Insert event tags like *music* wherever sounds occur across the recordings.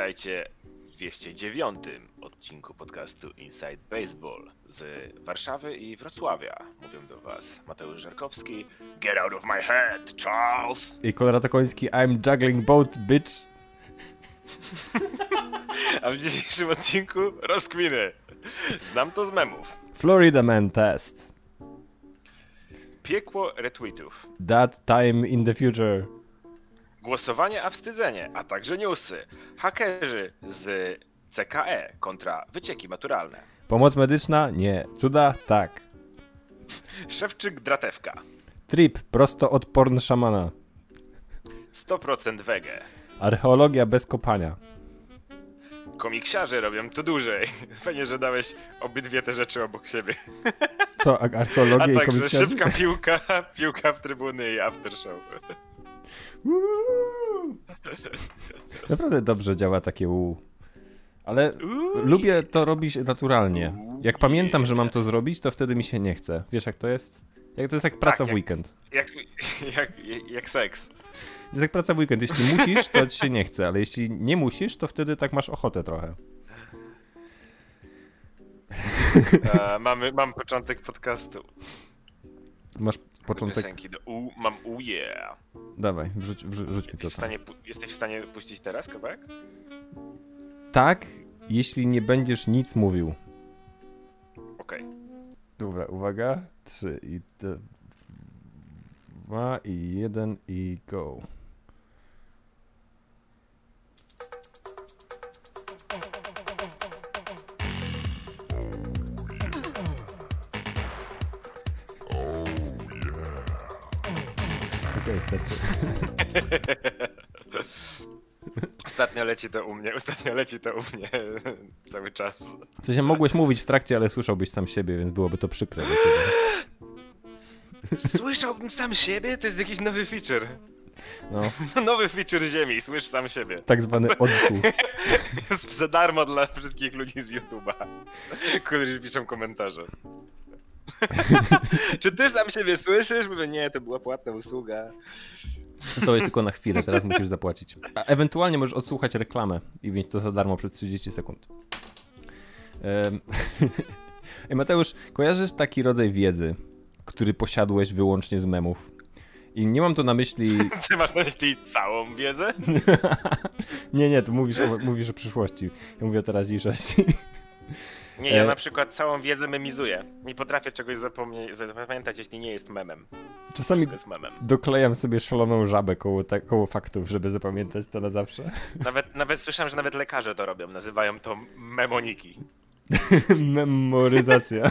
Witajcie w 209 odcinku podcastu Inside Baseball z Warszawy i Wrocławia. Mówią do Was Mateusz Żarkowski. Get out of my head, Charles! I Konrad Okoński, I'm juggling boat, bitch. *laughs* A w dzisiejszym odcinku rozkminy. Znam to z memów. Florida Man Test. Piekło retweetów. That time in the future. Głosowanie a wstydzenie, a także newsy. Hakerzy z CKE kontra wycieki maturalne. Pomoc medyczna? Nie. Cuda? Tak. *laughs* Szewczyk dratewka. Trip prosto od porn szamana. 100% wege. Archeologia bez kopania. Komiksiarze robią to dłużej. *laughs* Fajnie, że dałeś obydwie te rzeczy obok siebie. Co, a- *laughs* A archeologia i także komiksiarze? szybka piłka, piłka w trybuny i after show. Uuu. Naprawdę dobrze działa takie u. Ale Uuu. lubię to robić naturalnie. Jak pamiętam, że mam to zrobić, to wtedy mi się nie chce. Wiesz jak to jest? Jak to jest jak praca w jak- weekend. Jak, jak, jak seks. Jest jak praca w weekend. Jeśli musisz, to ci się nie chce, ale jeśli nie musisz, to wtedy tak masz ochotę trochę. E, mamy, mam początek podcastu. Masz początek. Do u, mam u yeah. Dawaj, wrzuć, wrzuć, wrzuć mi to Jesteś w, stanie, jesteś w stanie puścić teraz kawałek? Tak, jeśli nie będziesz nic mówił. Okej. Dobra, uwaga. Trzy i dwa i jeden i go. Okej, starczy. *laughs* Ostatnio leci to u mnie, ostatnio leci to u mnie *laughs* cały czas. W sensie mogłeś mówić w trakcie, ale słyszałbyś sam siebie, więc byłoby to przykre dla ciebie. *laughs* Słyszałbym sam siebie? To jest jakiś nowy feature. No, Nowy feature ziemi, słysz sam siebie. tak zwany odsłuch. Za darmo dla wszystkich ludzi z YouTube'a, którzy piszą komentarze. Czy ty sam siebie słyszysz? Mówię, nie, to była płatna usługa. Zostałeś tylko na chwilę, teraz musisz zapłacić. A ewentualnie możesz odsłuchać reklamę i mieć to za darmo przez 30 sekund. Em, *laughs* Ej, Mateusz, kojarzysz taki rodzaj wiedzy, który posiadłeś wyłącznie z memów? I nie mam to na myśli... *laughs* Czy masz na myśli całą wiedzę? *laughs* nie, nie, tu mówisz o, mówisz o przyszłości. Ja mówię o teraźniejszości. Nie, ja E. na przykład całą wiedzę memizuję. Nie potrafię czegoś zapomnieć, zapamiętać, jeśli nie jest memem. Czasami jest memem. doklejam sobie szaloną żabę koło, te, koło faktów, żeby zapamiętać to na zawsze. Nawet, nawet słyszałem, że nawet lekarze to robią. Nazywają to memoniki. *laughs* Memoryzacja. *laughs*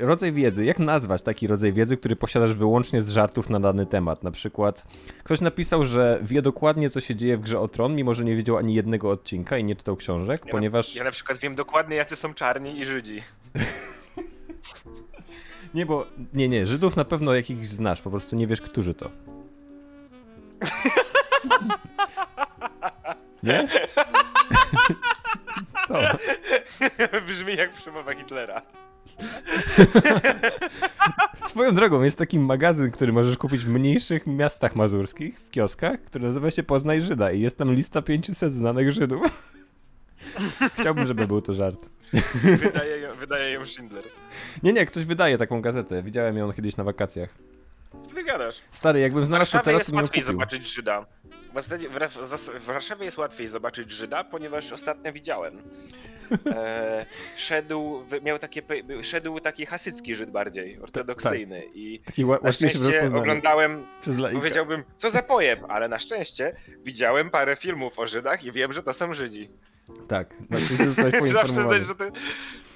rodzaj wiedzy. Jak nazwać taki rodzaj wiedzy, który posiadasz wyłącznie z żartów na dany temat? Na przykład ktoś napisał, że wie dokładnie, co się dzieje w grze o Tron, mimo że nie wiedział ani jednego odcinka i nie czytał książek, Ja ponieważ... Na, ja na przykład wiem dokładnie, jacy są czarni i Żydzi. *laughs* Nie, bo... Nie, nie, Żydów na pewno jakichś znasz, po prostu nie wiesz, którzy to. *laughs* Nie? *laughs* Co? Brzmi jak przemowa Hitlera. *laughs* Swoją drogą, jest taki magazyn, który możesz kupić w mniejszych miastach mazurskich, w kioskach, który nazywa się Poznaj Żyda i jest tam lista 500 znanych Żydów. *laughs* Chciałbym, żeby był to żart. Wydaje ją, wydaje ją Schindler. Nie, nie, ktoś wydaje taką gazetę. Widziałem ją kiedyś na wakacjach. Ty gadasz? Stary, jakbym znalazł to teraz, jest to bym ją kupił. zobaczyć Żyda. W, zasadzie w, Warszawie jest łatwiej zobaczyć Żyda, ponieważ ostatnio widziałem. E, *laughs* szedł, miał takie, szedł taki hasycki Żyd bardziej, ortodoksyjny. I Taki ła- na szczęście oglądałem, powiedziałbym, co za pojeb, ale na szczęście widziałem parę filmów o Żydach i wiem, że to są Żydzi. Tak, zostałeś *laughs* Trzeba przyznać, że to,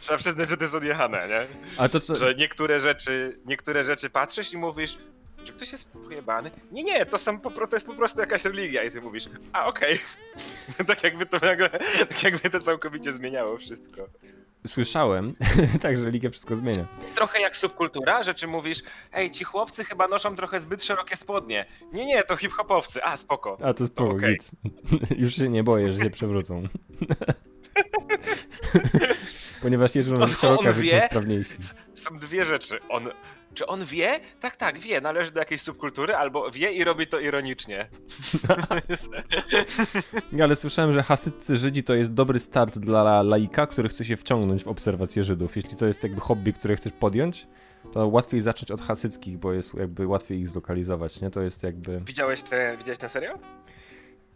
trzeba przyznać, że to jest odjechane, nie? A to co... że niektóre rzeczy, niektóre rzeczy patrzysz i mówisz, czy ktoś jest pojebany? Nie, nie, to, są to jest po prostu jakaś religia i ty mówisz, a okej. *laughs* tak jakby to nagle, tak jakby to całkowicie zmieniało wszystko. Słyszałem, *laughs* tak, że ligę wszystko zmienia. Jest trochę jak subkultura, że czy mówisz, ej, ci chłopcy chyba noszą trochę zbyt szerokie spodnie. Nie, nie, to hip-hopowcy, a spoko. A to spoko, Okej. git. *laughs* Już się nie boję, że się przewrócą. Ponieważ jeżdżą na on więc są wie. sprawniejsi. Są dwie rzeczy. On Czy on wie? Tak, tak, wie, należy do jakiejś subkultury, albo wie i robi to ironicznie. Nie, *laughs* ale słyszałem, że hasyccy Żydzi to jest dobry start dla laika, który chce się wciągnąć w obserwację Żydów. Jeśli to jest jakby hobby, które chcesz podjąć, to łatwiej zacząć od hasyckich, bo jest jakby łatwiej ich zlokalizować, nie? To jest jakby... Widziałeś, te, widziałeś ten serial?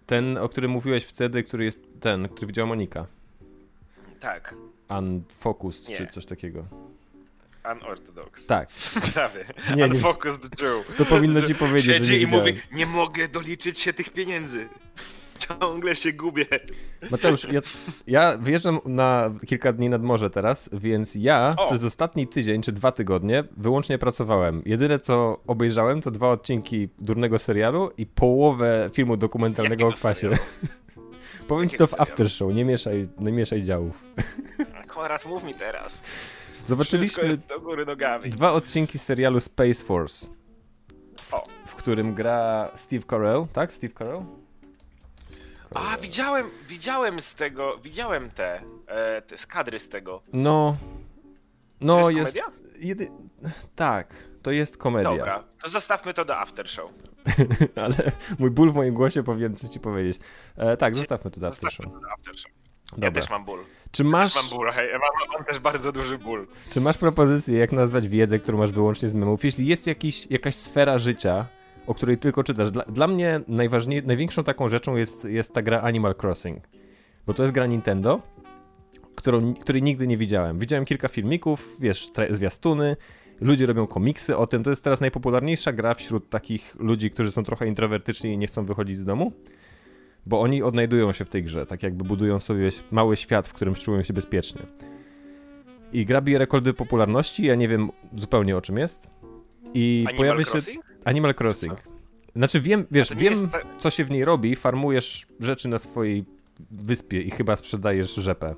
Ten, o którym mówiłeś wtedy, który jest ten, który widziała Monika. Tak. Unfocused, Nie. czy coś takiego. Unorthodox. Tak. Prawie. Nie, nie. Unfocused Jew. To powinno ci powiedzieć, że Siedzi nie i widziałem. mówi, nie mogę doliczyć się tych pieniędzy. Ciągle się gubię. Mateusz, ja, ja wyjeżdżam na kilka dni nad morze teraz, więc ja O. przez ostatni tydzień czy dwa tygodnie wyłącznie pracowałem. Jedyne co obejrzałem to dwa odcinki durnego serialu i połowę filmu dokumentalnego Jakiego o kwasie. serialu? *laughs* Powiem ci Jakiego to w serialu? after show, nie mieszaj, nie mieszaj działów. Konrad, mów mi teraz. Zobaczyliśmy jest dwa odcinki serialu Space Force, O. w którym gra Steve Carell, tak? Steve Carell? A, widziałem, widziałem z tego, widziałem te, e, te skadry z tego. No, To no jest jest, komedia? jedy... tak, to jest komedia. Dobra, to zostawmy to do after show. *laughs* Ale mój ból w moim głosie powiem co ci powiedzieć. E, tak, zostawmy to do after show. To do after show. Ja Dobra. też mam ból. Czy Mam masz, ból, hej, mam, mam też bardzo duży ból. czy masz propozycję, jak nazwać wiedzę, którą masz wyłącznie z memów? Jeśli jest jakiś, jakaś sfera życia, o której tylko czytasz. Dla, dla mnie najważniej, największą taką rzeczą jest, jest ta gra Animal Crossing. Bo to jest gra Nintendo, którą, której nigdy nie widziałem. Widziałem kilka filmików, wiesz, zwiastuny, ludzie robią komiksy o tym. To jest teraz najpopularniejsza gra wśród takich ludzi, którzy są trochę introwertyczni i nie chcą wychodzić z domu. Bo oni odnajdują się w tej grze, tak jakby budują sobie mały świat, w którym czują się bezpiecznie. I gra bije rekordy popularności, ja nie wiem zupełnie o czym jest. I Animal pojawia się Crossing? Animal Crossing. Znaczy wiem, wiesz, nie wiem jest co się w niej robi, farmujesz rzeczy na swojej wyspie i chyba sprzedajesz rzepę.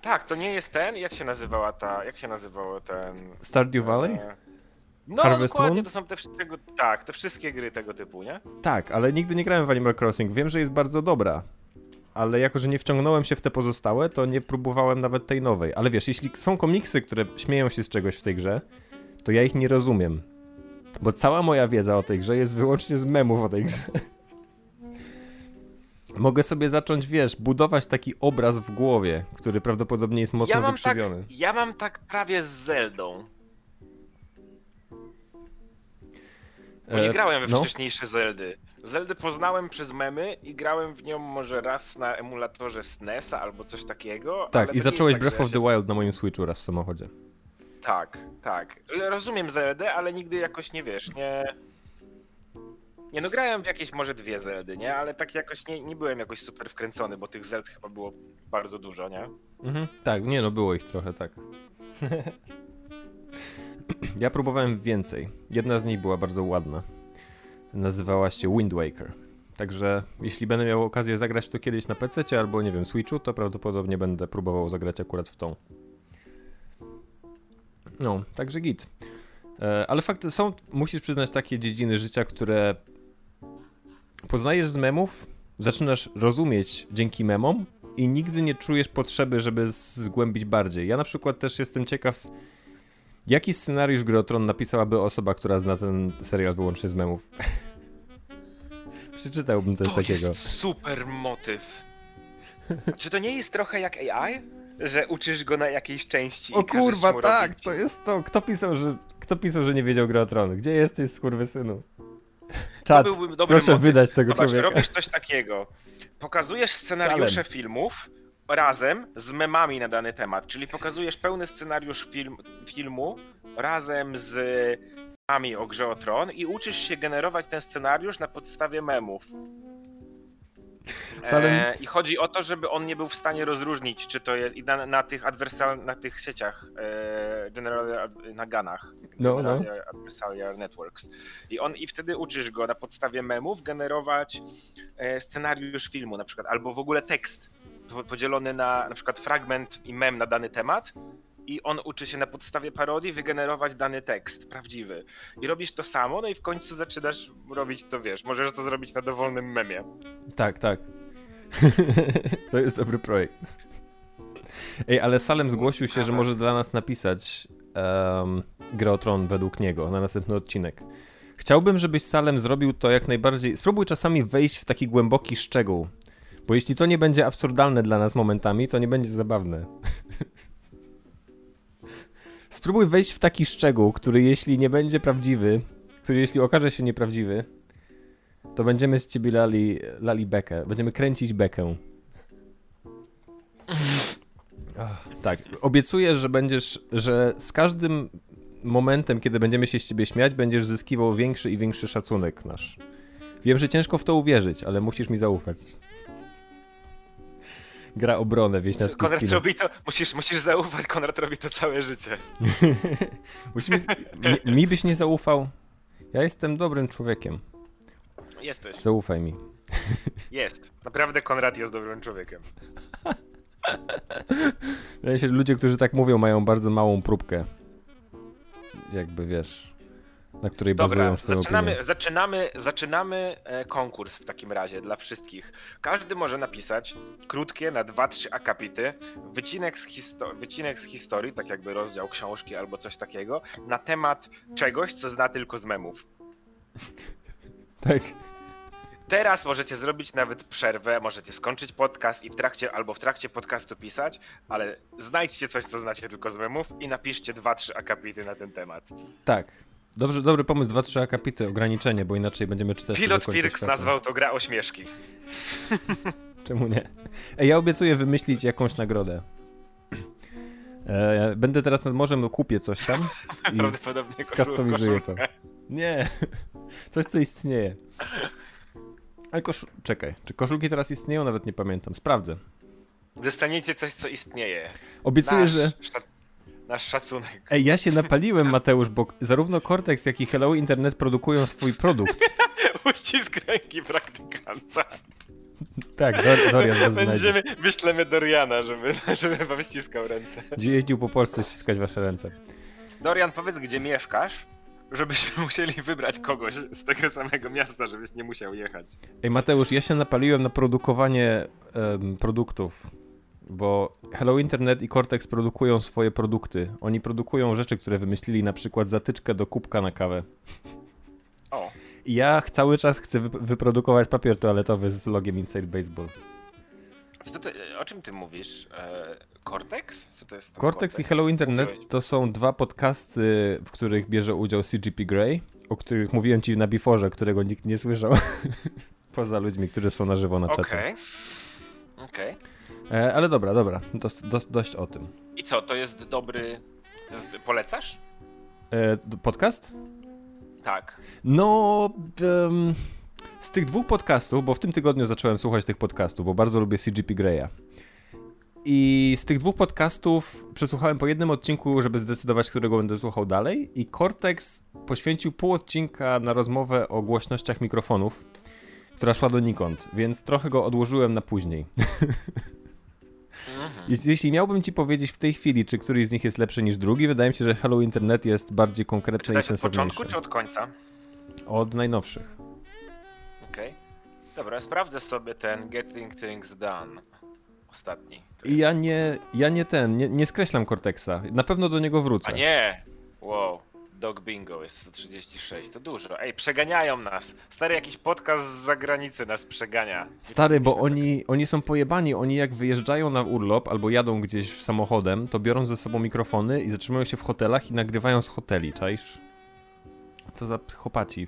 Tak, to nie jest ten, jak się nazywała ta, jak się nazywało ten... Stardew Valley? e, No, Harvest dokładnie, Moon? to są te, tego, tak, te wszystkie gry tego typu, nie? Tak, ale nigdy nie grałem w Animal Crossing. Wiem, że jest bardzo dobra. Ale jako, że nie wciągnąłem się w te pozostałe, to nie próbowałem nawet tej nowej. Ale wiesz, jeśli są komiksy, które śmieją się z czegoś w tej grze, to ja ich nie rozumiem. Bo cała moja wiedza o tej grze jest wyłącznie z memów o tej grze. *laughs* Mogę sobie zacząć, wiesz, budować taki obraz w głowie, który prawdopodobnie jest mocno Ja mam, tak, ja mam tak prawie z Zeldą. Bo nie E, grałem we no. wcześniejsze Zeldy. Zeldy poznałem przez memy i grałem w nią może raz na emulatorze SNES-a albo coś takiego. Tak, ale i zacząłeś tak, Breath of the Wild na moim Switchu raz w samochodzie. Tak, tak. Rozumiem Zeldę, ale nigdy jakoś nie wiesz, nie... Nie no, grałem w jakieś może dwie Zeldy, nie? Ale tak jakoś nie, nie byłem jakoś super wkręcony, bo tych Zeld chyba było bardzo dużo, nie? Mhm. Tak, nie no, było ich trochę, tak. *laughs* *clears throat* ja próbowałem więcej. Jedna z nich była bardzo ładna. Nazywała się Wind Waker. Także jeśli będę miał okazję zagrać w to kiedyś na PC albo nie wiem, Switchu, to prawdopodobnie będę próbował zagrać akurat w tą. No, także git. E, ale fakt, są, musisz przyznać, takie dziedziny życia, które poznajesz z memów, zaczynasz rozumieć dzięki memom i nigdy nie czujesz potrzeby, żeby zgłębić bardziej. Ja na przykład też jestem ciekaw, jaki scenariusz gry o Tron napisałaby osoba, która zna ten serial wyłącznie z memów. *laughs* Przeczytałbym coś to takiego. jest super motyw. Czy to nie jest trochę jak AI? Że uczysz go na jakiejś części O kurwa, tak, robić... to jest to. Kto pisał, że, kto pisał, że nie wiedział gry o Tron? Gdzie jesteś, skurwysynu? Czad, proszę motyw. wydać tego Zobacz, człowieka. robisz coś takiego. Pokazujesz scenariusze Salem. filmów razem z memami na dany temat, czyli pokazujesz pełny scenariusz film, filmu razem z memami o grze o tron i uczysz się generować ten scenariusz na podstawie memów. E, I chodzi o to, żeby on nie był w stanie rozróżnić, czy to jest na, na tych adwersal, na tych sieciach, e, general, na ganach, No, no. Adversarial Networks. I on i wtedy uczysz go na podstawie memów generować e, scenariusz filmu na przykład, albo w ogóle tekst podzielony na na przykład fragment i mem na dany temat. I on uczy się na podstawie parodii wygenerować dany tekst prawdziwy. I robisz to samo, no i w końcu zaczynasz robić to, wiesz, możesz to zrobić na dowolnym memie. Tak, tak. *laughs* to jest dobry projekt. Ej, ale Salem zgłosił się, że może dla nas napisać em, Grę o Tron według niego na następny odcinek. Chciałbym, żebyś Salem zrobił to jak najbardziej. Spróbuj czasami wejść w taki głęboki szczegół. Bo jeśli to nie będzie absurdalne dla nas momentami, to nie będzie zabawne. *laughs* Spróbuj wejść w taki szczegół, który jeśli nie będzie prawdziwy, który jeśli okaże się nieprawdziwy, to będziemy z ciebie lali, lali bekę. Będziemy kręcić bekę. *laughs* Tak, obiecuję, że będziesz, że z każdym momentem, kiedy będziemy się z ciebie śmiać, będziesz zyskiwał większy i większy szacunek nasz. Wiem, że ciężko w to uwierzyć, ale musisz mi zaufać. Gra obronę, wieśniacki Konrad robi to, musisz, musisz zaufać, Konrad robi to całe życie. *laughs* Musimy... Mi, mi byś nie zaufał. Ja jestem dobrym człowiekiem. Jesteś, Zaufaj mi. jest. Naprawdę Konrad jest dobrym człowiekiem. Wydaje się, że ludzie, którzy tak mówią, mają bardzo małą próbkę. Jakby wiesz, na której Dobra, bazują swoją zaczynamy, opinię. zaczynamy, zaczynamy e, konkurs w takim razie dla wszystkich. Każdy może napisać krótkie na 2-3 akapity, wycinek z, histo- wycinek z historii, tak jakby rozdział książki albo coś takiego, na temat czegoś, co zna tylko z memów. *laughs* Tak. Teraz możecie zrobić nawet przerwę, możecie skończyć podcast i w trakcie albo w trakcie podcastu pisać, ale znajdźcie coś, co znacie tylko z memów i napiszcie 2-3 akapity na ten temat. Tak. Dobrze, dobry pomysł, dwa, trzy akapity, ograniczenie, bo inaczej będziemy czytać Pilot Pirks świata. nazwał to gra o śmieszki. *laughs* Czemu nie? Ej, ja obiecuję wymyślić jakąś nagrodę. E, będę teraz nad morzem, kupię coś tam *laughs* i Prawdopodobnie skustomizuję to. Nie, *laughs* coś co istnieje. Ale koszu... Czekaj, czy koszulki teraz istnieją? Nawet nie pamiętam. Sprawdzę. Dostaniecie coś, co istnieje. Obiecuję, nasz, że... Nasz szacunek. Ej, ja się napaliłem, Mateusz, bo zarówno Cortex, jak i Hello Internet produkują swój produkt. *laughs* Uścisk ręki praktykanta. Tak, Dor- Dorian znajdzie. Będziemy, wyślemy Doriana, żeby, *laughs* żeby wam ściskał ręce. Gdzie jeździł po Polsce ściskać wasze ręce. Dorian, powiedz, gdzie mieszkasz, żebyśmy *laughs* musieli wybrać kogoś z tego samego miasta, żebyś nie musiał jechać. Ej, Mateusz, ja się napaliłem na produkowanie em, produktów, bo Hello Internet i Cortex produkują swoje produkty. Oni produkują rzeczy, które wymyślili, na przykład zatyczkę do kubka na kawę. O, I ja cały czas chcę wyp- wyprodukować papier toaletowy z logiem Inside Baseball. to, o czym ty mówisz? E, Cortex? Co to jest? Cortex i Hello Internet to są dwa podcasty, w których bierze udział CGP Grey, o których mówiłem ci na Biforze, którego nikt nie słyszał. *laughs* Poza ludźmi, którzy są na żywo na czacie. Okej. Okej. E, ale dobra, dobra, dos, dos, dość o tym. I co, to jest dobry... Polecasz? E, podcast? Tak. No, em, z tych dwóch podcastów, bo w tym tygodniu zacząłem słuchać tych podcastów, bo bardzo lubię CGP Greya. I z tych dwóch podcastów przesłuchałem po jednym odcinku, żeby zdecydować, którego będę słuchał dalej. I Cortex poświęcił pół odcinka na rozmowę o głośnościach mikrofonów, która szła donikąd, więc trochę go odłożyłem na później. *laughs* Mhm. Jeśli- miałbym ci powiedzieć w tej chwili, czy któryś z nich jest lepszy niż drugi, wydaje mi się, że Hello Internet jest bardziej konkretny to i jest od sensowniejszy. początku, czy od końca? Od najnowszych. Okej. Dobra, sprawdzę sobie ten Getting Things Done. Ostatni. I ja nie, ja nie ten, nie, nie skreślam Cortexa. Na pewno do niego wrócę. A nie! Wow. Dog Bingo jest 136, to dużo. Ej, przeganiają nas. Stary jakiś podcast z zagranicy nas przegania. Stary, bo oni, oni są pojebani, oni jak wyjeżdżają na urlop albo jadą gdzieś samochodem, to biorą ze sobą mikrofony i zatrzymują się w hotelach i nagrywają z hoteli, czaisz? Co za psychopaci.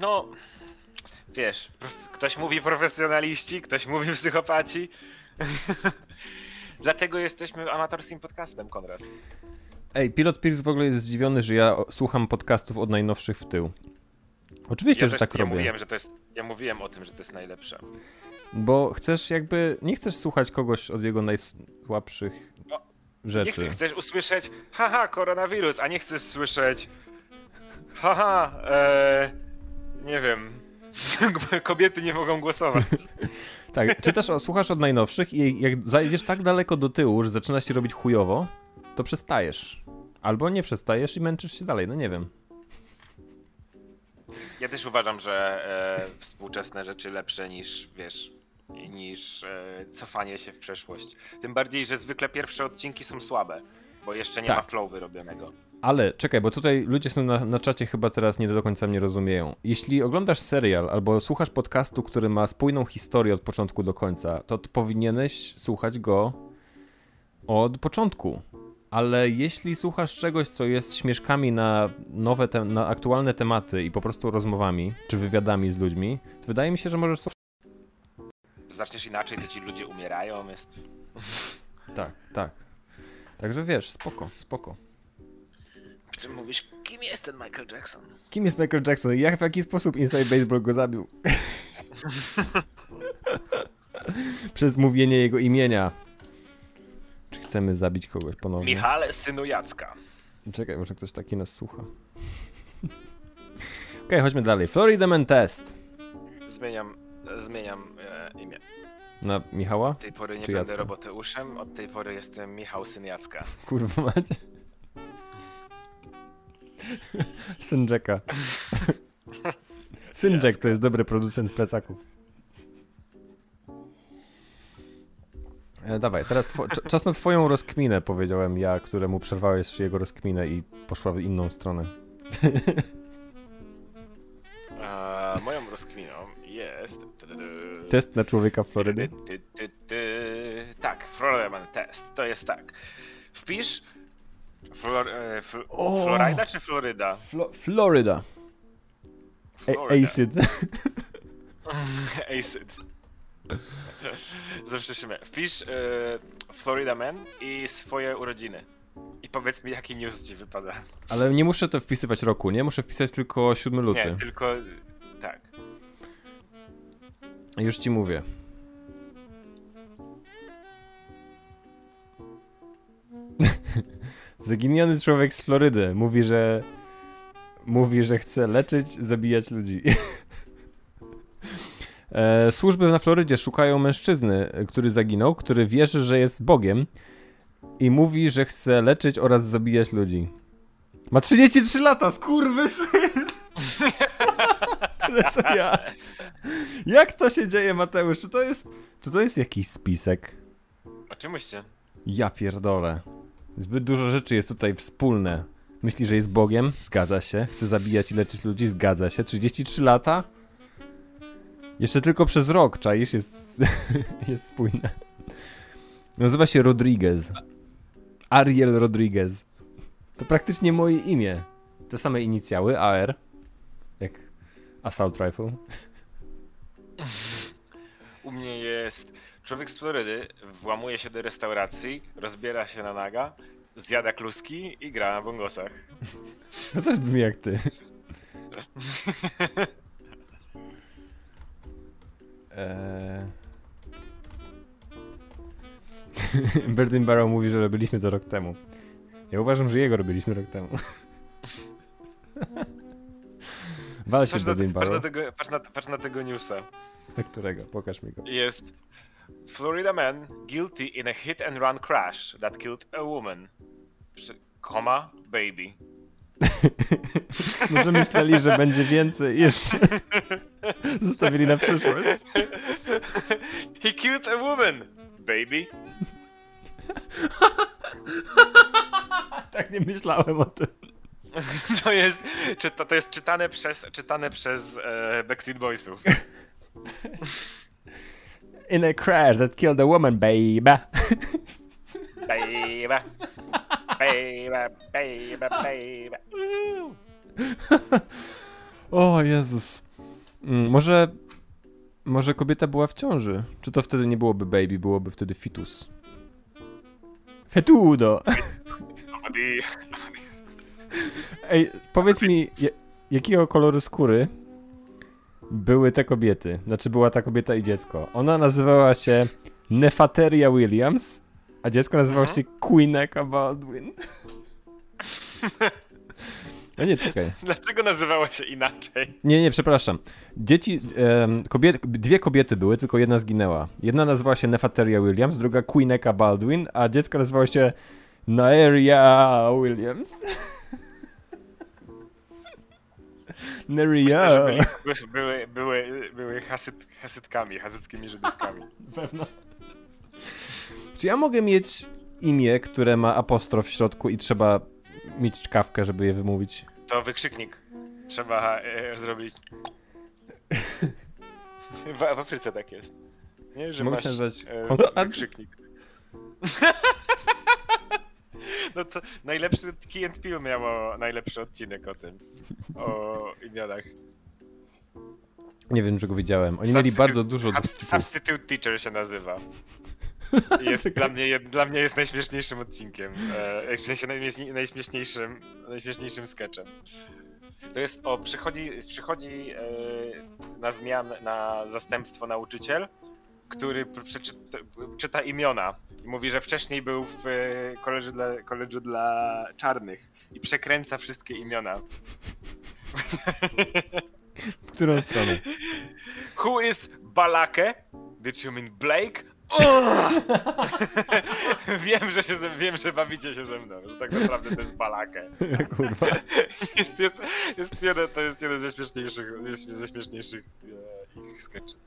No, wiesz, ktoś mówi profesjonaliści, ktoś mówi psychopaci. *laughs* Dlatego jesteśmy amatorskim podcastem, Konrad. Ej, Pilot Pierce w ogóle jest zdziwiony, że ja słucham podcastów od najnowszych w tył. Oczywiście, ja że też, tak ja robię. Mówiłem, że to jest, ja mówiłem o tym, że to jest najlepsze. Bo chcesz jakby, nie chcesz słuchać kogoś od jego najsłabszych O, Nie rzeczy. chcesz, chcesz usłyszeć, haha, koronawirus, a nie chcesz słyszeć, haha, e, nie wiem, *laughs* kobiety nie mogą głosować. Tak, czy też o- słuchasz od najnowszych i jak zajdziesz tak daleko do tyłu, że zaczyna się robić chujowo, to przestajesz. Albo nie przestajesz i męczysz się dalej, no nie wiem. Ja też uważam, że e, współczesne rzeczy lepsze niż, wiesz, niż e, cofanie się w przeszłość. Tym bardziej, że zwykle pierwsze odcinki są słabe. bo jeszcze nie Tak. ma flow wyrobionego. Ale czekaj, bo tutaj ludzie są na, na czacie chyba teraz nie do końca mnie rozumieją. Jeśli oglądasz serial albo słuchasz podcastu, który ma spójną historię od początku do końca, to powinieneś słuchać go od początku. Ale jeśli słuchasz czegoś, co jest śmieszkami na nowe, te, na aktualne tematy i po prostu rozmowami, czy wywiadami z ludźmi, to wydaje mi się, że możesz słuchać. Zaczniesz inaczej, to ci ludzie umierają, jest... Tak, tak. Także wiesz, spoko, spoko. Czym mówisz, kim jest ten Michael Jackson? Kim jest Michael Jackson? Jak w jaki sposób Inside Baseball go zabił? *laughs* Przez mówienie jego imienia. Czy chcemy zabić kogoś ponownie? Michale, synu Jacka. Czekaj, może ktoś taki nas słucha. *laughs* Okej, chodźmy dalej. Florida Man Test. Zmieniam, zmieniam e, imię. Na Michała? Od tej pory nie Czy będę Jacka? roboteuszem, od tej pory jestem Michał, syn Jacka. Kurwa macie. Syn Jacka. *laughs* Syn Jack to jest dobry producent plecaków. Dawaj, teraz czas na twoją rozkminę, powiedziałem ja, któremu przerwałeś jego rozkminę i poszła w inną stronę. E, moją rozkminą jest... Test na człowieka Florydy? Tak, Florida Test. To jest tak. Wpisz Flor, e, fl, O! Florida czy Floryda? Flo- Florida. A- Florida. Acid. *laughs* Acid. Zawsze się. Wpisz e, Florida Man i swoje urodziny. I powiedz mi, jaki news ci wypada. Ale nie muszę to wpisywać roku, nie? Muszę wpisać tylko 7 luty. Nie, tylko... Tak. Już ci mówię. *laughs* Zaginiony człowiek z Florydy mówi, że mówi, że chce leczyć, zabijać ludzi. *laughs* E, służby na Florydzie szukają mężczyzny, który zaginął, który wierzy, że jest Bogiem i mówi, że chce leczyć oraz zabijać ludzi. Ma 33 lata, skurwysyn! *laughs* Tyle co ja. Jak to się dzieje, Mateusz? Czy to jest, czy to jest jakiś spisek? Oczywiście. Ja pierdolę. Zbyt dużo rzeczy jest tutaj wspólne. Myśli, że jest Bogiem? Zgadza się. Chce zabijać i leczyć ludzi? Zgadza się. 33 lata? Jeszcze tylko przez rok, czaisz? Jest, *laughs* jest spójne. Nazywa się Rodriguez. Ariel Rodriguez. To praktycznie moje imię. Te same inicjały, AR. Jak Assault Rifle. U mnie jest człowiek z Florydy, włamuje się do restauracji, rozbiera się na naga, zjada kluski i gra na bongosach. To też brzmi jak ty. *laughs* *laughs* Eee... Bertin Barrow mówi, że robiliśmy to rok temu. Ja uważam, że jego robiliśmy rok temu. *laughs* Wal się Bertin te- patrz, na Barrow. tego, patrz, na, patrz na tego newsa. Na którego? Pokaż mi go. Jest Florida man guilty in a hit and run crash that killed a woman. Koma, baby. *laughs* Może myśleli, że będzie więcej jeszcze. *laughs* Zostawili na przyszłość. *laughs* He killed a woman, baby. Tak nie myślałem o tym. To jest, czyta, to jest czytane przez, czytane przez e, Backstreet Boysów. In a crash that killed a woman, baby. Baby, baby, baby, baby. O Jezus. Mm, może. Może kobieta była w ciąży. Czy to wtedy nie byłoby baby, byłoby wtedy fitus? Fetudo! Ej, powiedz mi, ja- jakiego koloru skóry były te kobiety? Znaczy, była ta kobieta i dziecko. Ona nazywała się Nefateria Williams, a dziecko nazywało Mhm. się Queeneka Baldwin. A nie, czekaj. Dlaczego nazywała się inaczej? Nie, nie, przepraszam. Dzieci, em, kobiet, dwie kobiety były, tylko jedna zginęła. Jedna nazywała się Nefateria Williams, druga Queeneka Baldwin, a dziecko nazywało się Naeria Williams. *laughs* Neria. Myślę, byli, były, były, były hasyt, hasytkami, hasyckimi *laughs* Żydówkami. Pewno. Czy ja mogę mieć imię, które ma apostrof w środku i trzeba mieć czkawkę, żeby je wymówić. To wykrzyknik. Trzeba e, zrobić. *laughs* W, w Afryce tak jest. Nie, że Mogę masz się nazywać e, wykrzyknik. *laughs* No to najlepszy Key and Peele miało najlepszy odcinek o tym. O imionach. Nie wiem, czego widziałem. Oni mieli bardzo dużo Subst-. Substitute Teacher się nazywa. *laughs* Jest, dla, mnie, dla mnie jest najśmieszniejszym odcinkiem. E, w sensie najśmieszni- najśmieszniejszym, najśmieszniejszym sketchem. To jest o, przychodzi, przychodzi e, na zmian, na zastępstwo nauczyciel, który pr- przeczy, czyta imiona i mówi, że wcześniej był w e, koledżu dla, koledżu dla czarnych i przekręca wszystkie imiona. *laughs* W którą stronę? Who is Balake? Did you mean Blake? *laughs* Wiem, że się ze, wiem, że bawicie się ze mną, że tak naprawdę to jest Balake. *laughs* Kurwa. Jest, jest, jest jeden, to jest jeden ze śmieszniejszych, ze śmieszniejszych e, ich sketchów.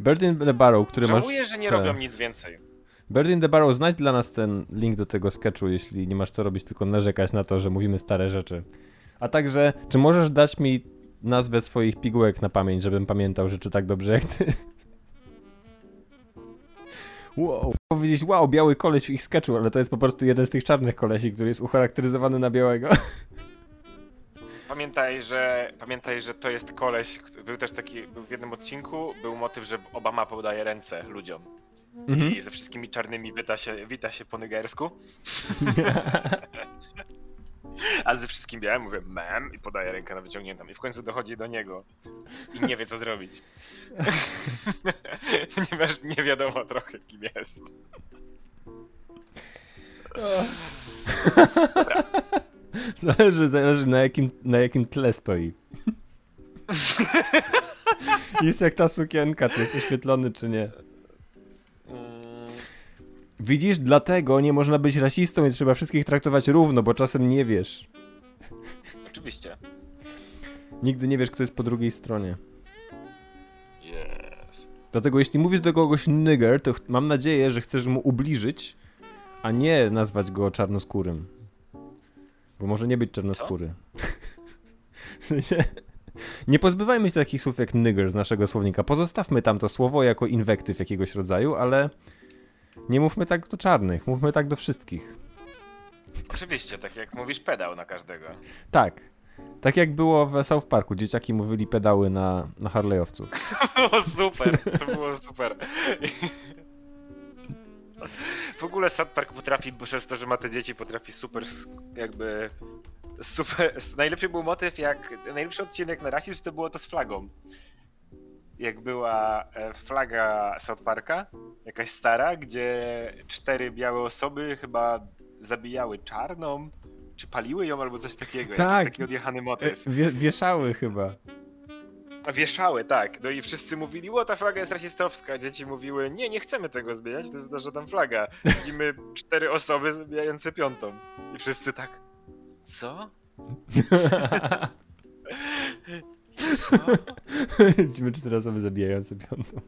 Bird in the Barrow, który masz... Żałuję, że nie te- robią nic więcej. Bird in the Barrow, znajdź dla nas ten link do tego sketchu, jeśli nie masz co robić, tylko narzekać na to, że mówimy stare rzeczy. A także, czy możesz dać mi nazwę swoich pigułek na pamięć, żebym pamiętał rzeczy tak dobrze jak ty? *laughs* Wow. Powiedzieć, wow, biały koleś w ich sketchu, ale to jest po prostu jeden z tych czarnych kolesi, który jest ucharakteryzowany na białego. *laughs* Pamiętaj, że pamiętaj, że to jest koleś, który- był też taki, był w jednym odcinku, był motyw, że Obama podaje ręce ludziom. Mhm. I ze wszystkimi czarnymi wita się, wita się po nigersku. *laughs* A ze wszystkim białym mówię mem i podaje rękę na wyciągniętą. I w końcu dochodzi do niego i nie wie co zrobić. *laughs* Ponieważ nie wiadomo trochę kim jest. *laughs* Zależy, zależy na jakim, na jakim tle stoi. *laughs* jest jak ta sukienka, czy jest oświetlony, czy nie. Widzisz, dlatego nie można być rasistą i trzeba wszystkich traktować równo, bo czasem nie wiesz. oczywiście. Nigdy nie wiesz, kto jest po drugiej stronie. Yes. Dlatego jeśli mówisz do kogoś nigger, to mam nadzieję, że chcesz mu ubliżyć, a nie nazwać go czarnoskórym. Bo może nie być czarnoskóry. sensie, *laughs* nie pozbywajmy się takich słów jak nigger z naszego słownika. Pozostawmy tam to słowo jako inwektyw jakiegoś rodzaju, ale nie mówmy tak do czarnych, mówmy tak do wszystkich. Oczywiście, tak jak mówisz pedał na każdego. Tak. Tak jak było w South Parku, dzieciaki mówili pedały na, na Harley'owców. *laughs* było super, to było super. W ogóle South Park potrafi, bo przez to, że ma te dzieci, potrafi super jakby super, najlepszy był motyw jak, najlepszy odcinek na rasizm to było to z flagą. Jak była e, flaga South Parka, jakaś stara, gdzie cztery białe osoby chyba zabijały czarną, czy paliły ją albo coś takiego, Tak. taki odjechany motyw. E, wie, wieszały chyba. Wieszały, tak. No i wszyscy mówili, o ta flaga jest rasistowska. Dzieci mówiły, nie, nie chcemy tego zbijać, to jest nasza tam flaga. Widzimy cztery osoby zabijające piątą. I wszyscy tak, co? *laughs* Co? Widzimy cztery osoby zabijające piątą.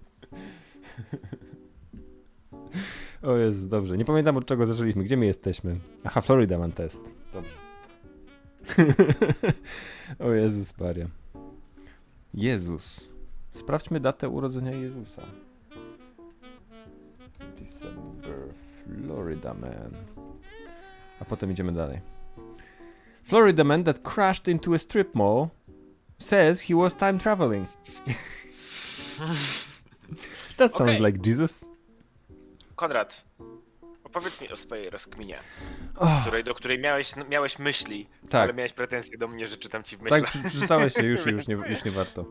o jest dobrze. Nie pamiętam od czego zaczęliśmy. Gdzie my jesteśmy? Aha, Florida mam test. Dobrze. *laughs* o Jezus Maria. Jezus. Sprawdźmy datę urodzenia Jezusa. December, Florida man. A potem idziemy dalej. Florida man that crashed into a strip mall says he was time traveling. *laughs* That sounds Okej. like Jesus. Konrad, opowiedz mi o swojej rozkminie, Oh, której, do której miałeś, miałeś myśli, tak, ale miałeś pretensje do mnie, że czytam ci w myślach. tak, przeczytałeś się, już, już, nie, *laughs* już nie warto.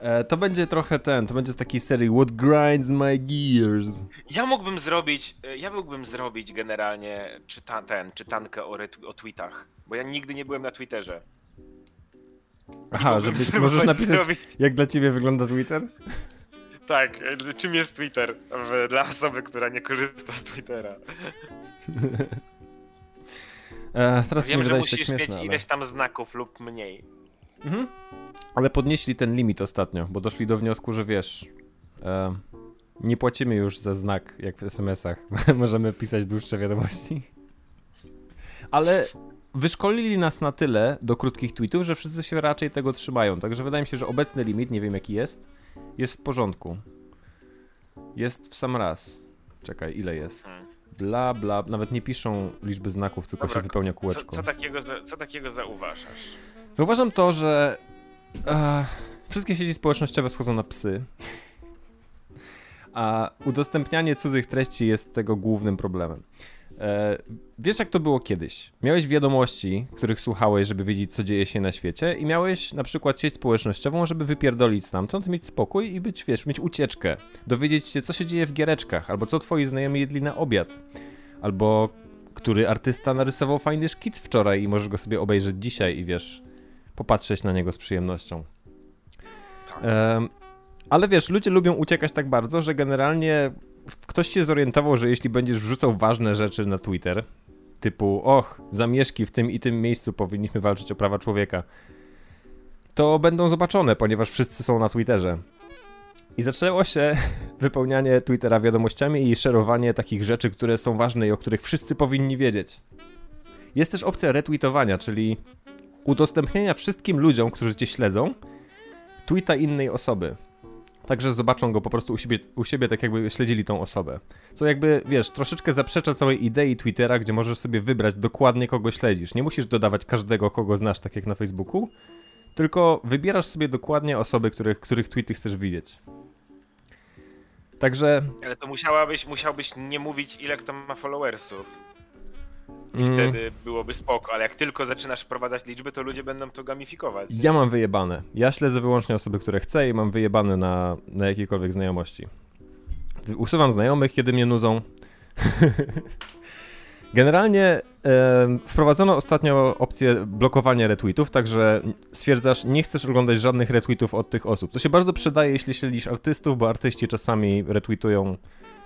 E, to będzie trochę ten, to będzie z takiej serii What Grinds My Gears. Ja mógłbym zrobić, e, ja mógłbym zrobić generalnie czyta, ten, czytankę o, o tweetach, bo ja nigdy nie byłem na Twitterze. Aha, żebyś, możesz napisać, zrobić- jak dla ciebie wygląda Twitter? Tak, e, czym jest Twitter w, dla osoby, która nie korzysta z Twittera? *laughs* E, teraz Wiem, nie że się tak musisz śmieszne, mieć ale... ileś tam znaków lub mniej. Mhm. Ale podnieśli ten limit ostatnio, bo doszli do wniosku, że wiesz, e, nie płacimy już za znak, jak w SMS-ach. *laughs* Możemy pisać dłuższe wiadomości. Ale wyszkolili nas na tyle do krótkich tweetów, że wszyscy się raczej tego trzymają. Także wydaje mi się, że obecny limit, nie wiem jaki jest, jest w porządku. Jest w sam raz. Czekaj, ile jest? Hmm. Bla, bla. Nawet nie piszą liczby znaków, tylko Dobra, się wypełnia Co, kółeczko. co, takiego, za- co takiego zauważasz? Zauważam to, że e, wszystkie sieci społecznościowe schodzą na psy. A udostępnianie cudzych treści jest tego głównym problemem. E, wiesz, jak to było kiedyś? Miałeś wiadomości, których słuchałeś, żeby wiedzieć, co dzieje się na świecie, i miałeś na przykład sieć społecznościową, żeby wypierdolić stamtąd, mieć spokój i być, wiesz, mieć ucieczkę. Dowiedzieć się, co się dzieje w giereczkach, albo co twoi znajomi jedli na obiad, albo który artysta narysował fajny szkic wczoraj i możesz go sobie obejrzeć dzisiaj i wiesz, popatrzeć na niego z przyjemnością. Tak. Ale wiesz, ludzie lubią uciekać tak bardzo, że generalnie ktoś się zorientował, że jeśli będziesz wrzucał ważne rzeczy na Twitter, typu och, zamieszki w tym i tym miejscu powinniśmy walczyć o prawa człowieka, to będą zobaczone, ponieważ wszyscy są na Twitterze. I zaczęło się *laughs* wypełnianie Twittera wiadomościami i szerowanie takich rzeczy, które są ważne i o których wszyscy powinni wiedzieć. Jest też opcja retweetowania, czyli udostępnienia wszystkim ludziom, którzy cię śledzą, tweeta innej osoby. Także zobaczą go po prostu u siebie, u siebie, tak jakby śledzili tą osobę. Co jakby, wiesz, troszeczkę zaprzecza całej idei Twittera, gdzie możesz sobie wybrać dokładnie kogo śledzisz. Nie musisz dodawać każdego, kogo znasz, tak jak na Facebooku, tylko wybierasz sobie dokładnie osoby, których, których tweety chcesz widzieć. Także... Ale to musiałabyś, musiałbyś nie mówić, ile kto ma followersów. I mm, wtedy byłoby spoko, ale jak tylko zaczynasz wprowadzać liczby, to ludzie będą to gamifikować. Ja mam wyjebane. Ja śledzę wyłącznie osoby, które chcę i mam wyjebane na, na jakiekolwiek znajomości. Usuwam znajomych, kiedy mnie nudzą. *laughs* Generalnie em, wprowadzono ostatnio opcję blokowania retweetów, także stwierdzasz, nie chcesz oglądać żadnych retweetów od tych osób. Co się bardzo przydaje, jeśli śledzisz artystów, bo artyści czasami retweetują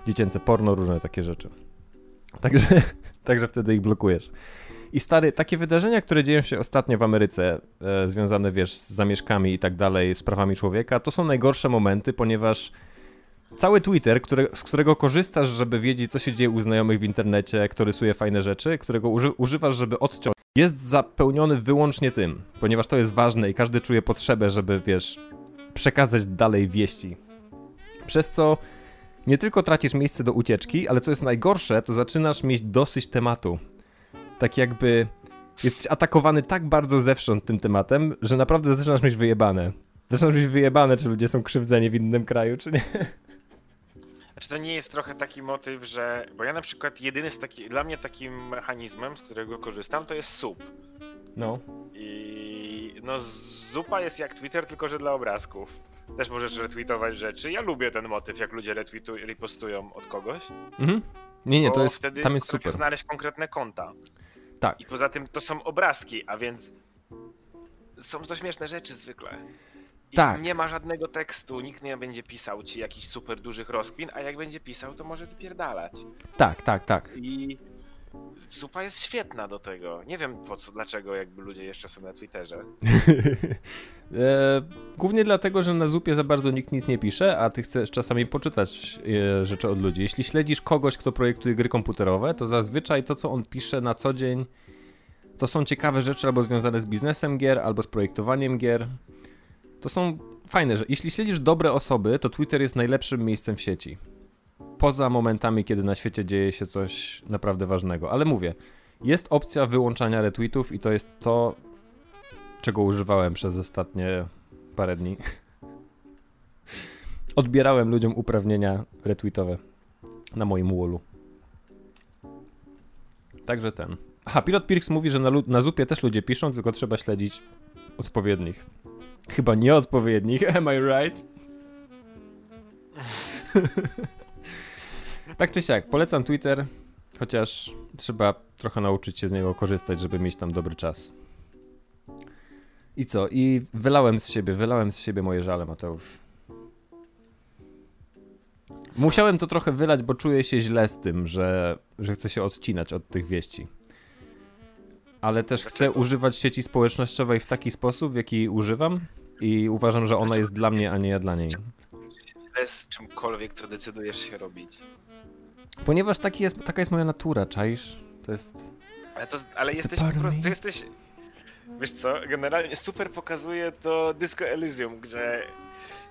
dziecięce porno, różne takie rzeczy. Także, *laughs* także wtedy ich blokujesz. I stary, takie wydarzenia, które dzieją się ostatnio w Ameryce, e, związane, wiesz, z zamieszkami i tak dalej, z prawami człowieka, to są najgorsze momenty, ponieważ cały Twitter, z którego korzystasz, żeby wiedzieć, co się dzieje u znajomych w internecie, kto rysuje fajne rzeczy, którego uży, używasz, żeby odciąć, jest zapełniony wyłącznie tym, ponieważ to jest ważne i każdy czuje potrzebę, żeby, wiesz, przekazać dalej wieści. Przez co nie tylko tracisz miejsce do ucieczki, ale co jest najgorsze, to zaczynasz mieć dosyć tematu. Tak jakby jesteś atakowany tak bardzo zewsząd tym tematem, że naprawdę zaczynasz mieć wyjebane. Zaczynasz mieć wyjebane, czy ludzie są krzywdzeni w innym kraju, czy nie. Znaczy to nie jest trochę taki motyw, że. Bo ja na przykład jedyny z taki. Dla mnie takim mechanizmem, z którego korzystam, to jest SUP. No. I no zupa jest jak Twitter, tylko że dla obrazków. Też możesz retweetować rzeczy. Ja lubię ten motyw, jak ludzie retweetu- repostują od kogoś. Mhm. Nie, nie, to jest, wtedy tam jest super. znaleźć konkretne konta. Tak. I poza tym to są obrazki, a więc są to śmieszne rzeczy zwykle. I Tak. Nie ma żadnego tekstu, nikt nie będzie pisał ci jakichś super dużych rozkmin, a jak będzie pisał, to może wypierdalać. Tak, tak, tak. I zupa jest świetna do tego. Nie wiem po co, dlaczego jakby ludzie jeszcze są na Twitterze. *laughs* e, głównie dlatego, że na zupie za bardzo nikt nic nie pisze, a ty chcesz czasami poczytać e, rzeczy od ludzi. Jeśli śledzisz kogoś, kto projektuje gry komputerowe, to zazwyczaj to, co on pisze na co dzień, to są ciekawe rzeczy albo związane z biznesem gier, albo z projektowaniem gier. To są fajne, że jeśli śledzisz dobre osoby, to Twitter jest najlepszym miejscem w sieci. Poza momentami, kiedy na świecie dzieje się coś naprawdę ważnego. Ale mówię, jest opcja wyłączania retweetów i to jest to, czego używałem przez ostatnie parę dni. *laughs* Odbierałem ludziom uprawnienia retweetowe na moim wallu. Także ten. Aha, Pilot Pirks mówi, że na, na zupie też ludzie piszą, tylko trzeba śledzić odpowiednich. Chyba nieodpowiednich, *laughs* am I right? *laughs* tak czy siak, polecam Twitter, chociaż trzeba trochę nauczyć się z niego korzystać, żeby mieć tam dobry czas. I co? I wylałem z siebie, wylałem z siebie moje żale, Mateusz. Musiałem to trochę wylać, bo czuję się źle z tym, że, że chcę się odcinać od tych wieści. Ale też chcę używać sieci społecznościowej w taki sposób, w jaki używam i uważam, że ona jest dla mnie, a nie ja dla niej. Bez czymkolwiek, co decydujesz się robić. Ponieważ taki jest, taka jest moja natura, czaisz? To jest... Ale, to, ale jesteś po prostu, to jesteś... Wiesz co, generalnie super pokazuje to Disco Elysium, gdzie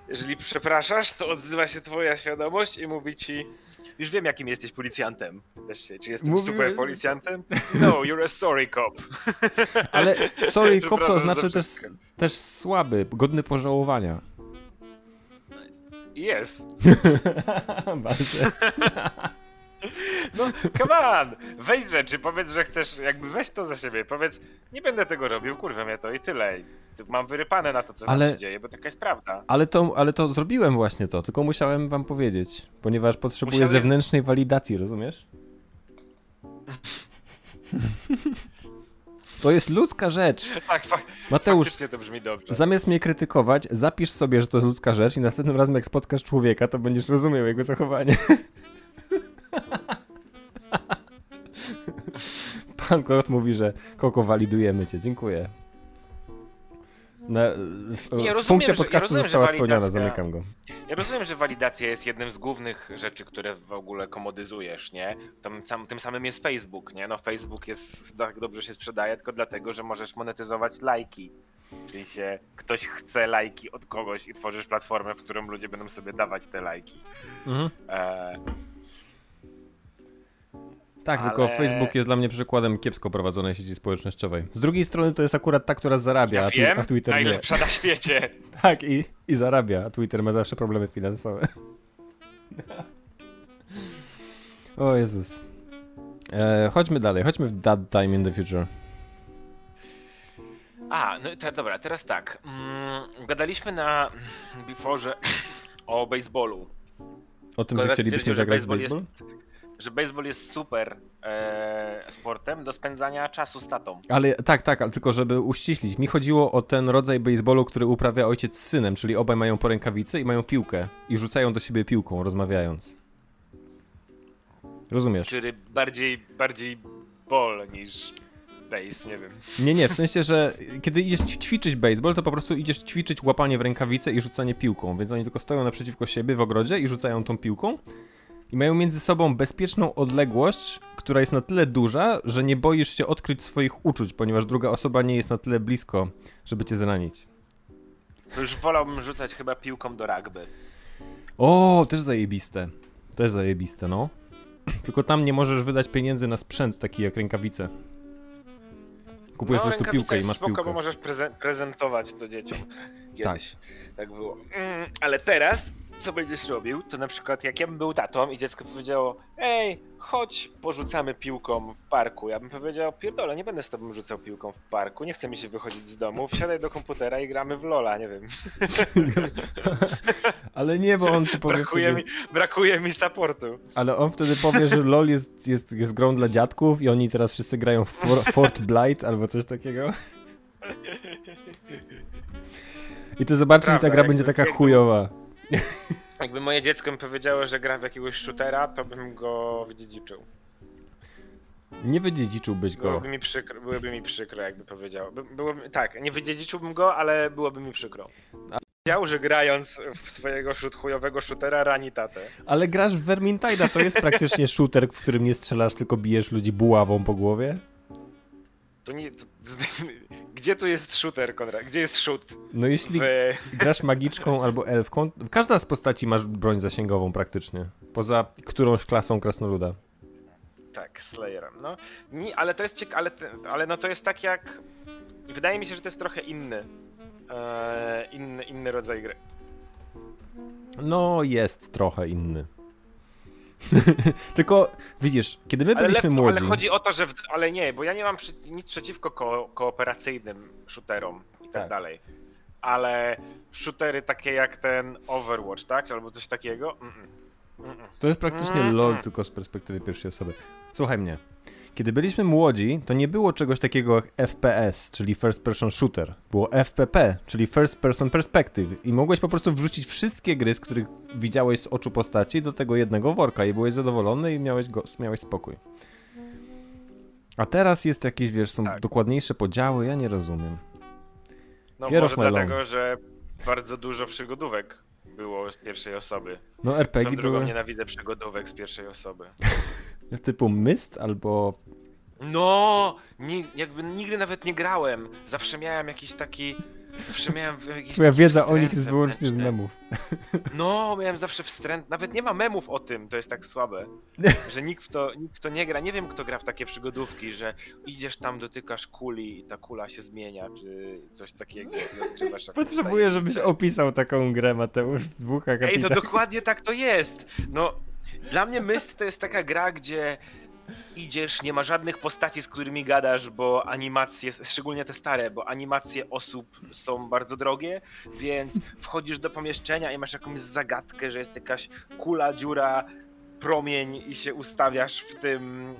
jeżeli przepraszasz, to odzywa się twoja świadomość i mówi ci już wiem, jakim jesteś policjantem. Wiesz się, czy jestem Mówiłeś- super policjantem? No, you're a sorry cop. Ale sorry, *laughs* kop to znaczy też, też słaby, godny pożałowania. Jest. *laughs* Bardzo. No, come on! Weź rzeczy, powiedz, że chcesz, jakby weź to za siebie, powiedz, nie będę tego robił, kurwa mnie to i tyle. Mam wyrypane na to, co Ale- się dzieje, bo taka jest prawda. Ale to, ale to zrobiłem właśnie to, tylko musiałem wam powiedzieć, ponieważ potrzebuję Musiałeś- zewnętrznej walidacji, rozumiesz? *laughs* To jest ludzka rzecz. *laughs* Tak, fak Mateusz, to brzmi dobrze. zamiast mnie krytykować, zapisz sobie, że to jest ludzka rzecz i następnym razem jak spotkasz człowieka, to będziesz rozumiał jego zachowanie. *laughs* Pan Kot mówi, że Koko walidujemy cię. Dziękuję. Na, w, Nie, rozumiem, funkcja że- ja podcastu rozumiem, została spełniona, zamykam go. Ja rozumiem, że walidacja jest jednym z głównych rzeczy, które w ogóle komodyzujesz, nie? Sam, tym samym jest Facebook, nie? No Facebook jest, tak dobrze się sprzedaje tylko dlatego, że możesz monetyzować lajki. W sensie ktoś chce lajki od kogoś i tworzysz platformę, w którą ludzie będą sobie dawać te lajki. Mhm. E, Tak, Ale- tylko Facebook jest dla mnie przykładem kiepsko prowadzonej sieci społecznościowej. Z drugiej strony to jest akurat ta, która zarabia, ja a, wiem, a Twitter nie. najlepsza na świecie. *laughs* Tak, i, i zarabia, a Twitter ma zawsze problemy finansowe. *laughs* o Jezus. E, chodźmy dalej, chodźmy w That Time in the Future. A, no i te, dobra, teraz tak. Mm, gadaliśmy na Before'ze *coughs* o baseballu. O tym, że Kolega chcielibyśmy że zagrać w baseball baseball? jest, że baseball jest super e, sportem do spędzania czasu z tatą. Ale tak, tak, ale tylko żeby uściślić. Mi chodziło o ten rodzaj baseballu, który uprawia ojciec z synem, czyli obaj mają po rękawicy i mają piłkę i rzucają do siebie piłką, rozmawiając. Rozumiesz? Czyli bardziej, bardziej ball niż base, nie wiem. Nie, nie, w sensie, że kiedy idziesz ćwiczyć baseball, to po prostu idziesz ćwiczyć łapanie w rękawice i rzucanie piłką, więc oni tylko stoją naprzeciwko siebie w ogrodzie i rzucają tą piłką i mają między sobą bezpieczną odległość, która jest na tyle duża, że nie boisz się odkryć swoich uczuć, ponieważ druga osoba nie jest na tyle blisko, żeby cię zranić. To już wolałbym rzucać chyba piłką do rugby. O, też zajebiste. Też zajebiste, no. *clears throat* Tylko tam nie możesz wydać pieniędzy na sprzęt taki jak rękawice. Kupujesz po prostu piłkę i masz spoko, piłkę. bo możesz prezen- prezentować to dzieciom. Kiedyś. Tak, było. Mm, ale teraz, co będziesz robił, to na przykład jak ja bym był tatą i dziecko powiedziało ej, chodź, porzucamy piłką w parku. Ja bym powiedział, pierdolę, nie będę z tobą rzucał piłką w parku, nie chce mi się wychodzić z domu, wsiadaj do komputera i gramy w Lola, nie wiem. *laughs* Ale nie, bo on ci powie Brakuje wtedy... mi, brakuje mi supportu. Ale on wtedy powie, że LOL jest, jest, jest grą dla dziadków i oni teraz wszyscy grają w For, Fort Blight albo coś takiego. *laughs* I ty zobaczysz, że ta gra będzie taka chujowa. *laughs* Jakby moje dziecko mi powiedziało, że gra w jakiegoś shootera, to bym go wydziedziczył. Nie wydziedziczyłbyś go. Byłoby mi przykro, byłoby mi przykro jakby powiedział. By, byłoby, tak, nie wydziedziczyłbym go, ale byłoby mi przykro. Wiedział, że grając w swojego chujowego shootera rani tatę. Ale grasz w Vermintide'a, to jest praktycznie shooter, w którym nie strzelasz, tylko bijesz ludzi buławą po głowie. To nie... To, *laughs* gdzie tu jest shooter, Konrad? Gdzie jest shoot? No jeśli W, grasz magiczką *laughs* albo elfką, każda z postaci masz broń zasięgową praktycznie. Poza którąś klasą krasnoluda. tak, Slayerem, no. Nie, ale to jest ciekawe, ale, ale no to jest tak jak... Wydaje mi się, że to jest trochę inny. E, inny, inny rodzaj gry. No, jest trochę inny. *laughs* Tylko widzisz, kiedy my Ale, byliśmy lep- młodzi. ale chodzi o to, że. W, ale nie, bo ja nie mam przy, nic przeciwko ko, kooperacyjnym shooterom i tak, Tak. dalej. Ale shootery takie jak ten Overwatch, tak? Albo coś takiego. Mm-mm. Mm-mm. To jest praktycznie Mm. LOL, tylko z perspektywy pierwszej osoby. Słuchaj mnie. Kiedy byliśmy młodzi, to nie było czegoś takiego jak FPS, czyli First Person Shooter. Było FPP, czyli First Person Perspective. I mogłeś po prostu wrzucić wszystkie gry, z których widziałeś z oczu postaci, do tego jednego worka i byłeś zadowolony i miałeś, go, miałeś spokój. A teraz jest jakieś, wiesz, są Tak. dokładniejsze podziały, ja nie rozumiem. No Get może dlatego, że bardzo dużo przygodówek było z pierwszej osoby. No RPG drogą były nienawidzę przygodówek z pierwszej osoby. *laughs* typu Myst albo... No, ni, jakby nigdy nawet nie grałem. Zawsze miałem jakiś taki... Zawsze miałem jakiś Twoja wiedza o nich jest wyłącznie z memów. No, miałem zawsze wstręt. Nawet nie ma memów o tym, to jest tak słabe. *laughs* Że nikt w, to, nikt w to nie gra. Nie wiem, kto gra w takie przygodówki, że idziesz tam, dotykasz kuli i ta kula się zmienia, czy coś takiego Potrzebuję, żebyś opisał taką grę, Mateusz, w dwóch Ej, no akapitach. dokładnie tak to jest. No, dla mnie Myst to jest taka gra, gdzie idziesz, nie ma żadnych postaci, z którymi gadasz, bo animacje, szczególnie te stare, bo animacje osób są bardzo drogie, więc wchodzisz do pomieszczenia i masz jakąś zagadkę, że jest jakaś kula, dziura, promień i się ustawiasz w tym...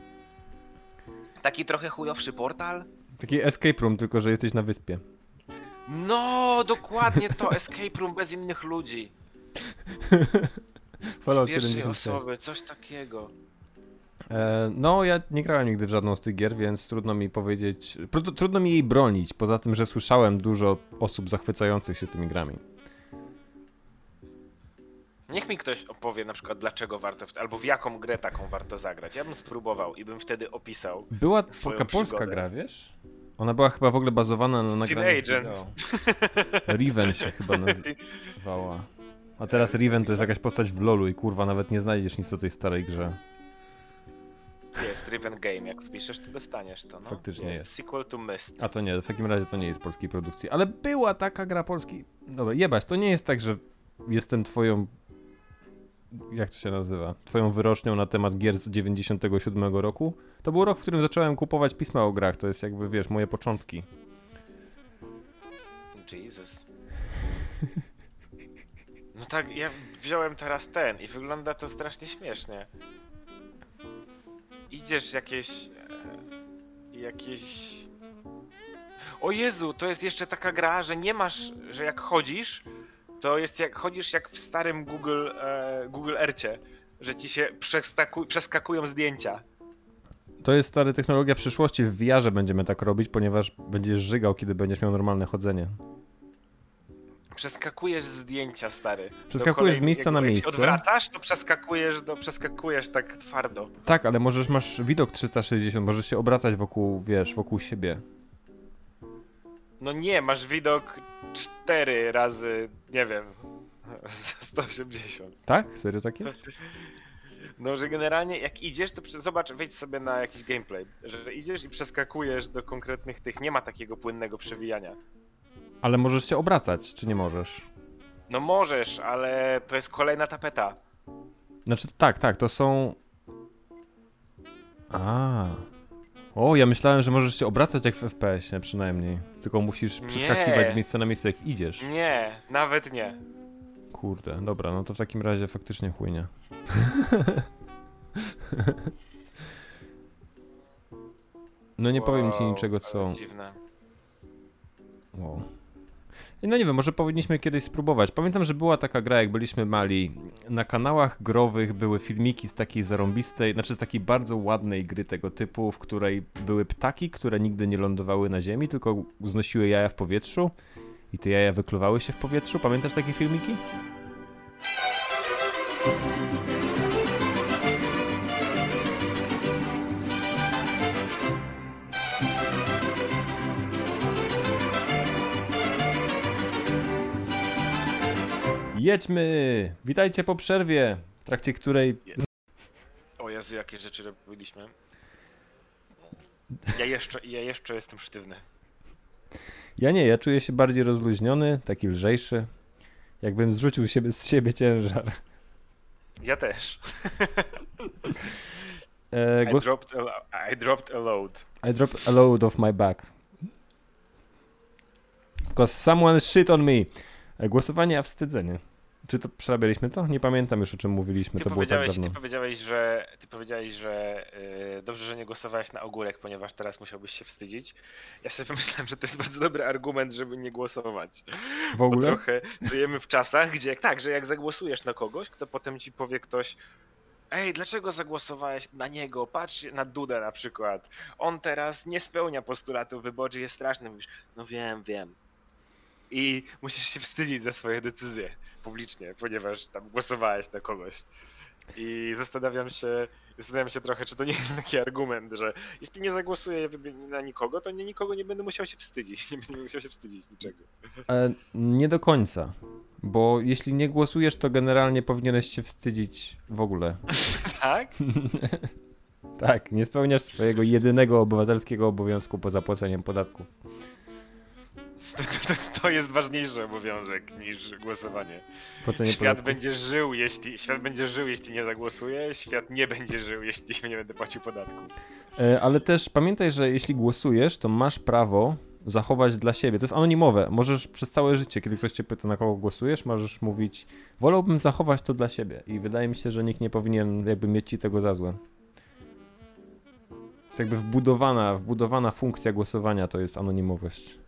Taki trochę chujowszy portal? Taki escape room, tylko że jesteś na wyspie. No, dokładnie to, escape room bez innych ludzi. *laughs* Fallout z pierwszej 76. osoby, coś takiego. E, no, ja nie grałem nigdy w żadną z tych gier, więc trudno mi powiedzieć, trudno mi jej bronić, poza tym, że słyszałem dużo osób zachwycających się tymi grami. Niech mi ktoś opowie na przykład dlaczego warto, w, albo w jaką grę taką warto zagrać. Ja bym spróbował i bym wtedy opisał. Była taka polska gra, wiesz? Ona była chyba w ogóle bazowana na nagraniu Agent. wideo. *laughs* Riven się chyba nazywała. A teraz Riven to jest jakaś postać w LoLu i kurwa, nawet nie znajdziesz nic o tej starej grze. Jest Riven Game, jak wpiszesz to dostaniesz to. No. Faktycznie jest. Sequel to Myst. A to nie, w takim razie to nie jest polskiej produkcji. Ale była taka gra polskiej. Dobra, jebać, to nie jest tak, że jestem twoją. Jak to się nazywa? Twoją wyrocznią na temat gier z 97 roku. To był rok, w którym zacząłem kupować pisma o grach. To jest jakby, wiesz, moje początki. Jesus. No tak, ja wziąłem teraz ten i wygląda to strasznie śmiesznie. Idziesz jakieś... e, jakieś... O Jezu, to jest jeszcze taka gra, że nie masz, że jak chodzisz, to jest jak chodzisz jak w starym Google, e, Google Earthcie, że ci się przeskakują zdjęcia. To jest stary technologia przyszłości. W VR-ze będziemy tak robić, ponieważ będziesz żygał, kiedy będziesz miał normalne chodzenie. Przeskakujesz zdjęcia, stary. Przeskakujesz z miejsca na jak miejsce. odwracasz, to przeskakujesz, do, przeskakujesz tak twardo. Tak, ale możesz, masz widok 360, możesz się obracać wokół, wiesz, wokół siebie. No nie, masz widok 4 razy, nie wiem, *laughs* 180. Tak? Serio tak jest? *laughs* No, że generalnie jak idziesz, to zobacz, wejdź sobie na jakiś gameplay, że idziesz i przeskakujesz do konkretnych tych, nie ma takiego płynnego przewijania. Ale możesz się obracać, czy nie możesz? No możesz, ale to jest kolejna tapeta. Znaczy, tak, tak, to są. A. O, ja myślałem, że możesz się obracać jak w FPS-ie przynajmniej. Tylko musisz Nie. przeskakiwać z miejsca na miejsce jak idziesz. Nie, nawet nie. Kurde, dobra, no to w takim razie faktycznie chujnie. *laughs* No nie powiem ci niczego, co. Dziwne. No nie wiem, może powinniśmy kiedyś spróbować. Pamiętam, że była taka gra, jak byliśmy mali. Na kanałach growych były filmiki z takiej zarąbistej, znaczy z takiej bardzo ładnej gry tego typu, w której były ptaki, które nigdy nie lądowały na ziemi, tylko uznosiły jaja w powietrzu i te jaja wykluwały się w powietrzu. Pamiętasz takie filmiki? Jedźmy! Witajcie po przerwie, w trakcie której O Jezu, jakie rzeczy robiliśmy. Ja jeszcze, ja jeszcze jestem sztywny. Ja nie, ja czuję się bardziej rozluźniony, taki lżejszy. Jakbym zrzucił siebie, z siebie ciężar. Ja też. E, I głos... dropped, a, I dropped a load. I dropped a load off my back. Because someone shit on me. E, głosowanie, a wstydzenie. Czy to przerabialiśmy to? Nie pamiętam już o czym mówiliśmy, Ty to było tak dawno. ty powiedziałeś, że, ty powiedziałeś, że yy, dobrze, że nie głosowałeś na ogórek, ponieważ teraz musiałbyś się wstydzić. Ja sobie *laughs* pomyślałem, że to jest bardzo dobry argument, żeby nie głosować. W Bo ogóle? trochę żyjemy w czasach, gdzie jak tak, że jak zagłosujesz na kogoś, kto potem ci powie ktoś Ej, dlaczego zagłosowałeś na niego? Patrz na Dudę na przykład. On teraz nie spełnia postulatów wyborczych, jest straszny. Mówisz, no wiem, wiem. i musisz się wstydzić za swoje decyzje publicznie, ponieważ tam głosowałeś na kogoś. I zastanawiam się, zastanawiam się trochę, czy to nie jest taki argument, że jeśli nie zagłosuję na nikogo, to nie, nikogo nie będę musiał się wstydzić. *laughs* Nie będę musiał się wstydzić niczego. E, nie do końca. Bo jeśli nie głosujesz, to generalnie powinieneś się wstydzić w ogóle. *laughs* tak? *laughs* tak, nie spełniasz swojego jedynego obywatelskiego obowiązku po zapłaceniem podatków. To, to, to, jest ważniejszy obowiązek niż głosowanie. Płacenie świat podatków. będzie żył, jeśli świat będzie żył, jeśli nie zagłosuję, świat nie będzie żył, jeśli *laughs* nie będę płacił podatku. E, ale też pamiętaj, że jeśli głosujesz, to masz prawo zachować dla siebie. To jest anonimowe. Możesz przez całe życie, kiedy ktoś cię pyta, na kogo głosujesz, możesz mówić, wolałbym zachować to dla siebie. I wydaje mi się, że nikt nie powinien jakby mieć ci tego za złe. Jest jakby wbudowana, wbudowana funkcja głosowania to jest anonimowość.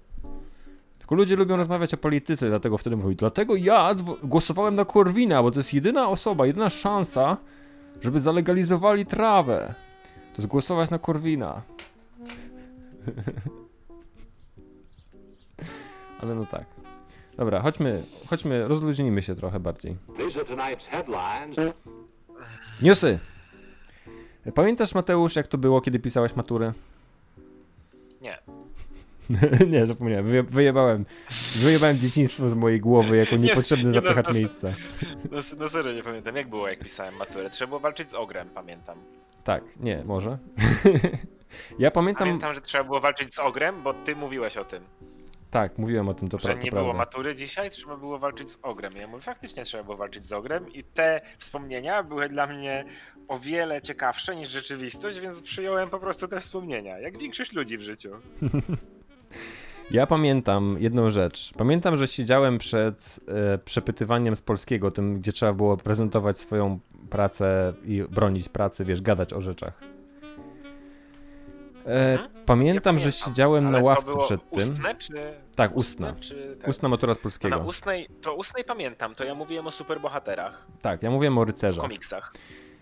Tylko ludzie lubią rozmawiać o polityce, dlatego wtedy mówią, dlatego ja głosowałem na Korwina, bo to jest jedyna osoba, jedyna szansa, żeby zalegalizowali trawę. To jest głosować na Korwina. *laughs* Ale no tak. Dobra, chodźmy, chodźmy, rozluźnijmy się trochę bardziej. Newsy! Pamiętasz, Mateusz, jak to było, kiedy pisałeś maturę? Nie. *laughs* nie, zapomniałem. Wyje, wyjebałem. Wyjebałem dzieciństwo z mojej głowy jako niepotrzebny nie, nie, zapychacz no, no, miejsca. No, no serio nie pamiętam. Jak było, jak pisałem maturę? Trzeba było walczyć z ogrem, pamiętam. Tak, nie, może. *laughs* ja pamiętam... Pamiętam, że trzeba było walczyć z ogrem, bo ty mówiłeś o tym. Tak, mówiłem o tym, to, że pra- to nie prawda. było matury dzisiaj, trzeba było walczyć z ogrem. Ja mówię, faktycznie trzeba było walczyć z ogrem i te wspomnienia były dla mnie o wiele ciekawsze niż rzeczywistość, więc przyjąłem po prostu te wspomnienia, jak większość ludzi w życiu. *laughs* Ja pamiętam jedną rzecz. Pamiętam, że siedziałem przed e, przepytywaniem z polskiego, tym, gdzie trzeba było prezentować swoją pracę i bronić pracy, wiesz, gadać o rzeczach. E, Mhm. pamiętam, Ja że siedziałem na ławce przed tym. Ustne, czy... Tak, ustna. Czy... Tak. Ustna matura z polskiego. na ustnej, to ustnej pamiętam, to ja mówiłem o superbohaterach, Tak, ja mówiłem o o rycerzach. komiksach.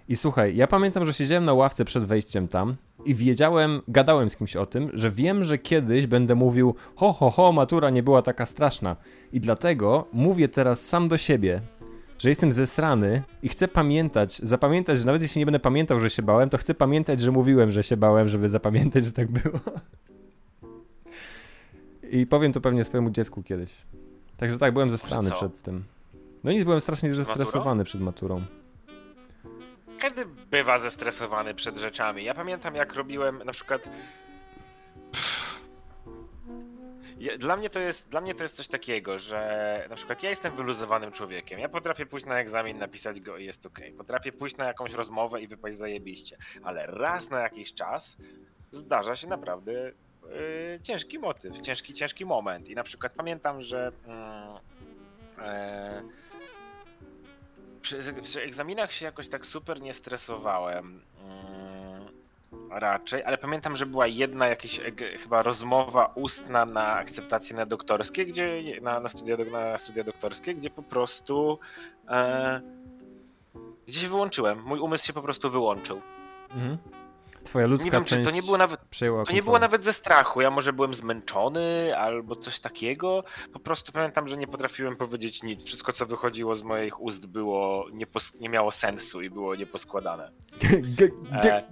I słuchaj, ja pamiętam, że siedziałem na ławce przed wejściem tam i wiedziałem, gadałem z kimś o tym, że wiem, że kiedyś będę mówił ho, ho, ho, matura nie była taka straszna. I dlatego mówię teraz sam do siebie, że jestem zesrany i chcę pamiętać, zapamiętać, że nawet jeśli nie będę pamiętał, że się bałem, to chcę pamiętać, że mówiłem, że się bałem, żeby zapamiętać, że tak było. I powiem to pewnie swojemu dziecku kiedyś. Także tak, byłem zesrany przed tym. No nic, byłem strasznie Przed zestresowany przed maturą. Każdy bywa zestresowany przed rzeczami. Ja pamiętam, jak robiłem na przykład. Dla mnie, to jest, dla mnie to jest coś takiego, że na przykład ja jestem wyluzowanym człowiekiem. Ja potrafię pójść na egzamin, napisać go i jest ok. Potrafię pójść na jakąś rozmowę i wypaść zajebiście. Ale raz na jakiś czas zdarza się naprawdę yy, ciężki motyw, ciężki, ciężki moment. I na przykład pamiętam, że. Mm, e, przy, przy egzaminach się jakoś tak super nie stresowałem. Mm, raczej, ale pamiętam, że była jedna jakaś chyba rozmowa ustna na akceptację na doktorskie, gdzie na, na, studia, na studia doktorskie, gdzie po prostu e, gdzie się wyłączyłem. Mój umysł się po prostu wyłączył. Mhm. Twoja ludzka Nie wiem, część to nie było nawet przejęła to nie było nawet ze strachu. Ja może byłem zmęczony albo coś takiego. Po prostu pamiętam, że nie potrafiłem powiedzieć nic. Wszystko, co wychodziło z moich ust, było nie, pos- nie miało sensu i było nieposkładane. *laughs* E.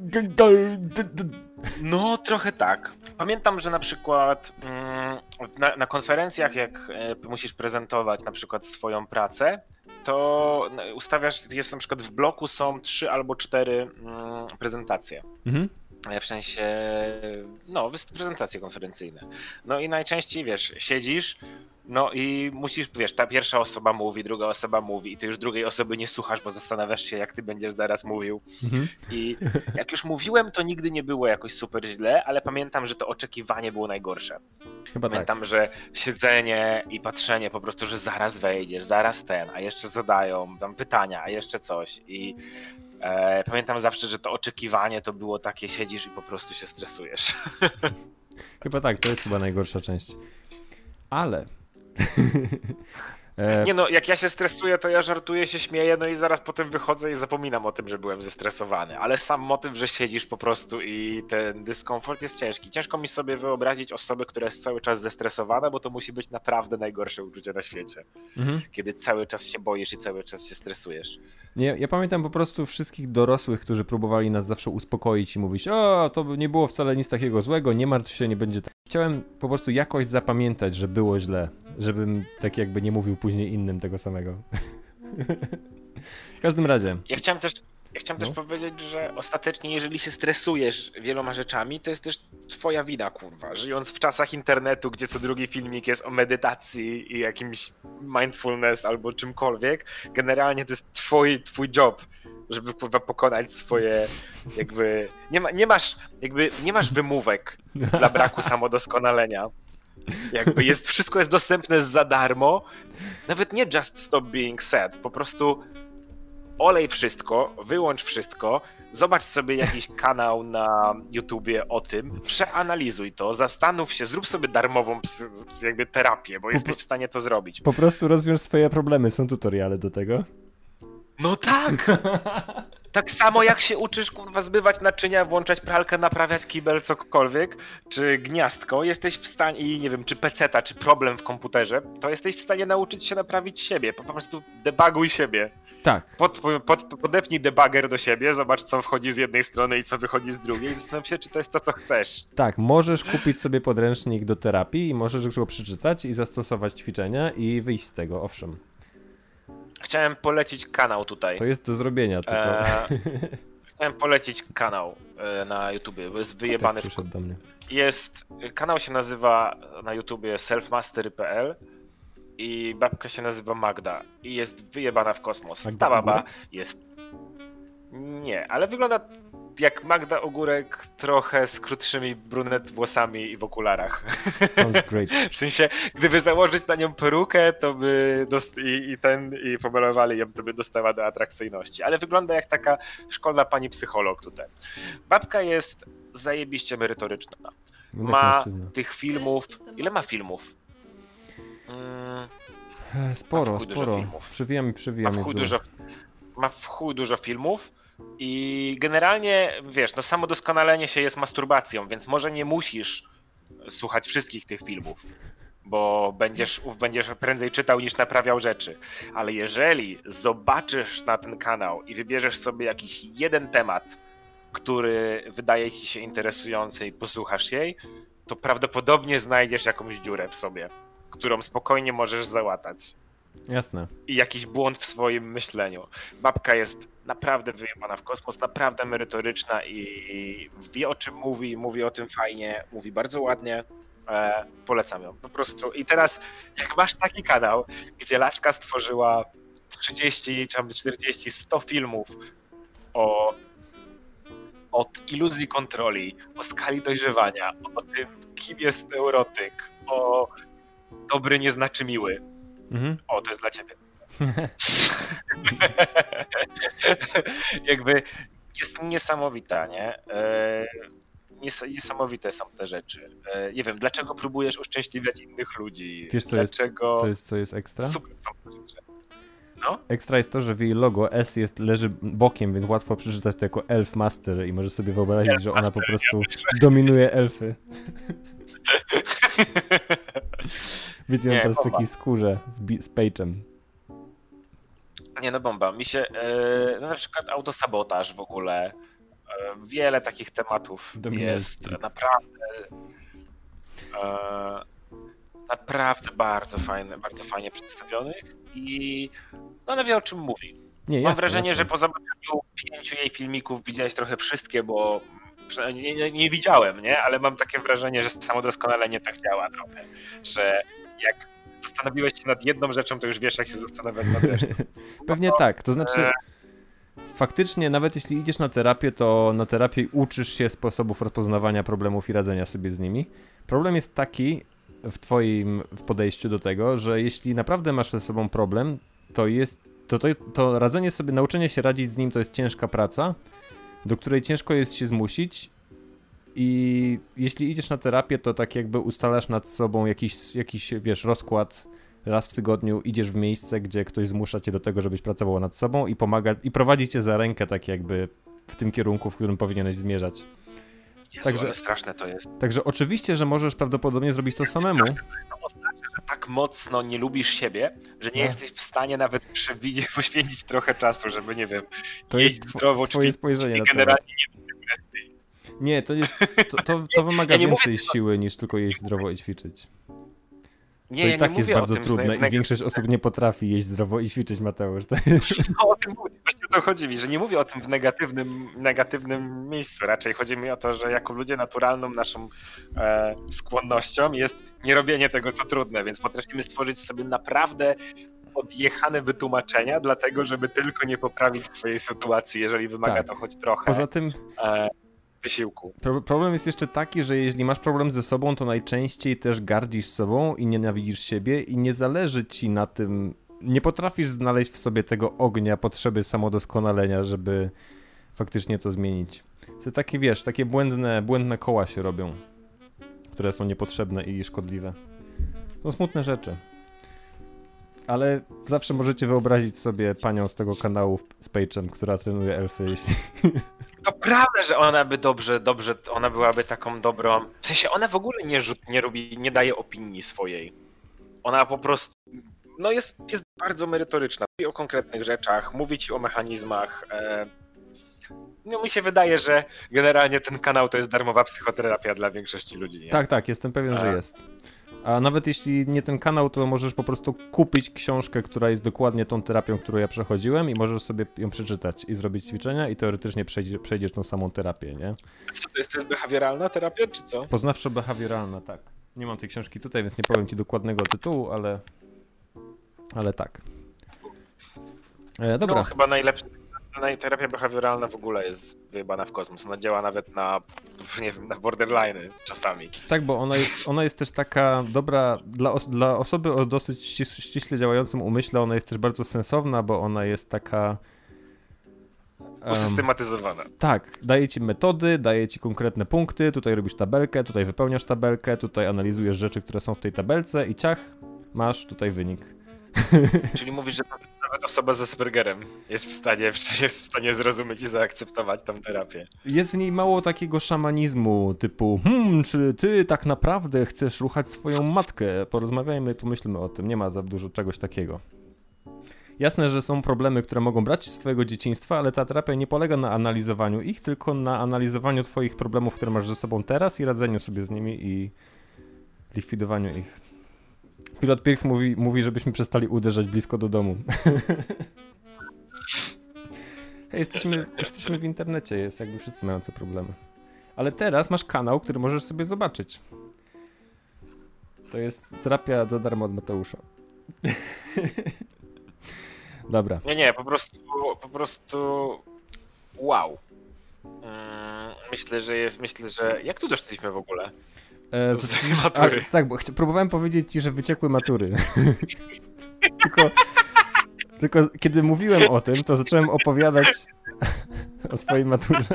No, trochę tak. Pamiętam, że na przykład mm, na, na konferencjach, jak e, musisz prezentować na przykład swoją pracę, to ustawiasz, jest na przykład w bloku są trzy albo cztery mm, prezentacje. Mhm. E, W sensie, no, prezentacje konferencyjne. No i najczęściej, wiesz, siedzisz, no i musisz, wiesz, ta pierwsza osoba mówi, druga osoba mówi i ty już drugiej osoby nie słuchasz, bo zastanawiasz się, jak ty będziesz zaraz mówił. Mhm. I jak już mówiłem, to nigdy nie było jakoś super źle, ale pamiętam, że to oczekiwanie było najgorsze. Chyba tak. Pamiętam, że siedzenie i patrzenie po prostu, że zaraz wejdziesz, zaraz ten, a jeszcze zadają tam pytania, a jeszcze coś. I e, pamiętam zawsze, że to oczekiwanie to było takie, siedzisz i po prostu się stresujesz. *laughs* Chyba tak, to jest chyba najgorsza część. Ale Nie no, jak ja się stresuję, to ja żartuję, się śmieję, no i zaraz potem wychodzę i zapominam o tym, że byłem zestresowany. Ale sam motyw, że siedzisz po prostu i ten dyskomfort jest ciężki. Ciężko mi sobie wyobrazić osobę, która jest cały czas zestresowana, bo to musi być naprawdę najgorsze uczucie na świecie. mhm. Kiedy cały czas się boisz i cały czas się stresujesz. Nie, ja pamiętam po prostu wszystkich dorosłych, którzy próbowali nas zawsze uspokoić i mówić, o, to nie było wcale nic takiego złego, nie martw się, nie będzie tak. Chciałem po prostu jakoś zapamiętać, że było źle, żebym tak jakby nie mówił później innym tego samego. *laughs* w każdym razie, Ja chciałem też, ja chciałem No. też powiedzieć, że ostatecznie, jeżeli się stresujesz wieloma rzeczami, to jest też twoja wina, kurwa. Żyjąc w czasach internetu, gdzie co drugi filmik jest o medytacji i jakimś mindfulness albo czymkolwiek, generalnie to jest twój, twój job, żeby kurwa pokonać swoje jakby... Nie, ma, nie masz jakby, nie masz wymówek dla braku samodoskonalenia. Jakby jest, wszystko jest dostępne za darmo. Nawet nie just stop being sad, po prostu olej wszystko, wyłącz wszystko, zobacz sobie jakiś *laughs* kanał na YouTubie o tym, przeanalizuj to, zastanów się, zrób sobie darmową jakby terapię, bo jesteś w stanie to zrobić. po prostu rozwiąż swoje problemy, są tutoriale do tego. No tak! *laughs* Tak samo jak się uczysz kurwa zbywać naczynia, włączać pralkę, naprawiać kibel, cokolwiek, czy gniazdko, jesteś w stanie, i nie wiem, czy peceta, czy problem w komputerze, to jesteś w stanie nauczyć się naprawić siebie, po prostu debuguj siebie. Tak, Pod, pod, podepnij debugger do siebie, zobacz co wchodzi z jednej strony i co wychodzi z drugiej i zastanów się, czy to jest to, co chcesz. tak, możesz kupić sobie podręcznik do terapii i możesz go przeczytać i zastosować ćwiczenia i wyjść z tego, owszem. Chciałem polecić kanał tutaj. To jest do zrobienia, tylko E, *laughs* chciałem polecić kanał e, na YouTubie, bo jest tak wyjebany w przyszedł do mnie. jest, kanał się nazywa na YouTubie selfmastery.pl i babka się nazywa Magda i jest wyjebana w kosmos. Magda Ta baba jest... Nie, ale wygląda jak Magda Ogórek trochę z krótszymi brunet włosami i w okularach. *laughs* Sounds great. W sensie, gdyby założyć na nią perukę, to by dost- i, i ten i pomalowali ją, to by dostała do atrakcyjności. Ale wygląda jak taka szkolna pani psycholog tutaj. Babka jest zajebiście merytoryczna. Jak Ma mężczyzna. tych filmów. Ile ma filmów? Mm, Sporo, sporo. filmów. Przywijam i ma w chuj dużo. dużo. Ma w chuj dużo filmów. I generalnie, wiesz, no samo doskonalenie się jest masturbacją, więc może nie musisz słuchać wszystkich tych filmów, bo będziesz, będziesz prędzej czytał niż naprawiał rzeczy. Ale jeżeli zobaczysz na ten kanał i wybierzesz sobie jakiś jeden temat, który wydaje ci się interesujący i posłuchasz jej, to prawdopodobnie znajdziesz jakąś dziurę w sobie, którą spokojnie możesz załatać Jasne. i jakiś błąd w swoim myśleniu. Babka jest naprawdę wyjebana w kosmos, naprawdę merytoryczna i wie o czym mówi, mówi o tym fajnie, mówi bardzo ładnie. E, polecam ją po prostu. I teraz, jak masz taki kanał, gdzie Laska stworzyła 30 czy tam 40, 100 filmów o od iluzji kontroli, o skali dojrzewania, o tym, kim jest neurotyk, o dobry nie znaczy miły. Mhm. O, to jest dla ciebie. *laughs* *laughs* Jakby jest niesamowita, nie? E, nies- niesamowite są te rzeczy. E, nie wiem, dlaczego próbujesz uszczęśliwiać innych ludzi? Wiesz, co jest- dlaczego... Co jest, co jest ekstra? Super są te rzeczy. Ekstra jest to, że w jej logo S jest, leży bokiem, więc łatwo przeczytać to jako Elf Master i możesz sobie wyobrazić, Elf że ona po Master, prostu dominuje elfy. *laughs* Więc ją teraz w takiej skórze z, bi- z page'em. Nie no, bomba. Mi się e, no na przykład autosabotaż w ogóle. E, wiele takich tematów Dominant jest Strix. naprawdę e, naprawdę bardzo fajne, bardzo fajnie przedstawionych i no ona wie o czym mówi. Nie, Mam jasne, wrażenie, jasne. że po zobaczeniu pięciu jej filmików widziałeś trochę wszystkie, bo nie, nie, nie widziałem, nie? Ale mam takie wrażenie, że samo doskonalenie tak działa trochę, że jak zastanowiłeś się nad jedną rzeczą, to już wiesz, jak się zastanawiać nad resztą. *laughs* Pewnie tak, to znaczy faktycznie nawet jeśli idziesz na terapię, to na terapii uczysz się sposobów rozpoznawania problemów i radzenia sobie z nimi. Problem jest taki w twoim podejściu do tego, że jeśli naprawdę masz ze sobą problem, to jest to, to, to radzenie sobie, nauczenie się radzić z nim to jest ciężka praca, do której ciężko jest się zmusić i jeśli idziesz na terapię, to tak jakby ustalasz nad sobą jakiś, jakiś wiesz, rozkład raz w tygodniu idziesz w miejsce, gdzie ktoś zmusza cię do tego, żebyś pracował nad sobą i pomaga, i prowadzi cię za rękę tak jakby w tym kierunku, w którym powinieneś zmierzać. Jezu, Także- straszne to jest. Także oczywiście, że możesz prawdopodobnie zrobić to samemu. To oznacza, że tak mocno nie lubisz siebie, że nie No. jesteś w stanie nawet przewidzieć, *laughs* poświęcić trochę czasu, żeby, nie wiem, To jeść jest zdrowo, twoje ćwiczyć spojrzenie i na temat. generalnie nie. Nie, to jest, to, to, to wymaga *laughs* Ja nie mówię więcej siły niż tylko jeść zdrowo i ćwiczyć. Nie, To ja i tak jest bardzo trudne i większość osób nie potrafi jeść zdrowo i ćwiczyć, Mateusz. To *laughs* No, o tym mówię. Właśnie o to chodzi mi, że nie mówię o tym w negatywnym, negatywnym miejscu. Raczej chodzi mi o to, że jako ludzie naturalną naszą e, skłonnością jest nie robienie tego, co trudne, więc potrafimy stworzyć sobie naprawdę odjechane wytłumaczenia, dlatego żeby tylko nie poprawić swojej sytuacji, jeżeli wymaga Tak. to choć trochę Poza tym e, wysiłku. pro, problem jest jeszcze taki, że jeśli masz problem ze sobą, to najczęściej też gardzisz sobą i nienawidzisz siebie i nie zależy ci na tym, nie potrafisz znaleźć w sobie tego ognia potrzeby samodoskonalenia, żeby faktycznie to zmienić. To takie, wiesz, takie błędne, błędne koła się robią, które są niepotrzebne i szkodliwe. To smutne rzeczy. Ale zawsze możecie wyobrazić sobie panią z tego kanału z Page'em, która trenuje elfy, jeśli... *laughs* To prawda, że ona by dobrze, dobrze, ona byłaby taką dobrą. W sensie ona w ogóle nie, rzut, nie robi, nie daje opinii swojej. Ona po prostu. No jest, jest bardzo merytoryczna. Mówi o konkretnych rzeczach, mówi ci o mechanizmach. E, no mi się wydaje, że generalnie ten kanał to jest darmowa psychoterapia dla większości ludzi. Nie? Tak, tak, jestem pewien, że A. jest. A nawet jeśli nie ten kanał, to możesz po prostu kupić książkę, która jest dokładnie tą terapią, którą ja przechodziłem i możesz sobie ją przeczytać i zrobić ćwiczenia i teoretycznie przejdzie, przejdziesz tą samą terapię, nie? Co to jest, to jest behawioralna terapia, czy co? Poznawczo-behawioralna, tak. Nie mam tej książki tutaj, więc nie powiem ci dokładnego tytułu, ale... Ale tak. E, dobra. No chyba najlepsza. naj- Terapia behawioralna w ogóle jest wyjebana w kosmos. Ona działa nawet na, nie wiem, na borderline czasami. Tak, bo ona jest, ona jest też taka dobra dla, os dla osoby o dosyć ścis ściśle działającym umyśle, ona jest też bardzo sensowna, bo ona jest taka... em, Usystematyzowana. tak, daje ci metody, daje ci konkretne punkty, tutaj robisz tabelkę, tutaj wypełniasz tabelkę, tutaj analizujesz rzeczy, które są w tej tabelce i ciach, masz tutaj wynik. *laughs* Czyli mówisz, że nawet osoba z Aspergerem jest w stanie, *laughs* jest w stanie zrozumieć i zaakceptować tą terapię. Jest w niej mało takiego szamanizmu, typu hmm, czy ty tak naprawdę chcesz ruchać swoją matkę? Porozmawiajmy i pomyślmy o tym, nie ma za dużo czegoś takiego. Jasne, że są problemy, które mogą brać z twojego dzieciństwa, ale ta terapia nie polega na analizowaniu ich, tylko na analizowaniu twoich problemów, które masz ze sobą teraz i radzeniu sobie z nimi i likwidowaniu ich. Pilot Pirks mówi, mówi, żebyśmy przestali uderzać blisko do domu. *laughs* Hej, jesteśmy, jesteśmy w internecie, jest jakby wszyscy mają te problemy. Ale teraz masz kanał, który możesz sobie zobaczyć. To jest terapia za darmo od Mateusza. *laughs* Dobra. Nie, nie, po prostu, po prostu wow. Mm, Myślę, że jest, myślę, że... Jak tu doszliśmy w ogóle? E, Z zaczęliśmy- matury. A, tak, bo próbowałem powiedzieć ci, że wyciekły matury. *laughs* tylko, tylko kiedy mówiłem o tym, to zacząłem opowiadać *laughs* o swojej maturze.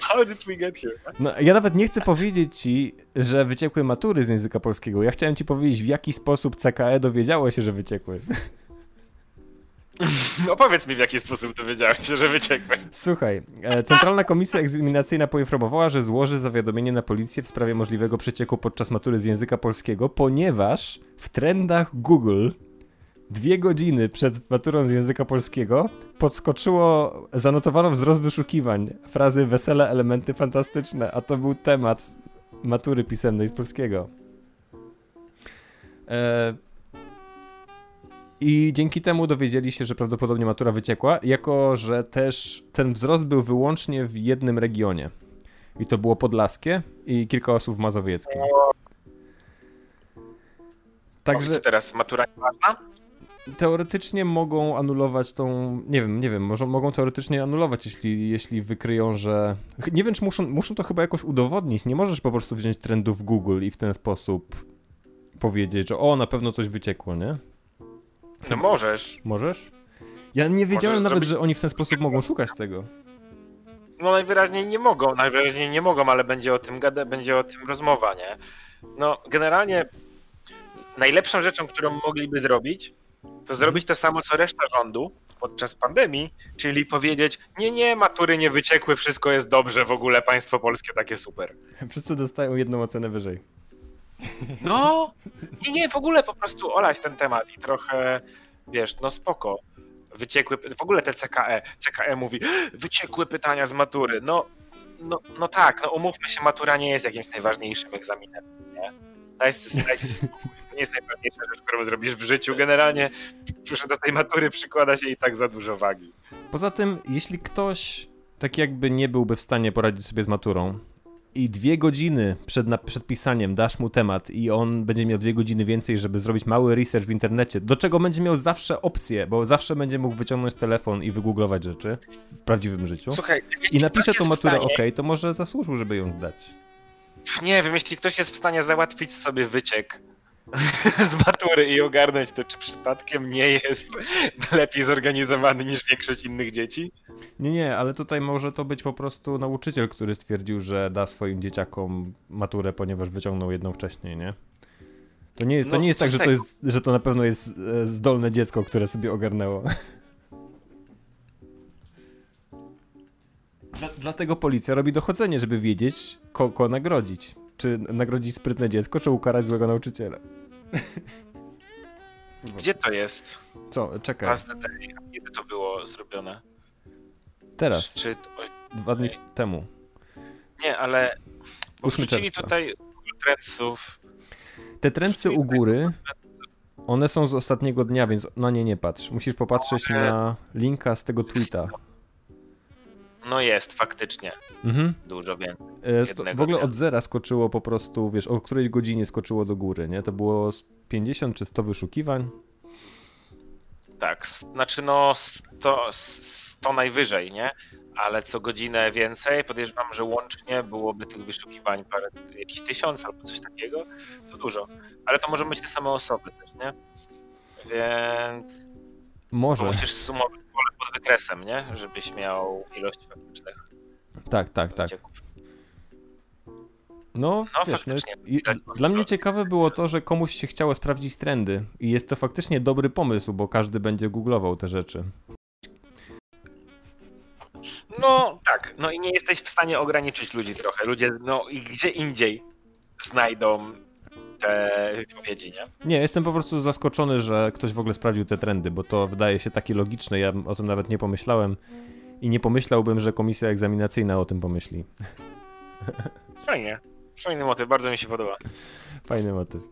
How did we get here? No, ja nawet nie chcę powiedzieć ci, że wyciekły matury z języka polskiego. Ja chciałem ci powiedzieć, w jaki sposób CKE dowiedziało się, że wyciekły. *laughs* Opowiedz mi, w jaki sposób dowiedziałeś się, że wyciekłem. Słuchaj, e, Centralna Komisja Egzaminacyjna poinformowała, że złoży zawiadomienie na policję w sprawie możliwego przecieku podczas matury z języka polskiego, ponieważ w trendach Google dwie godziny przed maturą z języka polskiego podskoczyło, zanotowano wzrost wyszukiwań frazy wesele elementy fantastyczne, a to był temat matury pisemnej z polskiego. E, I dzięki temu dowiedzieli się, że prawdopodobnie matura wyciekła, jako że też ten wzrost był wyłącznie w jednym regionie. I to było Podlaskie i kilka osób w Mazowieckim. Także... Także teraz, matura nieważna? teoretycznie mogą anulować tą. Nie wiem, nie wiem, może, mogą teoretycznie anulować, jeśli, jeśli wykryją, że. Nie wiem, czy muszą, muszą to chyba jakoś udowodnić. Nie możesz po prostu wziąć trendów Google i w ten sposób powiedzieć, że o, na pewno coś wyciekło, nie? No możesz. Możesz? Ja nie wiedziałem Możesz nawet, zrobić- że oni w ten sposób mogą szukać tego. No najwyraźniej nie mogą, najwyraźniej nie mogą, ale będzie o tym gada, będzie o tym rozmowa, nie? No generalnie najlepszą rzeczą, którą mogliby zrobić, to zrobić to samo, co reszta rządu podczas pandemii, czyli powiedzieć, nie, nie, matury nie wyciekły, wszystko jest dobrze, w ogóle państwo polskie takie super. Wszyscy dostają jedną ocenę wyżej. No, nie, nie, w ogóle po prostu olać ten temat i trochę, wiesz, no spoko. Wyciekły, w ogóle te CKE, CKE mówi, wyciekły pytania z matury. No, no, no tak, no umówmy się, matura nie jest jakimś najważniejszym egzaminem, nie? Daj sobie, daj sobie spokój. To nie jest najważniejsza rzecz, którą zrobisz w życiu. Generalnie proszę do tej matury przykłada się i tak za dużo wagi. Poza tym, jeśli ktoś tak jakby nie byłby w stanie poradzić sobie z maturą i dwie godziny przed, na, przed pisaniem dasz mu temat i on będzie miał dwie godziny więcej, żeby zrobić mały research w internecie, do czego będzie miał zawsze opcję, bo zawsze będzie mógł wyciągnąć telefon i wygooglować rzeczy w prawdziwym życiu. Słuchaj, I napisze tą maturę stanie- ok, to może zasłużył, żeby ją zdać. Nie wiem, jeśli ktoś jest w stanie załatwić sobie wyciek *laughs* z matury i ogarnąć to, czy przypadkiem nie jest *laughs* lepiej zorganizowany niż większość innych dzieci. Nie, nie, ale tutaj może to być po prostu nauczyciel, który stwierdził, że da swoim dzieciakom maturę, ponieważ wyciągnął jedną wcześniej, nie? To nie jest, to No, nie jest tak, że to, jest, że to na pewno jest e, zdolne dziecko, które sobie ogarnęło. *laughs* Dla, dlatego policja robi dochodzenie, żeby wiedzieć, kogo nagrodzić. Czy nagrodzić sprytne dziecko, czy ukarać złego nauczyciela. *laughs* Gdzie to jest? Co, czekaj, Last Day, a kiedy to było zrobione? teraz, Czy to... dwa dni temu. Nie, ale 8 wrzucili czerwca. tutaj trendców. Te trendsy u góry, one są z ostatniego dnia, więc na nie nie patrz. Musisz popatrzeć na linka z tego tweeta. No jest, faktycznie. Mhm. Dużo więcej. E, Jednego w ogóle dnia. od zera skoczyło po prostu, wiesz, o którejś godzinie skoczyło do góry, nie? To było z 50 czy 100 wyszukiwań. Tak, znaczy no 100, 100 najwyżej, nie? Ale co godzinę więcej, podejrzewam, że łącznie byłoby tych wyszukiwań parę, jakiś tysiąc albo coś takiego, to dużo. Ale to możemy być te same osoby też, nie? Więc Może. musisz sumować pole pod wykresem, nie? Żebyś miał ilość faktycznych Tak, tak, tak. No, No, wiesz, no, dla mnie ciekawe było to, że komuś się chciało sprawdzić trendy i jest to faktycznie dobry pomysł, bo każdy będzie googlował te rzeczy. No tak, no i nie jesteś w stanie ograniczyć ludzi trochę. Ludzie, no i gdzie indziej znajdą te wypowiedzi, nie? Nie, jestem po prostu zaskoczony, że ktoś w ogóle sprawdził te trendy, bo to wydaje się takie logiczne, ja o tym nawet nie pomyślałem i nie pomyślałbym, że komisja egzaminacyjna o tym pomyśli. Fajnie. Fajny motyw, bardzo mi się podoba. Fajny motyw.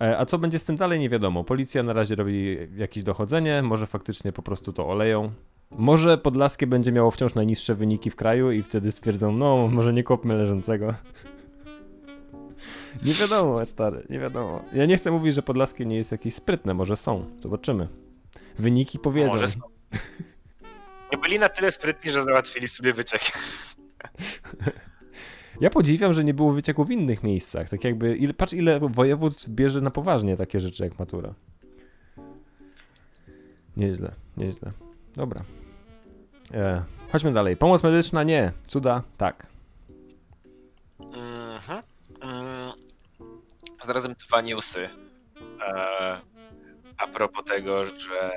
E, A co będzie z tym dalej, nie wiadomo. Policja na razie robi jakieś dochodzenie, może faktycznie po prostu to oleją. Może Podlaskie będzie miało wciąż najniższe wyniki w kraju i wtedy stwierdzą, no może nie kopmy leżącego. Nie wiadomo, stary, nie wiadomo. Ja nie chcę mówić, że Podlaskie nie jest jakieś sprytne, może są. Zobaczymy. Wyniki powiedzą. Może są. Nie byli na tyle sprytni, że załatwili sobie wyciek. Ja podziwiam, że nie było wycieku w innych miejscach. Tak jakby, ile, patrz ile województw bierze na poważnie takie rzeczy jak matura. Nieźle, nieźle. Dobra. E, chodźmy dalej. Pomoc medyczna nie. Cuda tak. Mhm. Zarazem dwa newsy. E, a propos tego, że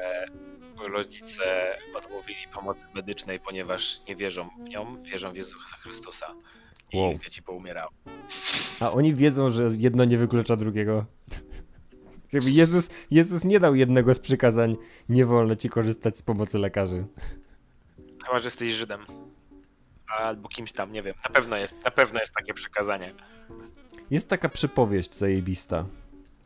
rodzice odmówili pomocy medycznej, ponieważ nie wierzą w nią, wierzą w Jezusa Chrystusa. I Wow. dzieci poumierały. A oni wiedzą, że jedno nie wyklucza drugiego. *laughs* Jakby Jezus, Jezus nie dał jednego z przykazań, nie wolno ci korzystać z pomocy lekarzy. Chyba, że jesteś Żydem. Albo kimś tam, nie wiem. Na pewno jest, na pewno jest takie przekazanie. Jest taka przypowieść zajebista,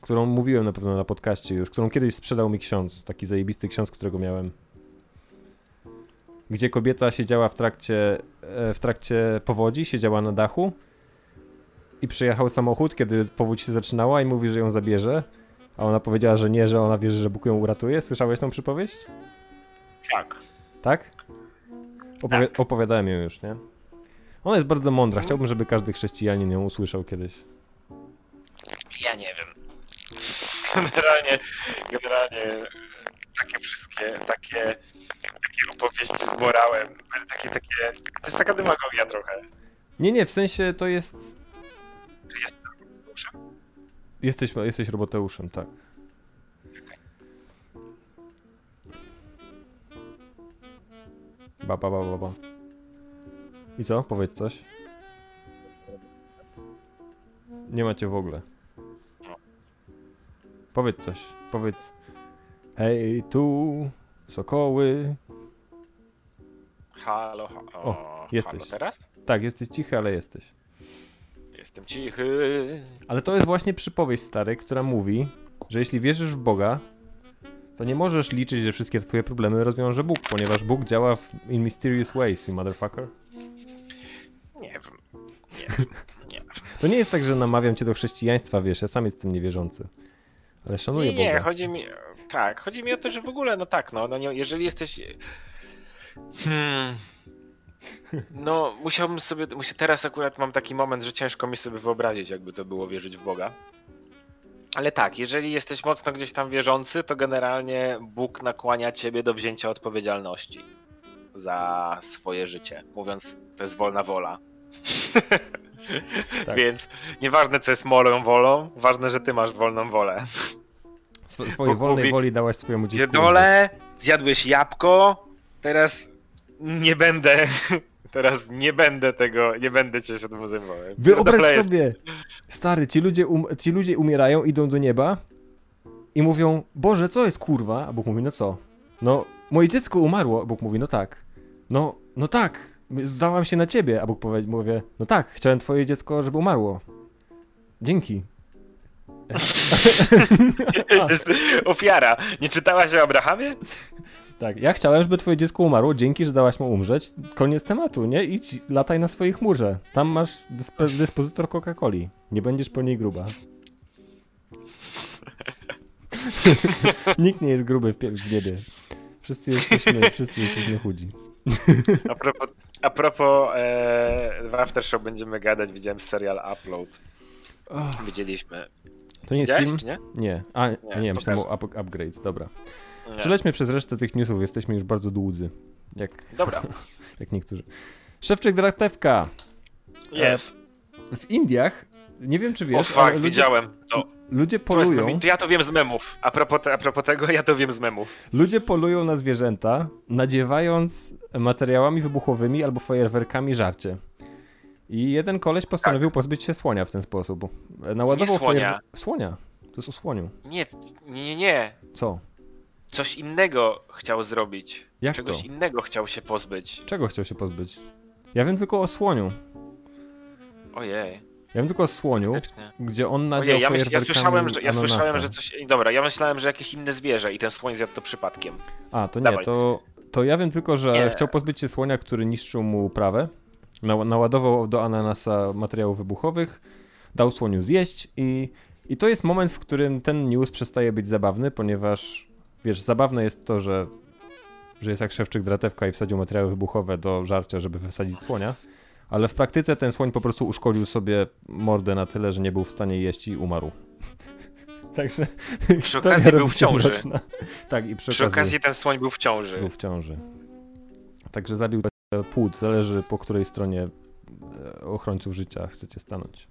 którą mówiłem na pewno na podcaście już, którą kiedyś sprzedał mi ksiądz, taki zajebisty ksiądz, którego miałem. Gdzie kobieta siedziała w trakcie, e, w trakcie powodzi, siedziała na dachu i przyjechał samochód, kiedy powódź się zaczynała i mówi, że ją zabierze, a ona powiedziała, że nie, że ona wierzy, że Bóg ją uratuje. Słyszałeś tą przypowieść? Tak. Tak? Opowi- Opowiadałem ją już, nie? Ona jest bardzo mądra. Chciałbym, żeby każdy chrześcijanin ją usłyszał kiedyś. Ja nie wiem. Generalnie, generalnie takie wszystkie, takie, takie opowieści z morałem, takie, takie, to jest taka demagogia trochę. Nie, nie, w sensie to jest. Czy jest muszę? Jesteś, jesteś roboteuszem, tak. Ba, ba, ba, ba, ba. I co? Powiedz coś. Nie macie w ogóle. Powiedz coś. Powiedz. Hej, tu sokoły. Halo, ha o, O, jesteś. Halo teraz? Tak, jesteś cichy, ale jesteś. Jestem cichy. Ale to jest właśnie przypowieść stary, która mówi, że jeśli wierzysz w Boga, to nie możesz liczyć, że wszystkie twoje problemy rozwiąże Bóg, ponieważ Bóg działa w in mysterious ways, you motherfucker. Nie wiem. Nie wiem. Nie, To nie jest tak, że namawiam cię do chrześcijaństwa, wiesz, ja sam jestem niewierzący. Ale szanuję nie, nie, Boga. chodzi mi. Tak, chodzi mi o to, że w ogóle, no tak, no, no nie, jeżeli jesteś. Hmm. No, musiałbym sobie. Teraz akurat mam taki moment, że ciężko mi sobie wyobrazić, jakby to było wierzyć w Boga. Ale tak, jeżeli jesteś mocno gdzieś tam wierzący, to generalnie Bóg nakłania ciebie do wzięcia odpowiedzialności za swoje życie. Mówiąc, to jest wolna wola. Tak. Więc nieważne, co jest moją wolą, ważne, że ty masz wolną wolę. Swo- swojej Bóg wolnej mówi, woli dałaś swojemu dziecku. Pierdolę, zjadłeś jabłko, teraz nie będę, *laughs* teraz nie będę tego, nie będę cię się tym zajmował. Wyobraź sobie, stary, ci ludzie, um, ci ludzie umierają, idą do nieba i mówią, Boże, co jest kurwa? A Bóg mówi, no co? No, moje dziecko umarło. A Bóg mówi, no tak. No, no tak, zdałam się na ciebie. A Bóg powie, mówię, no tak, chciałem twoje dziecko, żeby umarło. Dzięki. *laughs* jest ofiara. Nie czytałaś o Abrahamie? Tak, ja chciałem, żeby twoje dziecko umarło, dzięki, że dałaś mu umrzeć. Koniec tematu, nie? Idź, lataj na swojej chmurze. Tam masz dysp- dyspozytor Coca-Coli. Nie będziesz po niej gruba. *laughs* Nikt nie jest gruby w, w niebie. Wszyscy jesteśmy, wszyscy jesteśmy chudzi. A propos, a propos e, w Aftershow będziemy gadać, widziałem serial Upload. Widzieliśmy. To nie jest Widziałeś, film? czy nie? Nie. A, nie, a nie, myślałem o up upgrades, dobra. nie. Przelećmy przez resztę tych newsów, jesteśmy już bardzo dłudzy. Jak, Dobra, *laughs* jak niektórzy. Szewczyk Dratewka. jest. W Indiach, nie wiem czy O wiesz, fuck, ale ludzie, widziałem. To, ludzie to, jest polują... to ja to wiem z memów. A propos, a propos tego, ja to wiem z memów. Ludzie polują na zwierzęta, nadziewając materiałami wybuchowymi albo fajerwerkami żarcie. I jeden koleś postanowił pozbyć się słonia w ten sposób. Naładował Tak. Nie słonia. fajer- Słonia. To jest o słoniu. Nie, nie, nie, nie. Co? Coś innego chciał zrobić. Jak Czegoś to? innego chciał się pozbyć. Czego chciał się pozbyć? Ja wiem tylko o słoniu. Ojej. Ja wiem tylko o słoniu, Faktycznie. gdzie on nadział Ojej, ja, myśl, ja słyszałem, że ja ananasa. słyszałem, że coś. Dobra, ja myślałem, że jakieś inne zwierzę i ten słoń zjadł to przypadkiem. A, to nie, Dawaj. to, to ja wiem tylko, że Nie. chciał pozbyć się słonia, który niszczył mu uprawę. Na, naładował do ananasa materiałów wybuchowych, dał słoniu zjeść i, i to jest moment, w którym ten news przestaje być zabawny, ponieważ wiesz, zabawne jest to, że, że jest jak szewczyk dratewka i wsadził materiały wybuchowe do żarcia, żeby wysadzić słonia, ale w praktyce ten słoń po prostu uszkodził sobie mordę na tyle, że nie był w stanie jeść i umarł. *laughs* Także historia okazji był w ciąży. mroczna. Tak, i przy, Przy okazji ten słoń był w ciąży. był w ciąży. Także zabił płód. Zależy po której stronie e, ochrońców życia chcecie stanąć.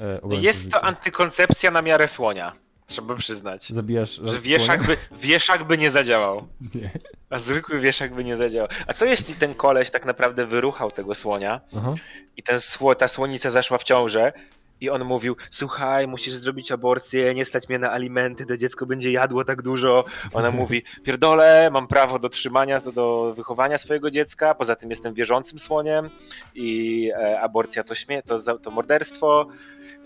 E, obrońców Jest to życia. antykoncepcja na miarę słonia. Trzeba przyznać. Zabijasz Że wieszak by, wieszak by nie zadziałał. Nie. A zwykły wieszak by nie zadziałał. A co jeśli ten koleś tak naprawdę wyruchał tego słonia Aha. i ten sło, ta słonica zaszła w ciążę i on mówił, słuchaj, musisz zrobić aborcję, nie stać mnie na alimenty, to dziecko będzie jadło tak dużo. Ona *laughs* mówi, pierdolę, mam prawo do trzymania, do, do wychowania swojego dziecka, poza tym jestem wierzącym słoniem i e, aborcja to, śmie to, to morderstwo.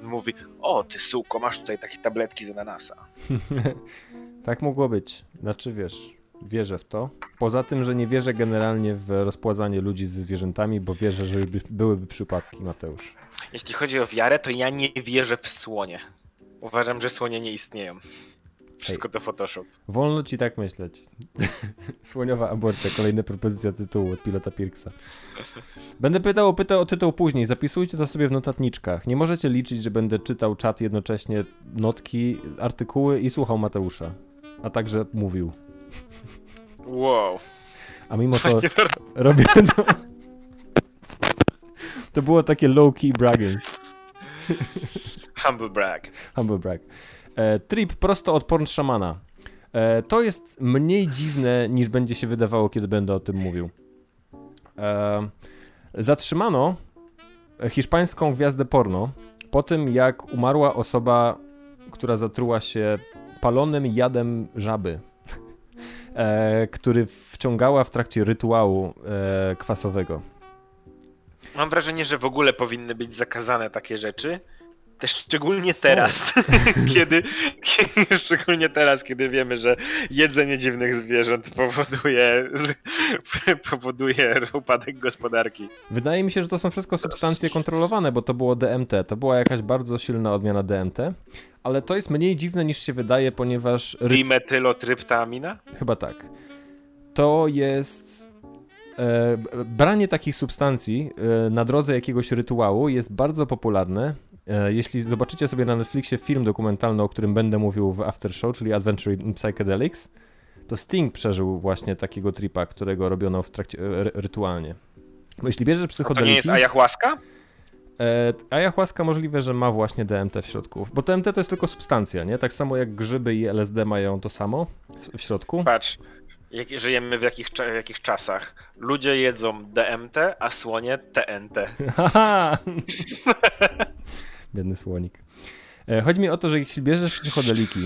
Mówi, o ty suko, masz tutaj takie tabletki z ananasa. *laughs* tak mogło być. Znaczy wiesz, wierzę w to. Poza tym, że nie wierzę generalnie w rozpładzanie ludzi ze zwierzętami, bo wierzę, że by, byłyby przypadki, Mateusz. Jeśli chodzi o wiarę, to ja nie wierzę w słonie. Uważam, że słonie nie istnieją. Wszystko to Photoshop. Wolno ci tak myśleć. *laughs* Słoniowa aborcja, kolejna propozycja tytułu od pilota Pirksa. Będę pytał o, pytał o tytuł później, zapisujcie to sobie w notatniczkach. Nie możecie liczyć, że będę czytał czat jednocześnie, notki, artykuły i słuchał Mateusza. A także mówił. Wow. A mimo to robię to... To było takie low-key bragging. Humble brag. Humble brag. E, trip prosto od porn szamana. E, to jest mniej dziwne niż będzie się wydawało, kiedy będę o tym mówił. E, zatrzymano hiszpańską gwiazdę porno po tym, jak umarła osoba, która zatruła się palonym jadem żaby, *laughs* który wciągała w trakcie rytuału kwasowego. Mam wrażenie, że w ogóle powinny być zakazane takie rzeczy. Szczególnie teraz, *laughs* kiedy, kiedy, szczególnie teraz, kiedy wiemy, że jedzenie dziwnych zwierząt powoduje, *laughs* powoduje upadek gospodarki. Wydaje mi się, że to są wszystko substancje kontrolowane, bo to było DMT. To była jakaś bardzo silna odmiana DMT, ale to jest mniej dziwne niż się wydaje, ponieważ. Ryt... Dimetylotryptamina? Chyba tak. To jest. E, branie takich substancji e, na drodze jakiegoś rytuału jest bardzo popularne. E, jeśli zobaczycie sobie na Netflixie film dokumentalny, o którym będę mówił w After Show, czyli Adventure in Psychedelics, to Sting przeżył właśnie takiego tripa, którego robiono w trakcie e, ry- rytualnie. Bo jeśli bierzesz To psychodeliki... nie jest ayahuasca? E, ayahuasca możliwe, że ma właśnie DMT w środku, bo DMT to jest tylko substancja, nie? Tak samo jak grzyby i LSD mają to samo w, w środku. Patrz, jak, żyjemy w jakich, w jakich czasach. Ludzie jedzą DMT, a słonie TNT. *laughs* *laughs* *laughs* Biedny słonik. E, Chodzi mi o to, że jeśli bierzesz psychodeliki,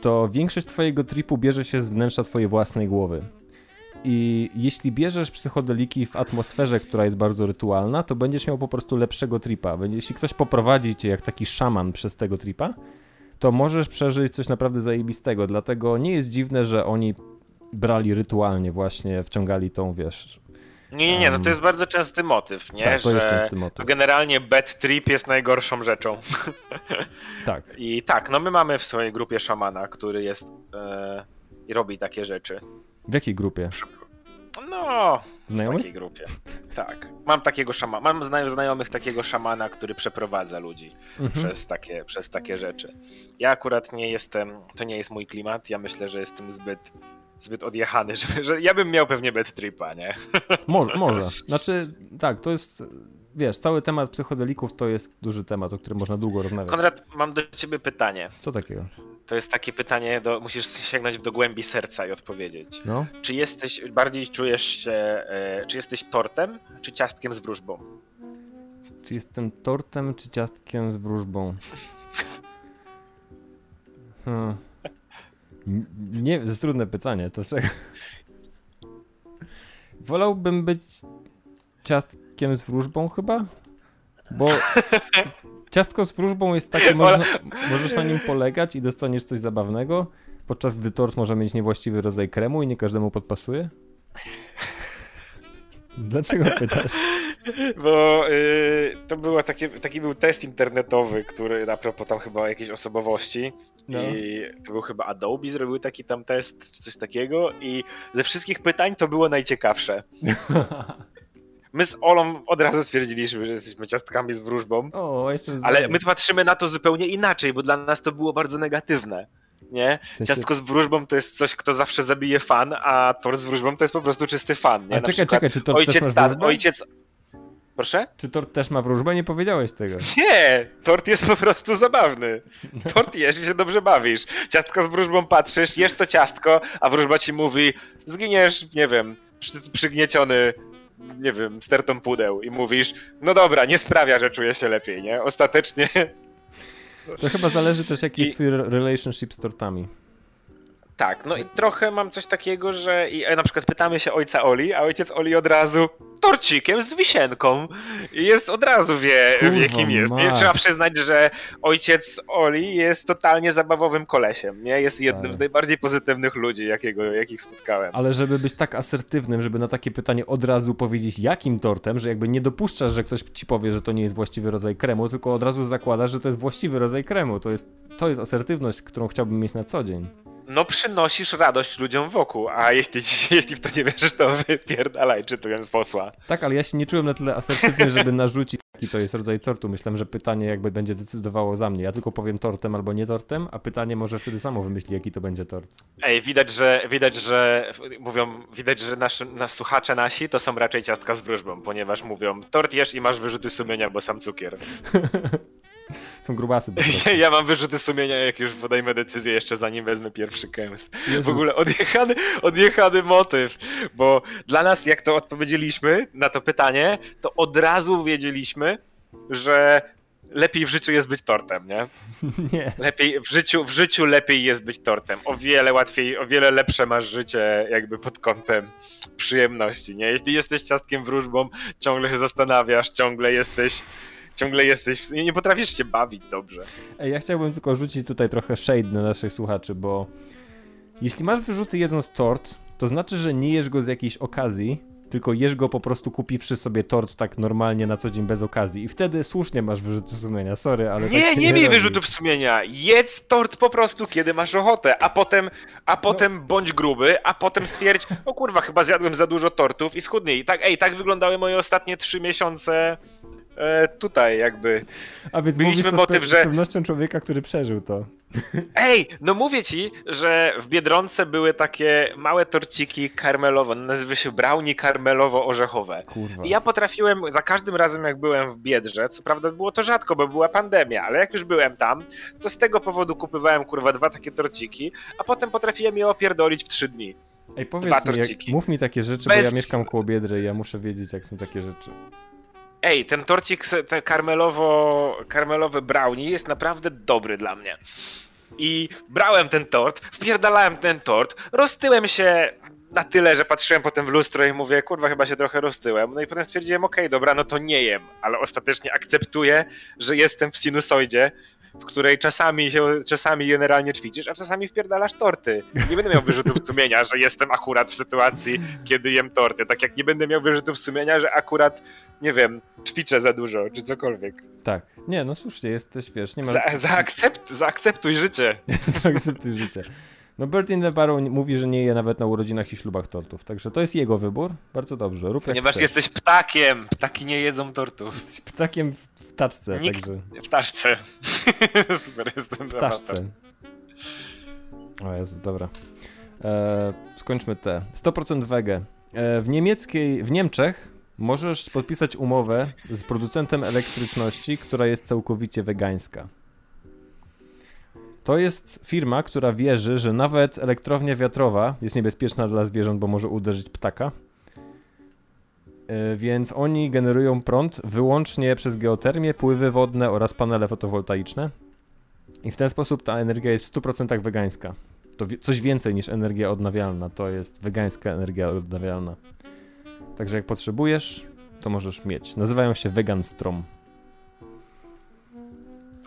to większość twojego tripu bierze się z wnętrza twojej własnej głowy. I jeśli bierzesz psychodeliki w atmosferze, która jest bardzo rytualna, to będziesz miał po prostu lepszego tripa. Jeśli ktoś poprowadzi cię jak taki szaman przez tego tripa, to możesz przeżyć coś naprawdę zajebistego. Dlatego nie jest dziwne, że oni brali rytualnie właśnie, wciągali tą, wiesz... Nie, nie, nie, no to jest bardzo częsty motyw, nie? tak, to że jest częsty to motyw. generalnie bad trip jest najgorszą rzeczą. *laughs* Tak. I tak, no my mamy w swojej grupie szamana, który jest e, i robi takie rzeczy. W jakiej grupie? No, w Znajomych? takiej grupie. Tak. Mam takiego szamana, mam zna- znajomych takiego szamana, który przeprowadza ludzi Mhm. przez, takie, przez takie rzeczy. Ja akurat nie jestem, to nie jest mój klimat, ja myślę, że jestem zbyt zbyt odjechany, *laughs* że, że ja bym miał pewnie bad tripa, nie? *laughs* Może, może. Znaczy, tak, to jest, wiesz, cały temat psychodelików to jest duży temat, o którym można długo rozmawiać. Konrad, mam do ciebie pytanie. Co takiego? To jest takie pytanie, do, musisz sięgnąć do głębi serca i odpowiedzieć. No? Czy jesteś, bardziej czujesz się, e, czy jesteś tortem, czy ciastkiem z wróżbą? Czy jestem tortem, czy ciastkiem z wróżbą? *laughs* Hmm. Nie, to jest trudne pytanie, to czego? Wolałbym być ciastkiem z wróżbą chyba? Bo *laughs* ciastko z wróżbą jest takie, można, możesz na nim polegać i dostaniesz coś zabawnego, podczas gdy tort może mieć niewłaściwy rodzaj kremu i nie każdemu podpasuje? Dlaczego pytasz? *laughs* Bo y, to było takie, taki był test internetowy, który a propos tam chyba jakiejś osobowości. No. I to był chyba Adobe zrobił taki tam test, czy coś takiego. I ze wszystkich pytań to było najciekawsze. *laughs* My z Olą od razu stwierdziliśmy, że jesteśmy ciastkami z wróżbą. O, jestem Ale my patrzymy na to zupełnie inaczej, bo dla nas to było bardzo negatywne. Nie? W sensie- Ciastko z wróżbą to jest coś, kto zawsze zabije fan, a tort z wróżbą to jest po prostu czysty fan. Nie? A Na czekaj, czekaj, czy tort też ojciec, masz ta, wróżbę? ojciec. Proszę? Czy tort też ma wróżbę? Nie powiedziałeś tego. Nie, tort jest po prostu zabawny. Tort jesz i się dobrze bawisz. Ciastko z wróżbą patrzysz, jesz to ciastko, a wróżba ci mówi, zginiesz, nie wiem, przy, przygnieciony, nie wiem, stertą pudeł i mówisz, no dobra, nie sprawia, że czuję się lepiej, nie? Ostatecznie To chyba zależy też jaki jest I- twój re- relationship z tortami. Tak, no i trochę mam coś takiego, że i, e, na przykład pytamy się ojca Oli, a ojciec Oli od razu torcikiem z wisienką. I jest od razu wie, Kurwa wie kim jest. Nie trzeba przyznać, że ojciec Oli jest totalnie zabawowym kolesiem. Nie? Jest jednym Stary. z najbardziej pozytywnych ludzi, jakiego, jakich spotkałem. Ale żeby być tak asertywnym, żeby na takie pytanie od razu powiedzieć jakim tortem, że jakby nie dopuszczasz, że ktoś ci powie, że to nie jest właściwy rodzaj kremu, tylko od razu zakładasz, że to jest właściwy rodzaj kremu. To jest, to jest asertywność, którą chciałbym mieć na co dzień. No przynosisz radość ludziom wokół, a jeśli, *laughs* jeśli w to nie wierzysz, to wypierdalaj, czytując posła. Tak, ale ja się nie czułem na tyle asertywny, żeby narzucić, jaki to jest rodzaj tortu. Myślałem, że pytanie jakby będzie decydowało za mnie. Ja tylko powiem tortem albo nie tortem, a pytanie może wtedy samo wymyśli, jaki to będzie tort. Ej, widać, że widać, że mówią, widać, że nasz, nasz słuchacze nasi to są raczej ciastka z wróżbą, ponieważ mówią, tort jesz i masz wyrzuty sumienia, bo sam cukier. *laughs* *laughs* są grubasy. *laughs* Ja mam wyrzuty sumienia, jak już podejmę decyzję, jeszcze zanim wezmę pierwszy kęs. Jezus. W ogóle odjechany, odjechany motyw, bo dla nas, jak to odpowiedzieliśmy na to pytanie, to od razu wiedzieliśmy, że lepiej w życiu jest być tortem, nie? *laughs* Nie. Lepiej w życiu, w życiu lepiej jest być tortem. O wiele łatwiej, o wiele lepsze masz życie jakby pod kątem przyjemności, nie? Jeśli jesteś ciastkiem wróżbą, ciągle się zastanawiasz, ciągle jesteś, ciągle jesteś, nie, nie potrafisz się bawić dobrze. Ej, ja chciałbym tylko rzucić tutaj trochę shade na naszych słuchaczy, bo jeśli masz wyrzuty jedząc tort, to znaczy, że nie jesz go z jakiejś okazji, tylko jesz go po prostu kupiwszy sobie tort tak normalnie na co dzień bez okazji i wtedy słusznie masz wyrzuty sumienia, sorry, ale Nie, tak nie nie miej robi. wyrzutów sumienia. Jedz tort po prostu, kiedy masz ochotę, a potem, a potem bądź gruby, a potem stwierdź, o kurwa, chyba zjadłem za dużo tortów i schudnij. I tak, ej, tak wyglądały moje ostatnie trzy miesiące e, tutaj jakby. A więc Mieliśmy mówisz to motyw, z, że- z pewnością człowieka, który przeżył to. Ej, no mówię ci, że w Biedronce były takie małe torciki karmelowo, nazywa się brownie karmelowo-orzechowe. Kurwa. I ja potrafiłem, za każdym razem jak byłem w Biedrze, co prawda było to rzadko, bo była pandemia, ale jak już byłem tam, to z tego powodu kupywałem kurwa dwa takie torciki, a potem potrafiłem je opierdolić w trzy dni. Ej, powiedz mi, jak, mów mi takie rzeczy, bo Bez- ja mieszkam koło Biedry i ja muszę wiedzieć, jak są takie rzeczy. Ej, ten torcik, ten karmelowo, karmelowy brownie jest naprawdę dobry dla mnie. I brałem ten tort, wpierdalałem ten tort, roztyłem się na tyle, że patrzyłem potem w lustro i mówię, kurwa, chyba się trochę roztyłem. No i potem stwierdziłem, okej, dobra, no to nie jem, ale ostatecznie akceptuję, że jestem w sinusoidzie, w której czasami się, czasami generalnie ćwiczysz, a czasami wpierdalasz torty. Nie będę miał wyrzutów sumienia, że jestem akurat w sytuacji, kiedy jem torty. Tak jak nie będę miał wyrzutów sumienia, że akurat, nie wiem, ćwiczę za dużo, czy cokolwiek. Tak. Nie, no słusznie, jesteś, wiesz, nie ma... Za, zaakcept, zaakceptuj życie. *laughs* Zaakceptuj życie. No Bertin LeBarrow mówi, że nie je nawet na urodzinach i ślubach tortów, także to jest jego wybór. Bardzo dobrze, rób Ponieważ chcesz. jesteś ptakiem. Ptaki nie jedzą tortów. Jesteś ptakiem w, taczce, Nikt- także W taszce. *laughs* Super, jestem w taszce. O Jezu, dobra. E, skończmy te. 100% wege. E, w niemieckiej, w Niemczech możesz podpisać umowę z producentem elektryczności, która jest całkowicie wegańska. To jest firma, która wierzy, że nawet elektrownia wiatrowa jest niebezpieczna dla zwierząt, bo może uderzyć ptaka. E, Więc oni generują prąd wyłącznie przez geotermię, pływy wodne oraz panele fotowoltaiczne. I w ten sposób ta energia jest w 100% wegańska. To wi- coś więcej niż energia odnawialna, to jest wegańska energia odnawialna. Także jak potrzebujesz, to możesz mieć. Nazywają się Veganstrom.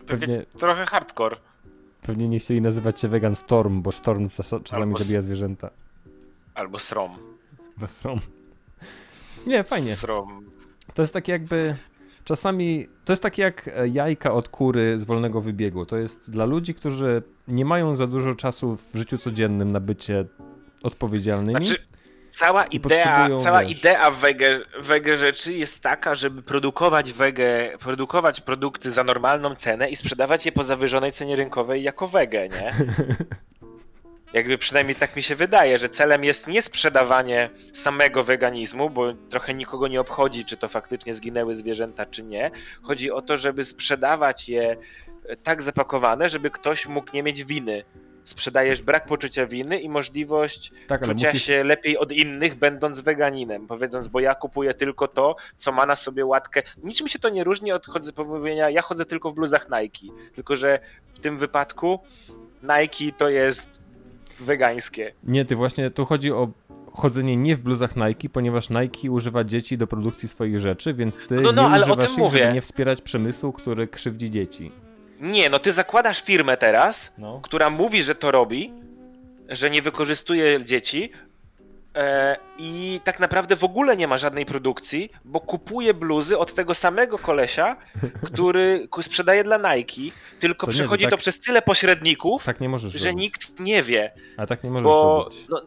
Pewnie, Takie trochę hardcore. Pewnie nie chcieli nazywać się Vegan Storm, bo Storm czas- czasami Albo zabija zwierzęta. Albo srom. Na Strom. Nie, fajnie. Srom. To jest takie jakby. Czasami to jest takie jak e, jajka od kury z wolnego wybiegu. To jest dla ludzi, którzy nie mają za dużo czasu w życiu codziennym na bycie odpowiedzialnymi. Znaczy, cała idea, cała wiesz- idea wege, wege rzeczy jest taka, żeby produkować wege, produkować produkty za normalną cenę i sprzedawać je po zawyżonej cenie rynkowej jako wege, nie? *laughs* Jakby przynajmniej tak mi się wydaje, że celem jest nie sprzedawanie samego weganizmu, bo trochę nikogo nie obchodzi, czy to faktycznie zginęły zwierzęta, czy nie. Chodzi o to, żeby sprzedawać je tak zapakowane, żeby ktoś mógł nie mieć winy. Sprzedajesz brak poczucia winy i możliwość tak, czucia musisz, się lepiej od innych, będąc weganinem. Powiedząc, bo ja kupuję tylko to, co ma na sobie łatkę. Niczym się to nie różni od pomówienia, ja chodzę tylko w bluzach Nike. Tylko, że w tym wypadku Nike to jest wegańskie. Nie, ty właśnie tu chodzi o chodzenie nie w bluzach Nike, ponieważ Nike używa dzieci do produkcji swoich rzeczy, więc ty No, no, nie używasz ich, mówię. żeby nie wspierać przemysłu, który krzywdzi dzieci. Nie, no ty zakładasz firmę teraz, No. która mówi, że to robi, że nie wykorzystuje dzieci e, i tak naprawdę w ogóle nie ma żadnej produkcji, bo kupuje bluzy od tego samego kolesia, *laughs* który sprzedaje dla Nike, tylko To nie, to przechodzi to, tak- przez tyle pośredników, Tak że robić. nikt nie wie, A tak nie możesz bo robić. no,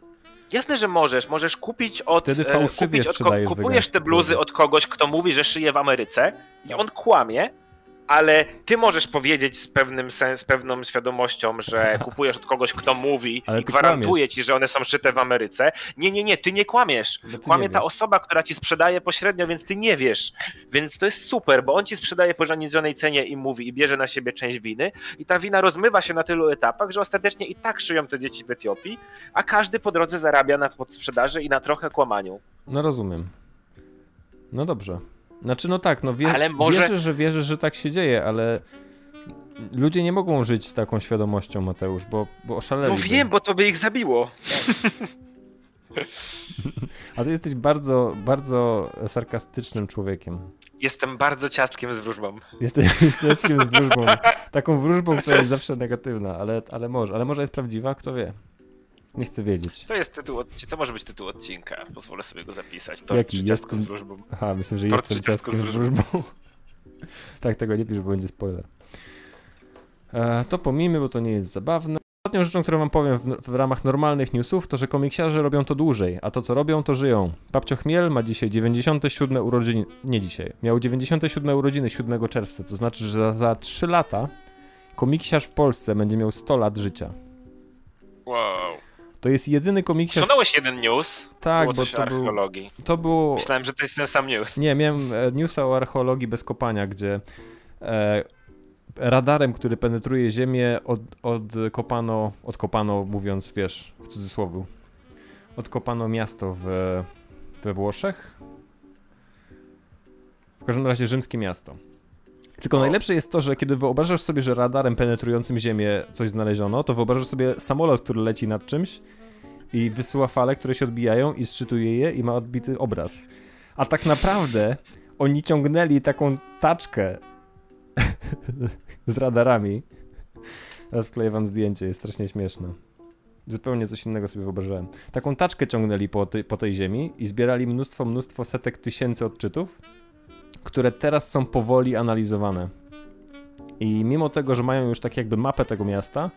jasne, że możesz, możesz kupić od Wtedy e, fałszywie kupić od kupujesz te bluzy bluzy. od kogoś, kto mówi, że szyje w Ameryce i on kłamie, ale ty możesz powiedzieć z, pewnym sens, z pewną świadomością, że *laughs* kupujesz od kogoś, kto mówi Ale i gwarantuje kłamiesz. ci, że one są szyte w Ameryce. Nie, nie, nie, ty nie kłamiesz. Bo ty Kłamie nie ta wiesz. osoba, która ci sprzedaje pośrednio, więc ty nie wiesz. Więc to jest super, bo on ci sprzedaje po zaniżonej cenie i mówi i bierze na siebie część winy i ta wina rozmywa się na tylu etapach, że ostatecznie i tak szyją to dzieci w Etiopii, a każdy po drodze zarabia na podsprzedaży i na trochę kłamaniu. No rozumiem. No dobrze. Znaczy, no tak, no wie, Ale może- wierzę, że wierzę, że tak się dzieje, ale ludzie nie mogą żyć z taką świadomością, Mateusz, bo, bo No oszaleli. wiem, bo to by ich zabiło. *laughs* A ty jesteś bardzo, bardzo sarkastycznym człowiekiem. Jestem bardzo ciastkiem z wróżbą. Jesteś *laughs* wszystkim z wróżbą. Taką wróżbą, która jest zawsze negatywna, ale, ale może. Ale może jest prawdziwa, kto wie. Nie chcę wiedzieć. To jest tytuł, odci- to może być tytuł odcinka. Pozwolę sobie go zapisać. To Jaki? Jaki? ciastko Jest- z wróżbą. Aha, myślę, że Tort jestem ciastko z wróżbą. *laughs* tak, tego nie pisz, bo będzie spoiler. E, to pomijmy, bo to nie jest zabawne. Ostatnią rzeczą, którą wam powiem w, w ramach normalnych newsów, to że komiksiarze robią to dłużej, a to co robią, to żyją. Papcio Chmiel ma dzisiaj 97 urodziny, nie dzisiaj, miał 97 urodziny 7 czerwca, to znaczy, że za, za 3 lata komiksiarz w Polsce będzie miał 100 lat życia. Wow. To jest jedyny komiksiarz... Przesunąłeś jeden news. Tak, było bo to był, archeologii. to było... Myślałem, że to jest ten sam news. Nie, miałem e, newsa o archeologii bez kopania, gdzie e, radarem, który penetruje ziemię, od, odkopano, odkopano, mówiąc, wiesz, w cudzysłowie, odkopano miasto w, we Włoszech. W każdym razie rzymskie miasto. Tylko O. najlepsze jest to, że kiedy wyobrażasz sobie, że radarem penetrującym ziemię coś znaleziono, to wyobrażasz sobie samolot, który leci nad czymś i wysyła fale, które się odbijają i szczytuje je i ma odbity obraz. A tak naprawdę oni ciągnęli taką taczkę *laughs* z radarami. Teraz wkleję wam zdjęcie, jest strasznie śmieszne. Zupełnie coś innego sobie wyobrażałem. Taką taczkę ciągnęli po, tej- po tej ziemi i zbierali mnóstwo, mnóstwo setek tysięcy odczytów, które teraz są powoli analizowane. I mimo tego, że mają już tak jakby mapę tego miasta,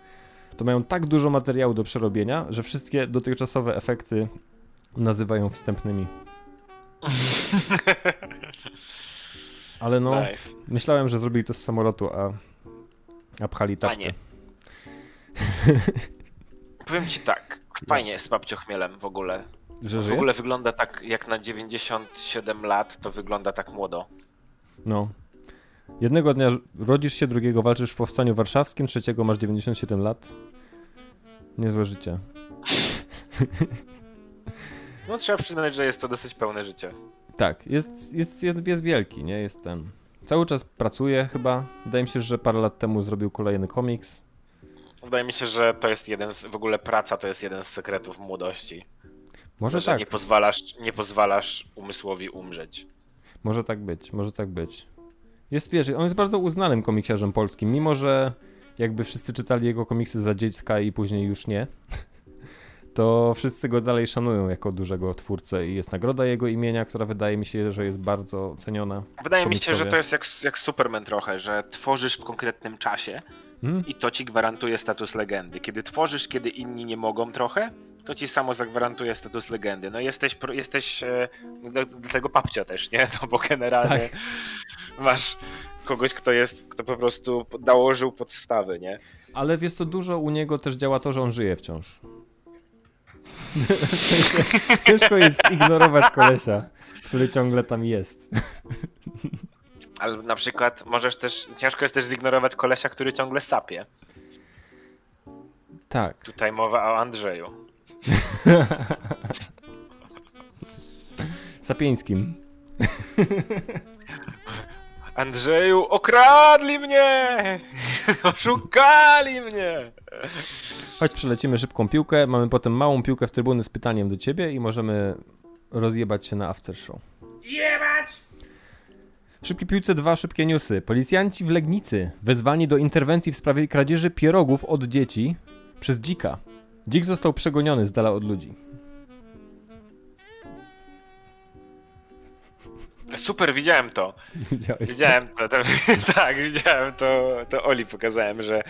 to mają tak dużo materiału do przerobienia, że wszystkie dotychczasowe efekty nazywają wstępnymi. *laughs* Ale no, Nice. myślałem, że zrobili to z samolotu, a, a pchali taczkę. Panie. *laughs* Powiem ci tak. Fajnie jest z babcią chmielem w ogóle. Że W żyje? ogóle wygląda tak, jak na 97 lat, to wygląda tak młodo. No. Jednego dnia rodzisz się, drugiego walczysz w Powstaniu Warszawskim, trzeciego masz 97 lat. Niezłe życie. *laughs* No trzeba przyznać, że jest to dosyć pełne życie. Tak, jest, jest, jest, jest wielki, nie? Jest ten. Cały czas pracuje chyba. Wydaje mi się, że parę lat temu zrobił kolejny komiks. Wydaje mi się, że to jest jeden z, w ogóle praca to jest jeden z sekretów młodości. Może że tak, nie pozwalasz, nie pozwalasz umysłowi umrzeć. może tak być, może tak być. Jest, wiesz, on jest bardzo uznanym komiksiarzem polskim, mimo że jakby wszyscy czytali jego komiksy za dziecka i później już nie, *laughs* to wszyscy go dalej szanują jako dużego twórcę i jest nagroda jego imienia, która wydaje mi się, że jest bardzo ceniona. Wydaje mi się, że to jest jak, jak Superman trochę, że tworzysz w konkretnym czasie Hmm? i to ci gwarantuje status legendy. Kiedy tworzysz, kiedy inni nie mogą trochę, to ci samo zagwarantuje status legendy. No jesteś, jesteś e, do, do tego papcia też, nie? No bo generalnie Tak. masz kogoś, kto jest, kto po prostu dołożył podstawy, nie? Ale wiesz co, dużo u niego też działa to, że on żyje wciąż. w sensie, ciężko jest zignorować kolesia, który ciągle tam jest. Ale na przykład możesz też, ciężko jest też zignorować kolesia, który ciągle sapie. Tak. Tutaj mowa o Andrzeju. *laughs* Sapieńskim. *laughs* Andrzeju, okradli mnie! *laughs* Oszukali mnie! Chodź, przelecimy szybką piłkę. Mamy potem małą piłkę w trybuny z pytaniem do ciebie i możemy rozjebać się na after show. Jebać! W szybkiej piłce dwa szybkie newsy. Policjanci w Legnicy wezwani do interwencji w sprawie kradzieży pierogów od dzieci przez dzika. Dzik został przegoniony z dala od ludzi. Super, widziałem to. Widziałeś? Widziałem to. to *laughs* tak, widziałem to. To Oli pokazałem, że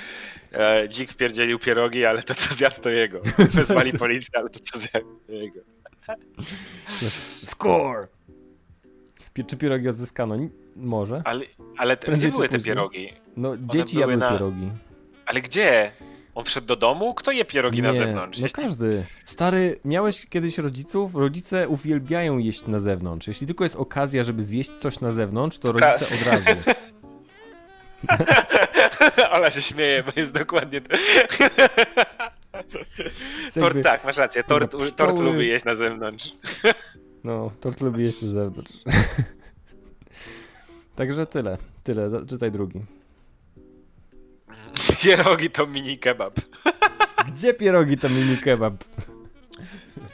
e, dzik wpierdzielił pierogi, ale to co zjadł to jego. *laughs* Wezwali policję, ale to co zjadł to jego. *laughs* Score! Pi- Czy pierogi odzyskano? Może. Ale, ale te, gdzie były te pierogi? No, dzieci jadły na- pierogi. Ale gdzie? On wszedł do domu? Kto je pierogi na Nie, zewnątrz? No każdy. Stary, miałeś kiedyś rodziców? Rodzice uwielbiają jeść na zewnątrz. Jeśli tylko jest okazja, żeby zjeść coś na zewnątrz, to rodzice od razu. *laughs* Ola się śmieje, bo jest dokładnie... to. *laughs* Tort, tak, masz rację, tort, Kurwa, tort pszczoły- lubi jeść na zewnątrz. *laughs* No, tort lubi jeść na zewnątrz. Także tyle. Tyle. Czytaj drugi. Pierogi to mini kebab. Gdzie pierogi to mini kebab?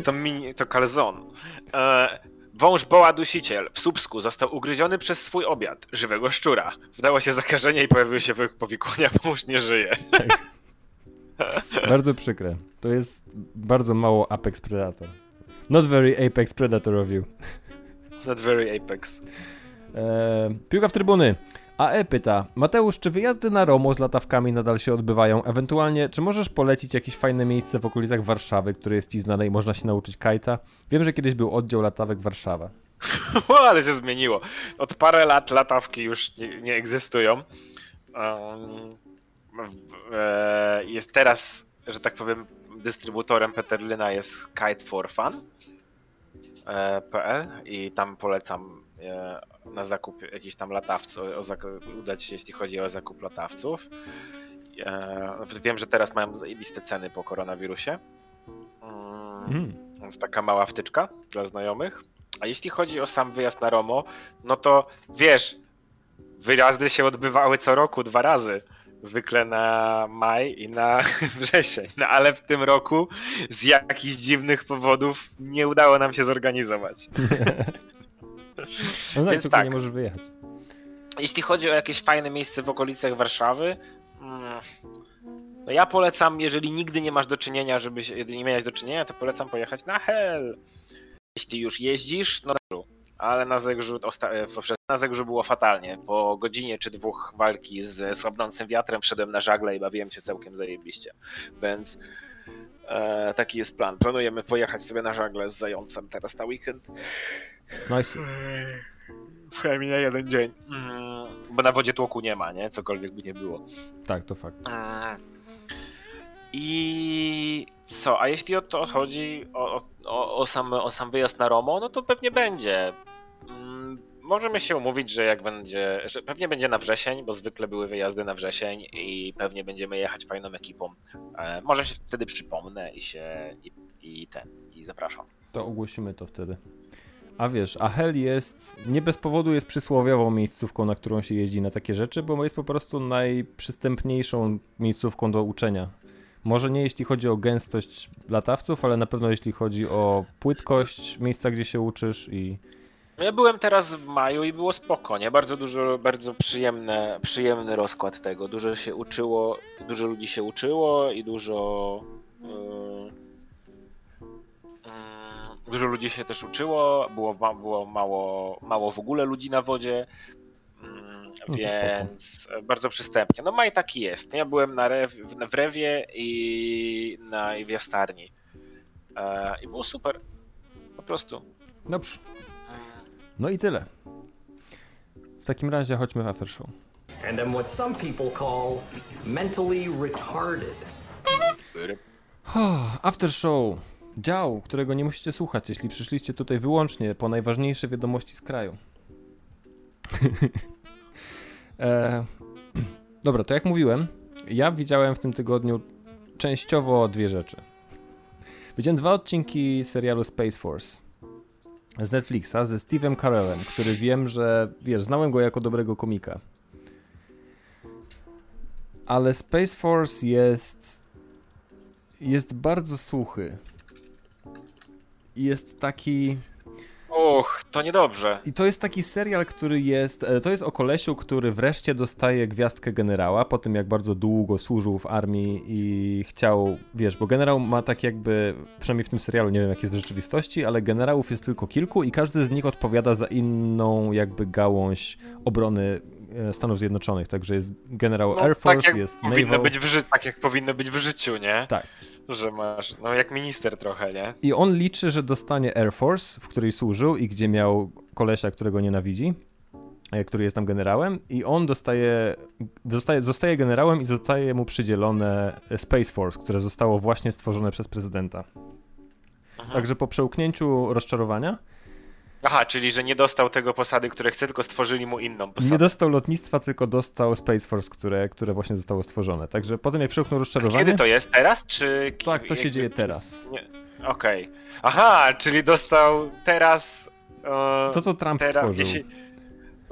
To mini, to calzone. E, wąż boła dusiciel w Słupsku został ugryziony przez swój obiad, żywego szczura. Wdało się zakażenie i pojawiły się powikłania, wąż nie żyje. Bardzo przykre. To jest bardzo mało Apex Predator. Not very Apex Predator of you. Not very apex. Eee, piłka w trybuny. AE pyta, Mateusz, czy wyjazdy na Romo z latawkami nadal się odbywają? Ewentualnie, czy możesz polecić jakieś fajne miejsce w okolicach Warszawy, które jest ci znane i można się nauczyć kajta? Wiem, że kiedyś był oddział latawek Warszawa. *laughs* O, ale się zmieniło. Od parę lat latawki już nie, nie egzystują. Um, e, jest teraz, że tak powiem, dystrybutorem Peterlina jest Kite for Fun. e, PL i tam polecam e, na zakup jakichś tam latawców, udać się, jeśli chodzi o zakup latawców. E, wiem, że teraz mają zajebiste ceny po koronawirusie. Mm, Mm. więc taka mała wtyczka dla znajomych. A jeśli chodzi o sam wyjazd na Romo, no to wiesz, wyjazdy się odbywały co roku dwa razy. Zwykle na maj i na *laughs* wrzesień. No ale w tym roku z jakichś dziwnych powodów nie udało nam się zorganizować. *laughs* No tak, Więc tak. nie możesz wyjechać. Jeśli chodzi o jakieś fajne miejsce w okolicach Warszawy, mm, no ja polecam, jeżeli nigdy nie masz do czynienia, żeby się, nie miałeś do czynienia, to polecam pojechać na Hel. Jeśli już jeździsz, no ale na Zegrzu, e, na Zegrzu było fatalnie. Po godzinie czy dwóch walki z słabnącym wiatrem wszedłem na żagle i bawiłem się całkiem zajebiście. Więc e, taki jest plan. Planujemy pojechać sobie na żagle z zającem teraz na weekend. Nice. Przynajmniej na jeden dzień. Mm, Bo na wodzie tłoku nie ma, nie? Cokolwiek by nie było. Tak, to fakt. Mm. I co? A jeśli o to chodzi, o, o, o, sam, o sam wyjazd na Romo, no to pewnie będzie. Mm, Możemy się umówić, że jak będzie, że pewnie będzie na wrzesień, bo zwykle były wyjazdy na wrzesień i pewnie będziemy jechać fajną ekipą. E, Może się wtedy przypomnę i się i, i ten, i zapraszam. To ogłosimy to wtedy. A wiesz, a Hel jest, nie bez powodu jest przysłowiową miejscówką, na którą się jeździ na takie rzeczy, bo jest po prostu najprzystępniejszą miejscówką do uczenia. Może nie jeśli chodzi o gęstość latawców, ale na pewno jeśli chodzi o płytkość miejsca, gdzie się uczysz i Ja byłem teraz w maju i było spoko, nie? Bardzo dużo, bardzo przyjemne, przyjemny rozkład tego. Dużo się uczyło, dużo ludzi się uczyło i dużo. Yy, yy, dużo ludzi się też uczyło, było, było mało, mało w ogóle ludzi na wodzie. to Yy, więc bardzo przystępnie. No maj taki jest. Ja byłem na rew, w- w Rewie i na i w Jastarni. E, I było super. Po prostu. Dobrze. No i tyle. W takim razie chodźmy w after show. and I'm what some people call mentally retarded. After show. Dział, którego nie musicie słuchać, jeśli przyszliście tutaj wyłącznie po najważniejsze wiadomości z kraju. *laughs* e, dobra, to jak mówiłem, ja widziałem w tym tygodniu częściowo dwie rzeczy. Widziałem dwa odcinki serialu Space Force z Netflixa ze Steve'em Carellem, który wiem, że wiesz, znałem go jako dobrego komika. Ale Space Force jest jest bardzo suchy. Jest taki. Uch, to niedobrze. I to jest taki serial, który jest. e, To jest o kolesiu, który wreszcie dostaje gwiazdkę generała po tym, jak bardzo długo służył w armii i chciał. Wiesz, bo generał ma tak jakby. Przynajmniej w tym serialu, nie wiem jak jest w rzeczywistości, ale generałów jest tylko kilku i każdy z nich odpowiada za inną, jakby gałąź obrony e, Stanów Zjednoczonych. Także jest generał No, Air Force, tak jest powinno Naval. być w ży- tak jak powinno być w życiu, nie? Tak. Że masz, no jak minister trochę, nie? I on liczy, że dostanie Air Force, w której służył i gdzie miał kolesia, którego nienawidzi, e, który jest tam generałem, i on dostaje, dostaje, zostaje generałem i zostaje mu przydzielone Space Force, które zostało właśnie stworzone przez prezydenta. Mhm. Także po przełknięciu rozczarowania Aha, czyli że nie dostał tego posady, które chce, tylko stworzyli mu inną posadę. nie dostał lotnictwa, tylko dostał Space Force, które, które właśnie zostało stworzone. Także potem jak przełknął rozczarowanie... Kiedy to jest? Teraz, czy... Tak, to się jakby- dzieje teraz. Okej. Aha, czyli dostał teraz... e, To, co Trump teraz stworzył. dziesię-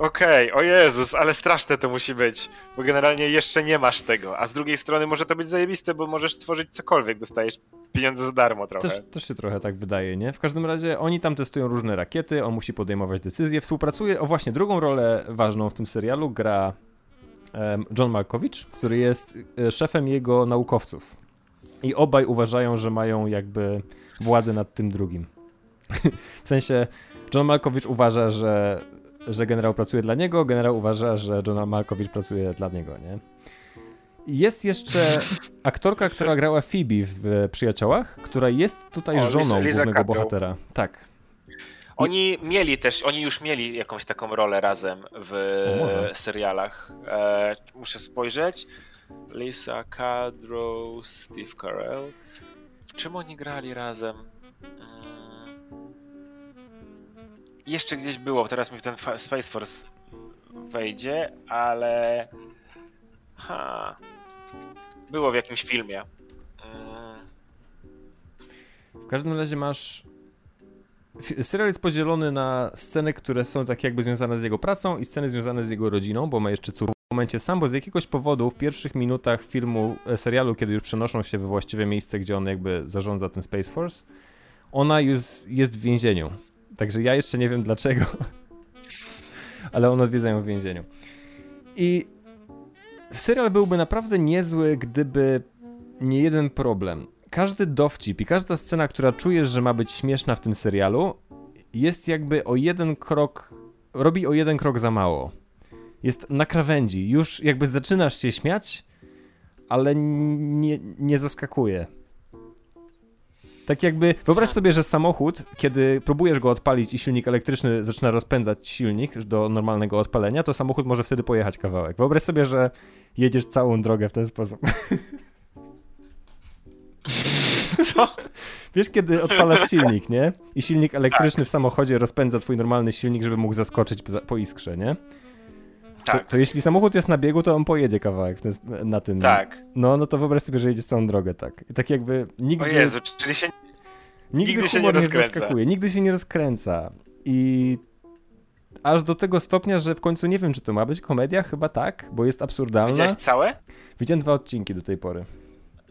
Okej, o Jezus, ale straszne to musi być, bo generalnie jeszcze nie masz tego, a z drugiej strony może to być zajebiste, bo możesz stworzyć cokolwiek, dostajesz pieniądze za darmo trochę. Też, też się trochę tak wydaje, nie? W każdym razie oni tam testują różne rakiety, on musi podejmować decyzje, współpracuje. O właśnie, drugą rolę ważną w tym serialu gra em, John Malkovich, który jest e, szefem jego naukowców. I obaj uważają, że mają jakby władzę nad tym drugim. *laughs* w sensie John Malkovich uważa, że, że generał pracuje dla niego, generał uważa, że John Malkovich pracuje dla niego, nie? Jest jeszcze *laughs* aktorka, która grała Phoebe w Przyjaciołach, która jest tutaj O, żoną Lisa głównego Kudrow. bohatera. Tak. Oni mieli też, oni już mieli jakąś taką rolę razem w serialach. E, muszę spojrzeć. Lisa Kudrow, Steve Carell. W czym oni grali razem? Jeszcze gdzieś było, teraz mi w ten Space Force wejdzie, ale... Ha. Było w jakimś filmie. Mm. W każdym razie masz. Serial jest podzielony na sceny, które są tak jakby związane z jego pracą i sceny związane z jego rodziną, bo ma jeszcze córkę w momencie sam, bo z jakiegoś powodu w pierwszych minutach filmu, e, serialu, kiedy już przenoszą się we właściwe miejsce, gdzie on jakby zarządza tym Space Force, ona już jest w więzieniu. Także ja jeszcze nie wiem dlaczego, *laughs* ale one odwiedzają w więzieniu. I serial byłby naprawdę niezły, gdyby nie jeden problem. Każdy dowcip i każda scena, która czujesz, że ma być śmieszna w tym serialu, jest jakby o jeden krok, robi o jeden krok za mało. Jest na krawędzi. Już jakby zaczynasz się śmiać, ale nie, nie zaskakuje. Tak jakby, wyobraź sobie, że samochód, kiedy próbujesz go odpalić i silnik elektryczny zaczyna rozpędzać silnik do normalnego odpalenia, to samochód może wtedy pojechać kawałek. Wyobraź sobie, że jedziesz całą drogę w ten sposób. *laughs* Co? Wiesz, kiedy odpalasz *laughs* silnik, nie? I silnik elektryczny w samochodzie rozpędza twój normalny silnik, żeby mógł zaskoczyć za- po iskrze, nie? To, Tak, to jeśli samochód jest na biegu, to on pojedzie kawałek ten, na tym. tak. No, no to wyobraź sobie, że jedzie całą drogę, tak. I tak jakby O nigdy, Jezu, czyli się nigdy, nigdy się nie nie, rozkręca. zaskakuje, nigdy się nie rozkręca. I aż do tego stopnia, że w końcu nie wiem, czy to ma być komedia, chyba tak, bo jest absurdalna. widziałeś całe? Widziałem dwa odcinki do tej pory.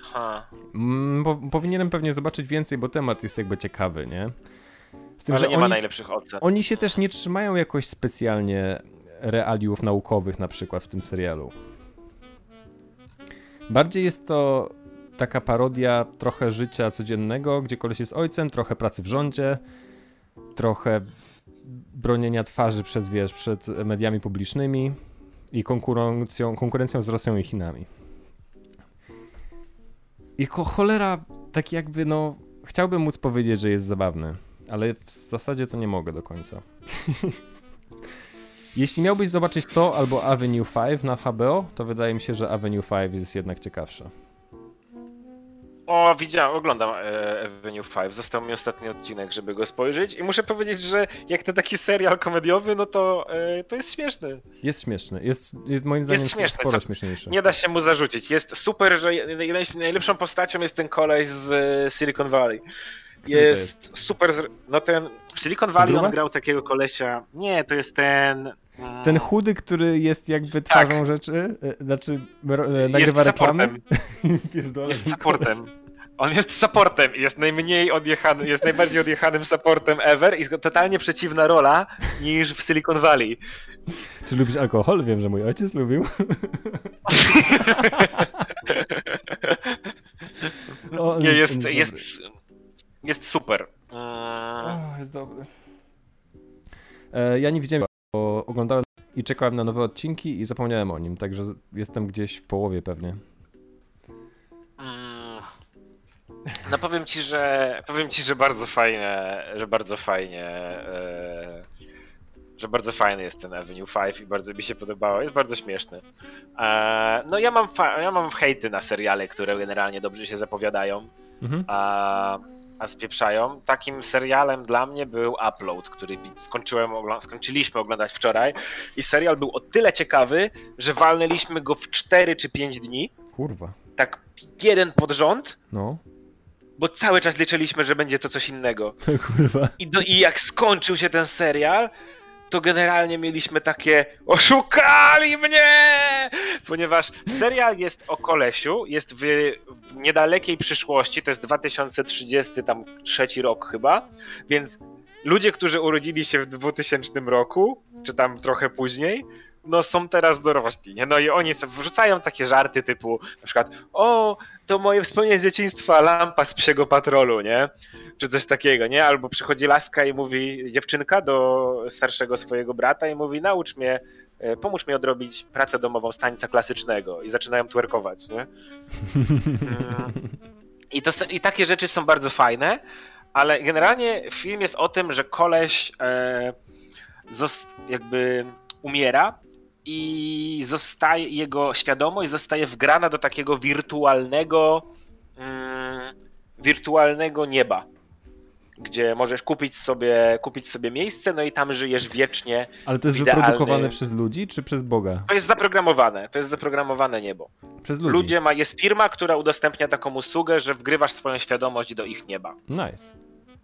Ha. Mm, po, powinienem pewnie zobaczyć więcej, bo temat jest jakby ciekawy, nie? Z tym, Ale że nie oni, ma najlepszych ocen. oni się też nie trzymają jakoś specjalnie realiów naukowych na przykład w tym serialu. Bardziej jest to taka parodia trochę życia codziennego, gdzie koleś jest ojcem, trochę pracy w rządzie, trochę bronienia twarzy przed, wiesz, przed mediami publicznymi i konkurencją, konkurencją z Rosją i Chinami. I cholera, tak jakby, no, chciałbym móc powiedzieć, że jest zabawny, ale w zasadzie to nie mogę do końca. *laughs* Jeśli miałbyś zobaczyć to albo Avenue 5 na HBO, to wydaje mi się, że Avenue 5 jest jednak ciekawsze. O, widziałem, oglądam e, Avenue 5. Został mi ostatni odcinek, żeby go spojrzeć i muszę powiedzieć, że jak na taki serial komediowy, no to e, to jest śmieszny. Jest śmieszny, jest, jest moim zdaniem śmieszny, sporo co- śmieszniejszy. Nie da się mu zarzucić. Jest super, że naj- najlepszą postacią jest ten koleś z e, Silicon Valley. To Jest, super. zr- No ten. W Silicon Valley on grał takiego kolesia. Nie, to jest ten. mm, Ten chudy, który jest jakby twarzą rzeczy, e, znaczy e, jest nagrywa reklamy. *laughs* Jest supportem. On jest supportem i jest najmniej odjechany, jest najbardziej odjechanym supportem ever i totalnie przeciwna rola niż w Silicon Valley. Czy lubisz alkohol? Wiem, że mój ojciec lubił. *laughs* O, Nie, jest, jest, jest super. Mm, O, jest dobry. E, ja nie widziałem, bo oglądałem i czekałem na nowe odcinki i zapomniałem o nim, także jestem gdzieś w połowie pewnie. mm. No powiem ci, że powiem ci, że bardzo fajnie, że bardzo fajnie, e, że bardzo fajny jest ten Avenue 5 i bardzo mi się podobało, jest bardzo śmieszny. E, no ja mam, fa- ja mam hejty na seriale, które generalnie dobrze się zapowiadają, Mhm. a, a spieprzają. Takim serialem dla mnie był Upload, który skończyłem, skończyliśmy oglądać wczoraj i serial był o tyle ciekawy, że walnęliśmy go w 4 czy 5 dni, Kurwa. tak jeden pod rząd, No. bo cały czas liczyliśmy, że będzie to coś innego. *laughs* Kurwa. I, do, I jak skończył się ten serial, to generalnie mieliśmy takie oszukali mnie! Ponieważ serial jest o kolesiu, jest w, niedalekiej przyszłości, to jest 2030 tam trzeci rok chyba, więc ludzie, którzy urodzili się w 2000 roku, czy tam trochę później, no są teraz dorośli, nie? No i oni wrzucają takie żarty typu na przykład o, to moje wspomnienie z dzieciństwa, lampa z psiego patrolu, nie? Czy coś takiego, nie? Albo przychodzi laska i mówi, dziewczynka do starszego swojego brata i mówi, naucz mnie, e, pomóż mi odrobić pracę domową z tańca klasycznego i zaczynają twerkować, nie? Mm. I, to, I takie rzeczy są bardzo fajne, ale generalnie film jest o tym, że koleś e, zost, jakby umiera i zostaje, jego świadomość zostaje wgrana do takiego wirtualnego mm, wirtualnego nieba, gdzie możesz kupić sobie, kupić sobie miejsce, no i tam żyjesz wiecznie. Ale to jest Idealny- wyprodukowane przez ludzi, czy przez Boga? To jest zaprogramowane, to jest zaprogramowane niebo. Przez ludzi. Ludzie ma, jest firma, która udostępnia taką usługę, że wgrywasz swoją świadomość do ich nieba Nice.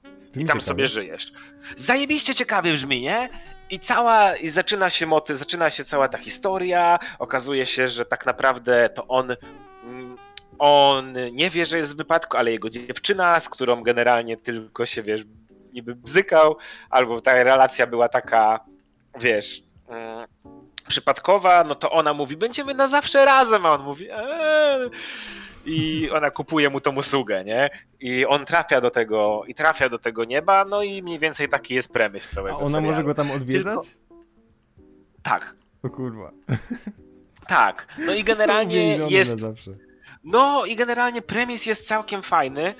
i Brzmi tam ciekawie. sobie żyjesz. Zajebiście ciekawie brzmi, nie? I cała, i zaczyna się moty, zaczyna się cała ta historia, okazuje się, że tak naprawdę to on, mm, on nie wie, że jest w wypadku, ale jego dziewczyna, z którą generalnie tylko się, wiesz, niby bzykał, albo ta relacja była taka, wiesz, mm, przypadkowa, no to ona mówi, będziemy na zawsze razem, a on mówi, eee. I ona kupuje mu tą usługę, nie? I on trafia do tego, i trafia do tego nieba, no i mniej więcej taki jest premis A całego ona serialu. może go tam odwiedzać? Tak, O kurwa. tak. No i generalnie jest, no i generalnie premis jest całkiem fajny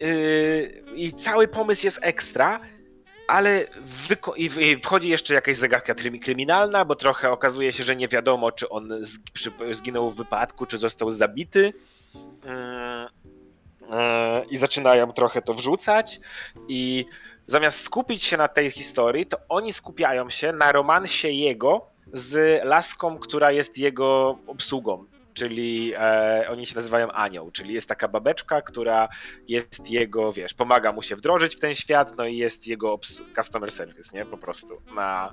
yy, i cały pomysł jest ekstra, ale wchodzi jeszcze jakaś zagadka krymi- kryminalna, bo trochę okazuje się, że nie wiadomo, czy on z- przy- zginął w wypadku, czy został zabity. Yy, yy, I zaczynają trochę to wrzucać i zamiast skupić się na tej historii, to oni skupiają się na romansie jego z laską, która jest jego obsługą. Czyli e, oni się nazywają Anioł, czyli jest taka babeczka, która jest jego, wiesz, pomaga mu się wdrożyć w ten świat, no i jest jego customer service, nie? Po prostu. Ma,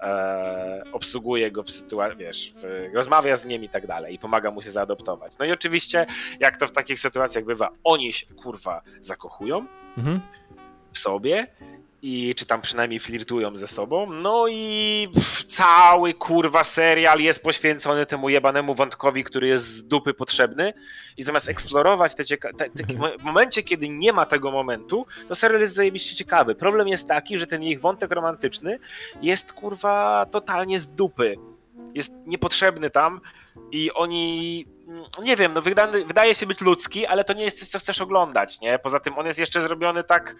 e, obsługuje go w sytuacji, wiesz, w, rozmawia z nim i tak dalej i pomaga mu się zaadoptować. No i oczywiście, jak to w takich sytuacjach bywa, oni się, kurwa, zakochują, Mhm. w sobie i czy tam przynajmniej flirtują ze sobą. No i pff, cały kurwa serial jest poświęcony temu jebanemu wątkowi, który jest z dupy potrzebny i zamiast eksplorować te cieka- te, te, w momencie, kiedy nie ma tego momentu, to serial jest zajebiście ciekawy. Problem jest taki, że ten ich wątek romantyczny jest kurwa totalnie z dupy. Jest niepotrzebny tam i oni mm, nie wiem, no wydaje, wydaje się być ludzki, ale to nie jest coś, co chcesz oglądać, nie? Poza tym on jest jeszcze zrobiony tak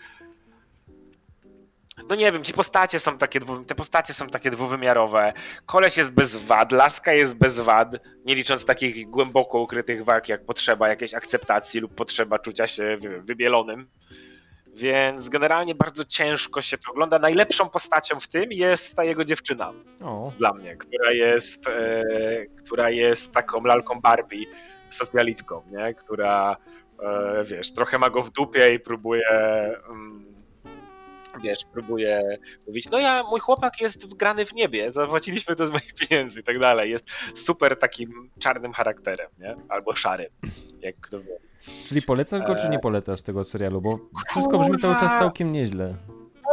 no nie wiem, ci postacie są takie, te postacie są takie dwuwymiarowe. Koleś jest bez wad, laska jest bez wad, nie licząc takich głęboko ukrytych wad, jak potrzeba jakiejś akceptacji lub potrzeba czucia się wy- wybielonym. Więc generalnie bardzo ciężko się to ogląda. Najlepszą postacią w tym jest ta jego dziewczyna O, dla mnie, która jest, e, która jest taką lalką Barbie, socjalitką, nie? która e, wiesz, trochę ma go w dupie i próbuje mm, wiesz, próbuje mówić, no ja, mój chłopak jest wgrany w niebie, zapłaciliśmy to z moich pieniędzy i tak dalej. Jest super takim czarnym charakterem, nie? Albo szarym, jak kto wie. czyli polecasz go, czy nie polecasz tego serialu? Bo wszystko brzmi cały czas całkiem nieźle.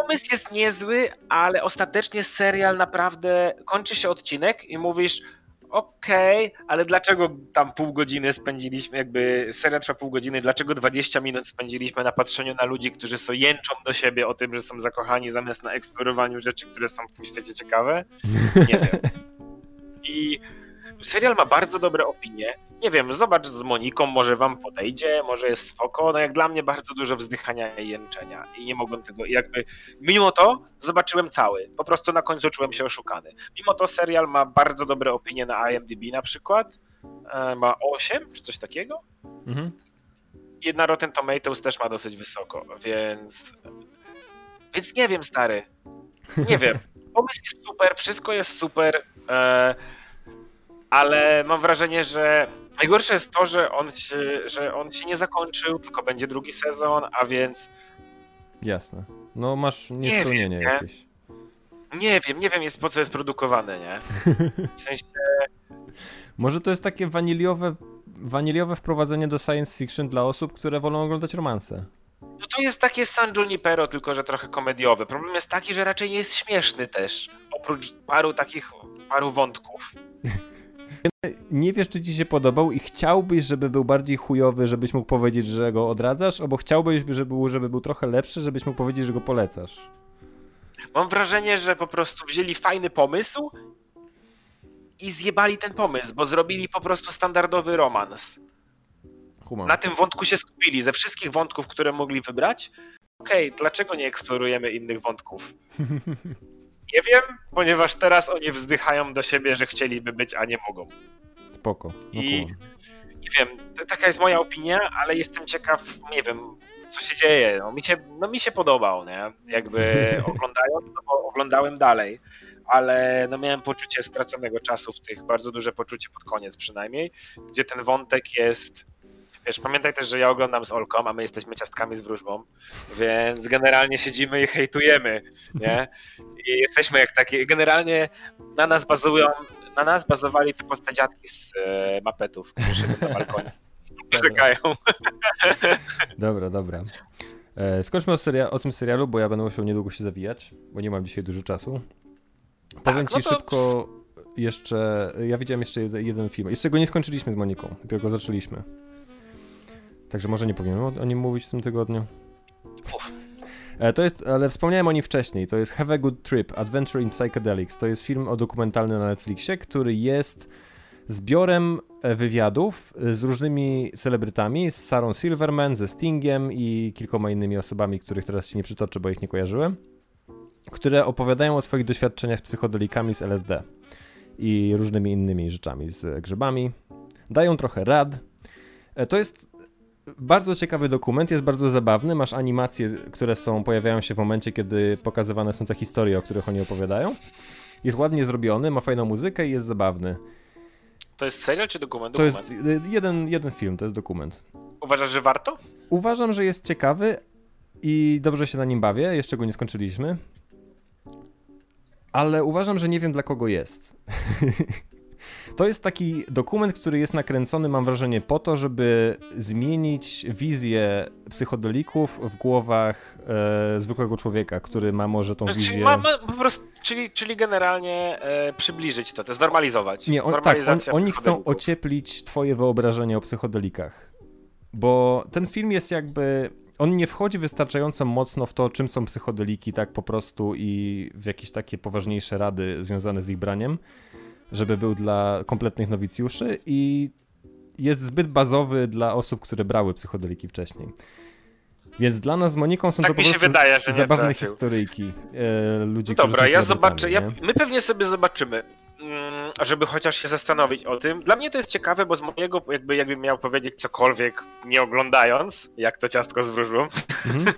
pomysł jest niezły, ale ostatecznie serial naprawdę kończy się odcinek i mówisz, okej, ale dlaczego tam pół godziny spędziliśmy, jakby serial trwa pół godziny, dlaczego 20 minut spędziliśmy na patrzeniu na ludzi, którzy są jęczą do siebie o tym, że są zakochani, zamiast na eksplorowaniu rzeczy, które są w tym świecie ciekawe? Nie wiem. *laughs* I serial ma bardzo dobre opinie. Nie wiem, zobacz z Moniką, może wam podejdzie, może jest spoko. No jak dla mnie bardzo dużo wzdychania i jęczenia i nie mogłem tego jakby... Mimo to zobaczyłem cały. Po prostu na końcu czułem się oszukany. Mimo to serial ma bardzo dobre opinie na IMDb na przykład. E, Ma 8 czy coś takiego. Mhm. I na Rotten Tomatoes też ma dosyć wysoko, więc... Więc nie wiem, stary. Nie wiem. *laughs* Pomysł jest super, wszystko jest super, e, ale mam wrażenie, że najgorsze jest to, że on, się, że on się nie zakończył, tylko będzie drugi sezon, a więc Jasne. No masz niespełnienie wiem, nie? jakieś. nie wiem, nie wiem jest po co jest produkowane, nie? *laughs* W sensie, Może to jest takie waniliowe, waniliowe wprowadzenie do science fiction dla osób, które wolą oglądać romanse. no to jest takie San Junipero, tylko że trochę komediowy. Problem jest taki, że raczej nie jest śmieszny też, oprócz paru takich, paru wątków. *laughs* Nie wiesz, czy ci się podobał i chciałbyś, żeby był bardziej chujowy, żebyś mógł powiedzieć, że go odradzasz, albo chciałbyś, żeby był, żeby był trochę lepszy, żebyś mógł powiedzieć, że go polecasz. Mam wrażenie, że po prostu wzięli fajny pomysł i zjebali ten pomysł, bo zrobili po prostu standardowy romans. Na tym wątku się skupili. Ze wszystkich wątków, które mogli wybrać, okej, dlaczego nie eksplorujemy innych wątków? *laughs* Nie wiem, ponieważ teraz oni wzdychają do siebie, że chcieliby być, a nie mogą. Spoko. No I-. Nie wiem, taka jest moja opinia, ale jestem ciekaw, nie wiem, co się dzieje. No mi się, no, mi się podobał, nie? Jakby *laughs* oglądając, no bo oglądałem dalej, ale no miałem poczucie straconego czasu w tych, bardzo duże poczucie pod koniec przynajmniej, gdzie ten wątek jest... Wiesz, pamiętaj też, że ja oglądam z Olką, a my jesteśmy ciastkami z wróżbą, więc generalnie siedzimy i hejtujemy, nie? I jesteśmy jak takie, generalnie na nas bazują, na nas bazowali te proste dziadki z e, mapetów, którzy siedzą na balkonie. *laughs* Czekają. *laughs* Dobra, dobra. E, skończmy o, seria- o tym serialu, bo ja będę musiał niedługo się zawijać, bo nie mam dzisiaj dużo czasu. Powiem no ci to- szybko jeszcze, ja widziałem jeszcze jeden, jeden film. Jeszcze go nie skończyliśmy z Moniką, dopiero go zaczęliśmy. Także może nie powinienem o, o nim mówić w tym tygodniu. Uf. E, To jest, ale wspomniałem o nim wcześniej. To jest Have a Good Trip, Adventure in Psychedelics. To jest film o dokumentalny na Netflixie, który jest zbiorem e, wywiadów e, z różnymi celebrytami, z Sarą Silverman, ze Stingiem i kilkoma innymi osobami, których teraz się nie przytoczę, bo ich nie kojarzyłem, które opowiadają o swoich doświadczeniach z psychodelikami, z LSD i różnymi innymi rzeczami, z grzybami. Dają trochę rad. To jest bardzo ciekawy dokument, jest bardzo zabawny. Masz animacje, które są, pojawiają się w momencie, kiedy pokazywane są te historie, o których oni opowiadają. Jest ładnie zrobiony, ma fajną muzykę i jest zabawny. To jest serial czy dokument? To dokument. jest y, jeden, jeden film, to jest dokument. Uważasz, że warto? Uważam, że jest ciekawy i dobrze się na nim bawię. Jeszcze go nie skończyliśmy. Ale uważam, że nie wiem dla kogo jest. *laughs* to jest taki dokument, który jest nakręcony, mam wrażenie, po to, żeby zmienić wizję psychodelików w głowach e, zwykłego człowieka, który ma może tą Czyli, wizję. ma, ma, po prostu, czyli, czyli generalnie e, przybliżyć to, to jest normalizować. Nie, on, tak, on, oni chcą ocieplić twoje wyobrażenie o psychodelikach. Bo ten film jest jakby. On nie wchodzi wystarczająco mocno w to, czym są psychodeliki, tak po prostu i w jakieś takie poważniejsze rady związane z ich braniem, żeby był dla kompletnych nowicjuszy i jest zbyt bazowy dla osób, które brały psychodeliki wcześniej. Więc dla nas z Moniką są Tak to po prostu wydaje, zabawne trafił. historyjki e, ludzi, No którzy Dobra, ja zobaczę. Ja, my pewnie sobie zobaczymy. mm, Żeby chociaż się zastanowić o tym. Dla mnie to jest ciekawe, bo z mojego, jakby, jakbym miał powiedzieć cokolwiek nie oglądając, jak to ciastko z wróżbą, Mhm. *laughs*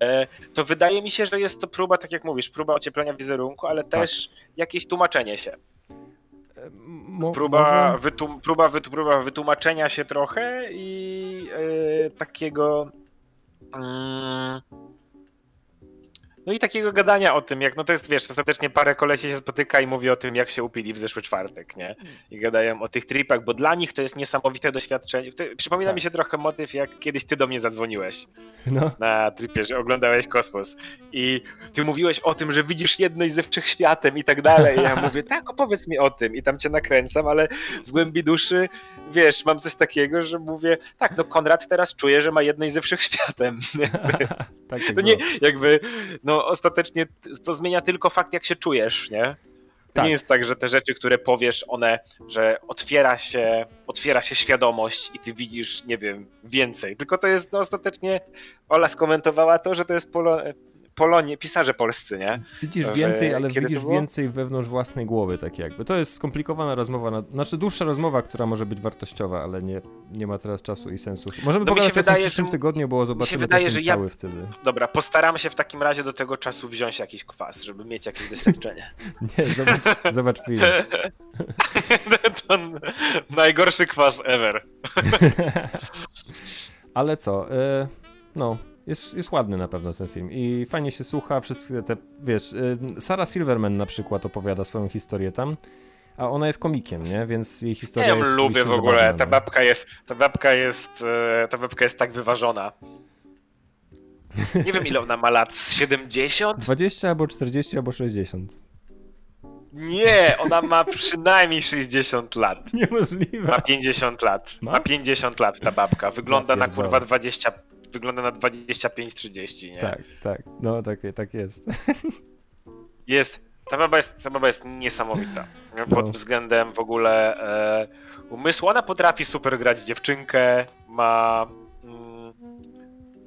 e, to wydaje mi się, że jest to próba, tak jak mówisz, próba ocieplenia wizerunku, ale też jakieś tłumaczenie się. Mo- Próba, może- wytum, próba, próba wytłumaczenia się trochę i e, takiego. mm, no i takiego gadania o tym, jak no to jest, wiesz, ostatecznie parę kolesi się spotyka i mówi o tym, jak się upili w zeszły czwartek, nie? I gadają o tych tripach, bo dla nich to jest niesamowite doświadczenie. To, przypomina Tak. mi się trochę motyw, jak kiedyś ty do mnie zadzwoniłeś No. na tripie, że oglądałeś kosmos i ty mówiłeś o tym, że widzisz jedność ze wszechświatem i tak dalej. I ja mówię, *laughs* tak, opowiedz mi o tym i tam cię nakręcam, ale w głębi duszy, wiesz, mam coś takiego, że mówię, tak, no Konrad teraz czuje, że ma jedność ze wszechświatem. *laughs* *laughs* Takiego. No nie, jakby, no ostatecznie to zmienia tylko fakt, jak się czujesz, nie? Tak. nie jest tak, że te rzeczy, które powiesz, one, że otwiera się, otwiera się świadomość i ty widzisz, nie wiem, więcej. Tylko to jest no, ostatecznie, Ola skomentowała to, że to jest polo, Polonie, pisarze polscy, nie? Widzisz Że więcej, ale widzisz więcej wewnątrz własnej głowy, tak jakby. To jest skomplikowana rozmowa, na, znaczy dłuższa rozmowa, która może być wartościowa, ale nie, nie ma teraz czasu i sensu. Możemy No się pogadać tym w wydaje, przyszłym że- tygodniu, bo zobaczymy wydaje, że ja- cały wtedy. Dobra, postaram się w takim razie do tego czasu wziąć jakiś kwas, żeby mieć jakieś doświadczenie. *laughs* Nie, zobacz, *laughs* zobacz film. *laughs* to najgorszy kwas ever. Ale co, e, no, jest, jest ładny na pewno ten film i fajnie się słucha, wszystkie te, wiesz, e, Sarah Silverman na przykład opowiada swoją historię tam, a ona jest komikiem, nie, więc jej Ja historia ją jest lubię w ogóle, zabawna, ta babka jest, ta babka jest, e, ta babka jest tak wyważona. Nie wiem ile ona ma lat, z 70? 20 albo 40 albo 60. Nie, ona ma przynajmniej 60 lat. *laughs* Niemożliwe. Ma 50 lat. Ma? Ma 50 lat ta babka. Wygląda Ja na kurwa 20, wygląda na 25-30, nie? Tak, tak, no tak, tak jest. *laughs* Jest, ta baba jest, ta baba jest niesamowita. Pod No. względem w ogóle e, umysłu. Ona potrafi super grać dziewczynkę, ma... Mm,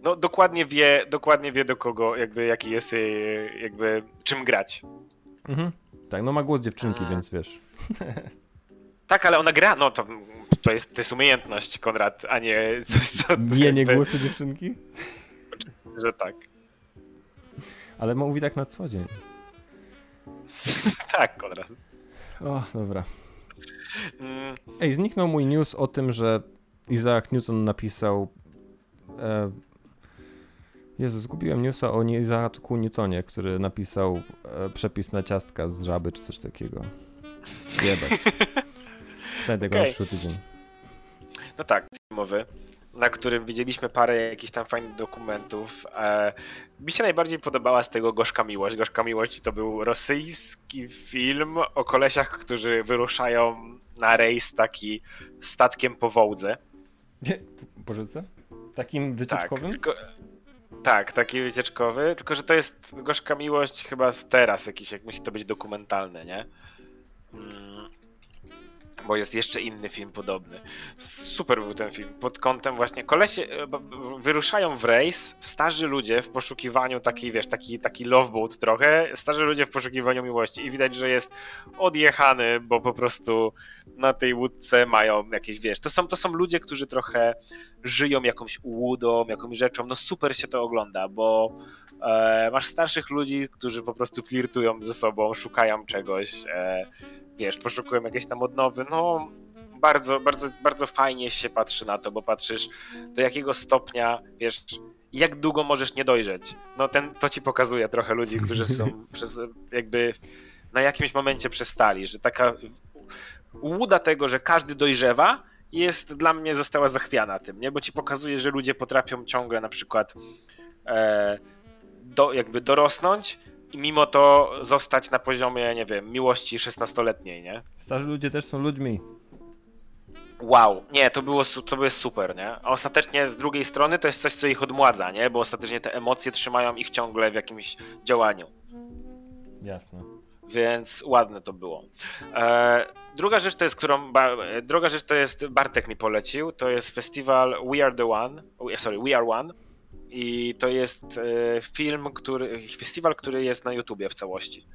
no dokładnie wie, dokładnie wie do kogo, jakby jaki jest jej, jakby czym grać. Mhm. Tak, no ma głos dziewczynki, A. więc wiesz. Tak, ale ona gra, no to, to, jest, to jest umiejętność, Konrad, a nie coś, co... *laughs* Nie, nie jakby- głosy dziewczynki? Że tak. Ale mówi tak na co dzień. *laughs* Tak, Konrad. O, dobra. Mm, Ej, zniknął mój news o tym, że Isaac Newton napisał. E, Jezu, zgubiłem newsa o Isaacu Newtonie, który napisał e, przepis na ciastka z żaby czy coś takiego. Jebać. *laughs* Znajdę go na przyszły tydzień. No tak, filmowy, na którym widzieliśmy parę jakichś tam fajnych dokumentów. E, mi się najbardziej podobała z tego Gorzka Miłość. Gorzka Miłość to był rosyjski film o kolesiach, którzy wyruszają na rejs taki statkiem po Wołdze. Nie, po rzece? Takim Tak, wycieczkowym? tylko, tak, taki wycieczkowy, tylko że to jest Gorzka Miłość chyba z teraz jakiś, jak musi to być dokumentalny, nie? Mm, Bo jest jeszcze inny film podobny. Super był ten film. Pod kątem właśnie kolesie e, wyruszają w rejs, starzy ludzie w poszukiwaniu takiej, wiesz, taki, taki loveboat trochę, starzy ludzie w poszukiwaniu miłości i widać, że jest odjechany, bo po prostu na tej łódce mają jakieś, wiesz, to są, to są ludzie, którzy trochę żyją jakąś ułudą, jakąś rzeczą, no super się to ogląda, bo e, masz starszych ludzi, którzy po prostu flirtują ze sobą, szukają czegoś, e, wiesz, poszukują jakiejś tam odnowy, no bardzo, bardzo, bardzo fajnie się patrzy na to, bo patrzysz do jakiego stopnia, wiesz, jak długo możesz nie dojrzeć. No ten, to ci pokazuje trochę ludzi, którzy są *laughs* przez, jakby na jakimś momencie przestali, że taka łuda tego, że każdy dojrzewa, jest dla mnie została zachwiana tym, nie? Bo ci pokazuje, że ludzie potrafią ciągle na przykład e, do, jakby dorosnąć i mimo to zostać na poziomie, nie wiem, miłości 16-letniej, nie? Starzy ludzie też są ludźmi. Wow, nie, to było, to było super, nie? A ostatecznie z drugiej strony to jest coś, co ich odmładza, nie? Bo ostatecznie te emocje trzymają ich ciągle w jakimś działaniu. Jasne. Więc ładne to było. E, druga rzecz to jest, którą. Druga rzecz to jest Bartek mi polecił. To jest festiwal We Are the One. Sorry, We Are One. I to jest e, film, który. Festiwal, który jest na YouTubie w całości.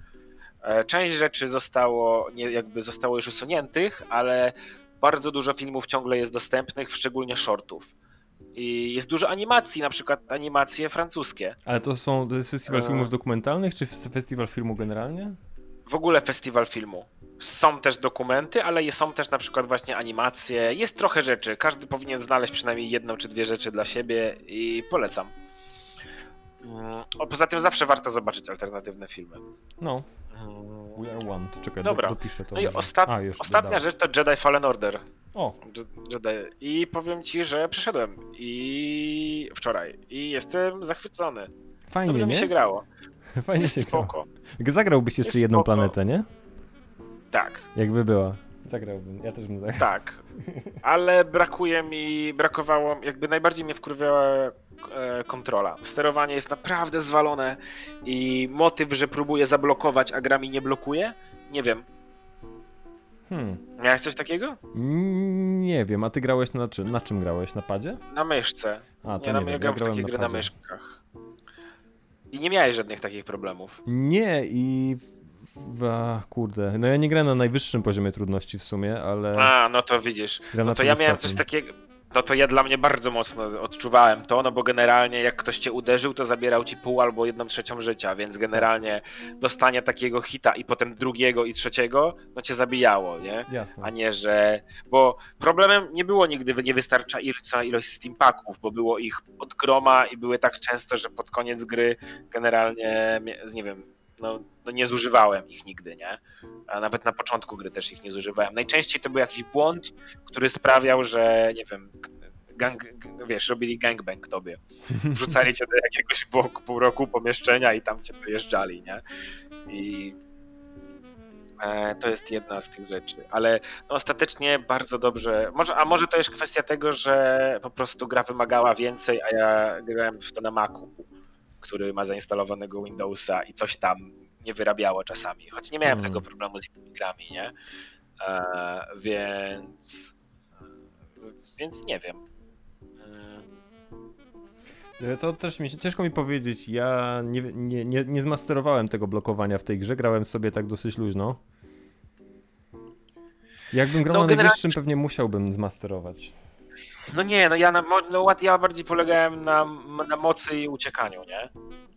E, część rzeczy zostało, nie, jakby zostało już usuniętych, ale bardzo dużo filmów ciągle jest dostępnych, szczególnie shortów. I jest dużo animacji, na przykład animacje francuskie. Ale to są, to jest festiwal E. filmów dokumentalnych, czy fes- festiwal filmu generalnie? w ogóle festiwal filmu. Są też dokumenty, ale są też na przykład właśnie animacje. Jest trochę rzeczy. Każdy powinien znaleźć przynajmniej jedną czy dwie rzeczy dla siebie i polecam. Mm, O, poza tym zawsze warto zobaczyć alternatywne filmy. No, We Are One. Czekaj, Dobra. Do, dopiszę to. No i ostat... A, ostatnia dodałem. rzecz to Jedi Fallen Order. O, Je- Jedi. I powiem ci, że przyszedłem i wczoraj. I jestem zachwycony. fajnie, Dobrze mi nie? się grało. *laughs* Fajnie Jest się grało. spoko. Zagrałbyś jeszcze Jest jedną spoko. planetę, nie? Tak. Jakby była. Zagrałbym, ja też bym zagrał. Tak, ale brakuje mi, brakowało, jakby najbardziej mnie wkurwiała e, kontrola. Sterowanie jest naprawdę zwalone i motyw, że próbuję zablokować, a gra mi nie blokuje, Nie wiem. Hmm. Miałeś coś takiego? Nie wiem, a ty grałeś na czym? Na czym grałeś? Na padzie? Na myszce. A, to nie, nie, na, wiem, ja gram w grałem takie na gry na padzie. myszkach. I nie miałeś żadnych takich problemów. Nie i... A, kurde, no ja nie grałem na najwyższym poziomie trudności w sumie, ale A, no to widzisz. gram No to ja miałem coś takiego. No to ja dla mnie bardzo mocno odczuwałem to, no bo generalnie jak ktoś cię uderzył, to zabierał ci pół albo jedną trzecią życia, więc generalnie dostanie takiego hita i potem drugiego i trzeciego, no cię zabijało, nie? Jasne. A nie, że. Bo problemem nie było nigdy niewystarczająca ilość steampaków, bo było ich od groma i były tak często, że pod koniec gry generalnie, nie wiem, no, no nie zużywałem ich nigdy, nie? A nawet na początku gry też ich nie zużywałem. Najczęściej to był jakiś błąd, który sprawiał, że nie wiem, gang, wiesz, robili gangbang tobie. *laughs* Wrzucali cię do jakiegoś bloku, pół roku pomieszczenia i tam cię dojeżdżali, nie? I e, to jest jedna z tych rzeczy. Ale no, ostatecznie bardzo dobrze. Może, a może to jest kwestia tego, że po prostu gra wymagała więcej, a ja grałem w to na Macu, który ma zainstalowanego Windowsa i coś tam nie wyrabiało czasami. Choć nie miałem Mm. tego problemu z innymi grami, nie? E, więc. Więc nie wiem. E, To też mi, ciężko mi powiedzieć, ja nie, nie, nie, nie zmasterowałem tego blokowania w tej grze, grałem sobie tak dosyć luźno. Jakbym grał No, na najwyższym, pewnie musiałbym zmasterować. No nie, no ja, na, no, ja bardziej polegałem na, na mocy i uciekaniu, nie?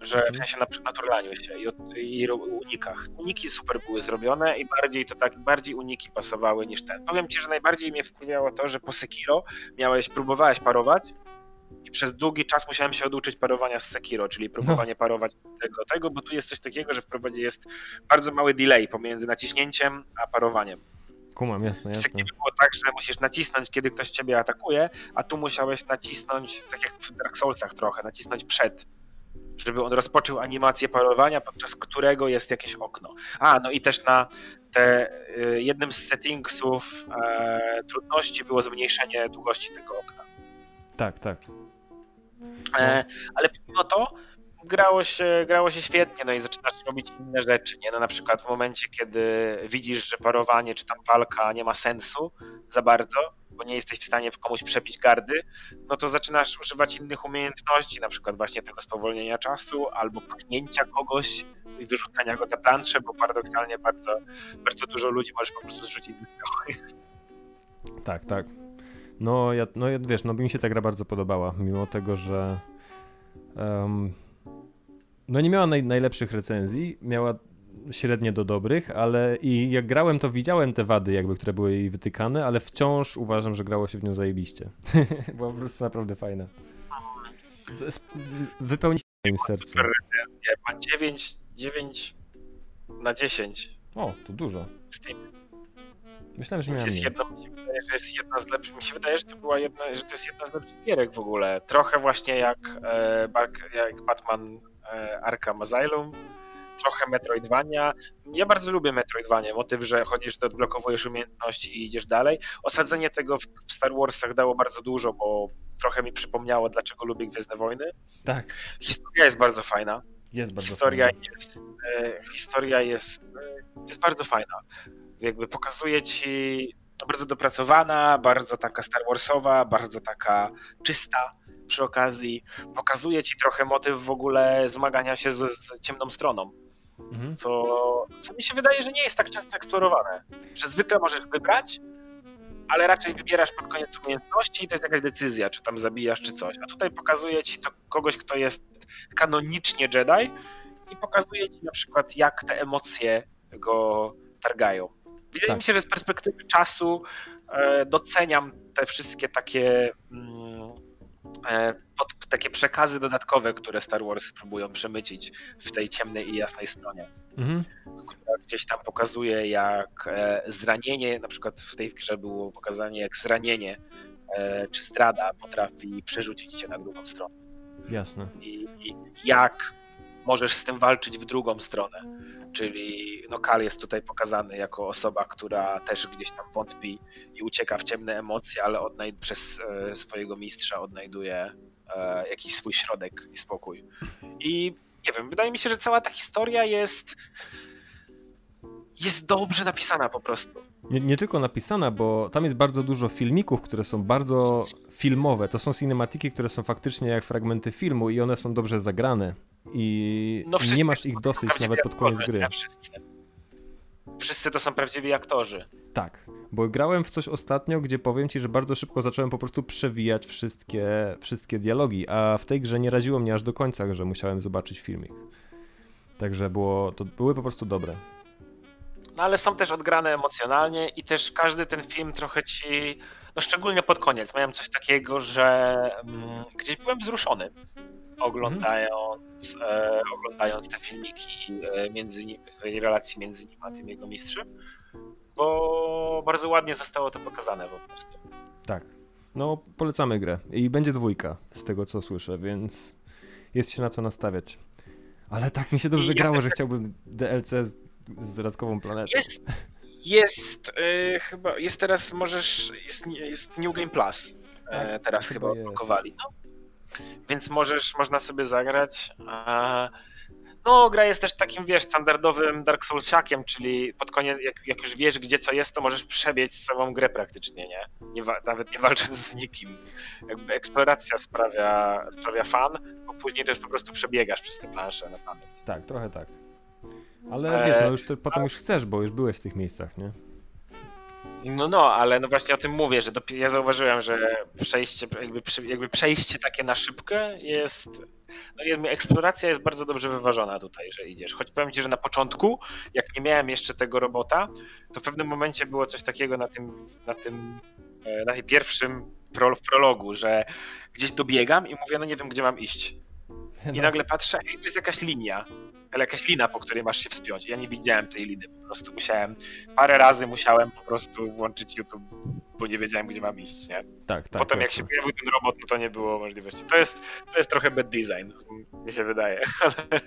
Że w sensie na, na turlaniu się i, i unikach. Uniki super były zrobione i bardziej to tak, bardziej uniki pasowały niż ten. Powiem ci, że najbardziej mnie wkurwiało to, że po Sekiro miałeś, próbowałeś parować i przez długi czas musiałem się oduczyć parowania z Sekiro, czyli próbowanie parować tego, tego, bo tu jest coś takiego, że w prowadzie jest bardzo mały delay pomiędzy naciśnięciem a parowaniem. Kumam, jasne, jasne. Sekiro było tak, że musisz nacisnąć, kiedy ktoś ciebie atakuje, a tu musiałeś nacisnąć, tak jak w Dark Soulsach trochę, nacisnąć przed, żeby on rozpoczął animację parowania, podczas którego jest jakieś okno. A, no i też na te, y, jednym z settingsów e, trudności było zmniejszenie długości tego okna. Tak, tak. E, ale pomimo to grało się, grało się świetnie, no i zaczynasz robić inne rzeczy, nie? No na przykład w momencie, kiedy widzisz, że parowanie czy tam walka nie ma sensu za bardzo, bo nie jesteś w stanie komuś przebić gardy, no to zaczynasz używać innych umiejętności, na przykład właśnie tego spowolnienia czasu, albo pchnięcia kogoś i wyrzucania go za planszę, bo paradoksalnie bardzo, bardzo dużo ludzi możesz po prostu zrzucić skały. Tak, tak. No, ja, no ja, wiesz, no mi się ta gra bardzo podobała, mimo tego, że em, no nie miała naj, najlepszych recenzji, miała średnie do dobrych, ale i jak grałem, to widziałem te wady jakby, które były jej wytykane, ale wciąż uważam, że grało się w nią zajebiście. *laughs* Była po prostu naprawdę fajna. Wypełnić moim recenzje, ma 9, 9 na 10 O, to dużo. Myślałem, że miałem jest jedna, wydaje, że jest jedna z lepszych, mi się wydaje, że to była jedna, że to jest jedna z lepszych gierek w ogóle. Trochę właśnie jak, e, jak Batman Arkham Asylum, trochę Metroidvania. Ja bardzo lubię Metroidvania, motyw, że chodzisz, to odblokowujesz umiejętności i idziesz dalej. Osadzenie tego w, w Star Warsach dało bardzo dużo, bo trochę mi przypomniało, dlaczego lubię Gwiezdne Wojny. Tak, Historia jest bardzo fajna. jest bardzo Historia fajna. jest, e, historia jest, e, jest bardzo fajna. Jakby pokazuje ci bardzo dopracowana, bardzo taka Star Warsowa, bardzo taka czysta przy okazji. Pokazuje ci trochę motyw w ogóle zmagania się z, z ciemną stroną, Mhm. co, co mi się wydaje, że nie jest tak często eksplorowane. Że zwykle możesz wybrać, ale raczej wybierasz pod koniec umiejętności i to jest jakaś decyzja, czy tam zabijasz, czy coś. A tutaj pokazuje ci to kogoś, kto jest kanonicznie Jedi i pokazuje ci na przykład, jak te emocje go targają. Wydaje Tak. mi się, że z perspektywy czasu e, doceniam te wszystkie takie mm, pod, takie przekazy dodatkowe, które Star Wars próbują przemycić w tej ciemnej i jasnej stronie Mhm. która gdzieś tam pokazuje, jak e, zranienie, na przykład w tej grze było pokazanie, jak zranienie e, czy zdrada potrafi przerzucić cię na drugą stronę. Jasne. I, i jak możesz z tym walczyć w drugą stronę. Czyli no Kal jest tutaj pokazany jako osoba, która też gdzieś tam wątpi i ucieka w ciemne emocje, ale odnajd- przez e, swojego mistrza odnajduje e, jakiś swój środek i spokój. I nie wiem, wydaje mi się, że cała ta historia jest jest dobrze napisana po prostu. Nie, nie tylko napisana, bo tam jest bardzo dużo filmików, które są bardzo filmowe. To są cinematiki, które są faktycznie jak fragmenty filmu i one są dobrze zagrane. I No nie masz ich dosyć nawet pod koniec gry. Wszyscy. Wszyscy to są prawdziwi aktorzy. Tak, bo grałem w coś ostatnio, gdzie powiem ci, że bardzo szybko zacząłem po prostu przewijać wszystkie, wszystkie dialogi, a w tej grze nie raziło mnie aż do końca, że musiałem zobaczyć filmik. Także było, to były po prostu dobre. No ale są też odgrane emocjonalnie i też każdy ten film trochę ci, no szczególnie pod koniec, miałem coś takiego, że mm, gdzieś byłem wzruszony oglądając, e, oglądając te filmiki e, między nim, tej relacji między nim a tym jego mistrzem, bo bardzo ładnie zostało to pokazane po prostu. Tak. No, polecamy grę. I będzie dwójka, z tego co słyszę, więc jest się na co nastawiać. Ale tak mi się dobrze ja grało, że chciałbym DLC z, z dodatkową planetą. Jest, jest e, chyba, jest teraz, możesz, jest, jest New Game Plus, e, Tak, teraz chyba odblokowali. No. Więc możesz, można sobie zagrać. No, gra jest też takim, wiesz, standardowym Dark Soulsiakiem, czyli pod koniec, jak, jak już wiesz, gdzie co jest, to możesz przebiec całą grę praktycznie, nie? nie nawet nie walcząc z nikim. Jakby eksploracja sprawia, sprawia fan, bo później to już po prostu przebiegasz przez te plansze na pamięć. Tak, trochę tak. Ale wiesz, E, no już to, potem już chcesz, bo już byłeś w tych miejscach, nie? No, no, ale no właśnie o tym mówię, że dopi- ja zauważyłem, że przejście, jakby, jakby przejście takie na szybkę jest, no eksploracja jest bardzo dobrze wyważona tutaj, że idziesz. Choć powiem ci, że na początku, jak nie miałem jeszcze tego robota, to w pewnym momencie było coś takiego na tym, na tym, e, na tym pierwszym pro, w prologu, że gdzieś dobiegam i mówię, no nie wiem, gdzie mam iść. I No. nagle patrzę, ej, jest jakaś linia, ale jakaś lina, po której masz się wspiąć. Ja nie widziałem tej liny, po prostu musiałem, parę razy musiałem po prostu włączyć YouTube, bo nie wiedziałem, gdzie mam iść, nie? Tak, tak. Potem jak się pojawił ten robot, no to nie było możliwości. To jest, to jest trochę bad design, mi się wydaje, *laughs* ale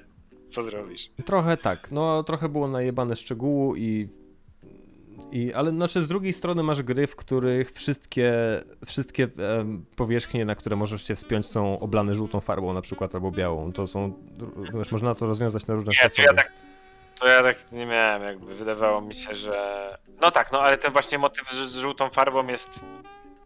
co zrobisz? Trochę tak, no trochę było najebane szczegółu i, i ale znaczy z drugiej strony masz gry, w których wszystkie, wszystkie em, powierzchnie, na które możesz się wspiąć są oblane żółtą farbą na przykład albo białą. To są, wiesz, można to rozwiązać na różne Nie, to sposoby. ja tak, to ja tak nie miałem jakby, wydawało mi się, że... No tak, no ale ten właśnie motyw z żółtą farbą jest...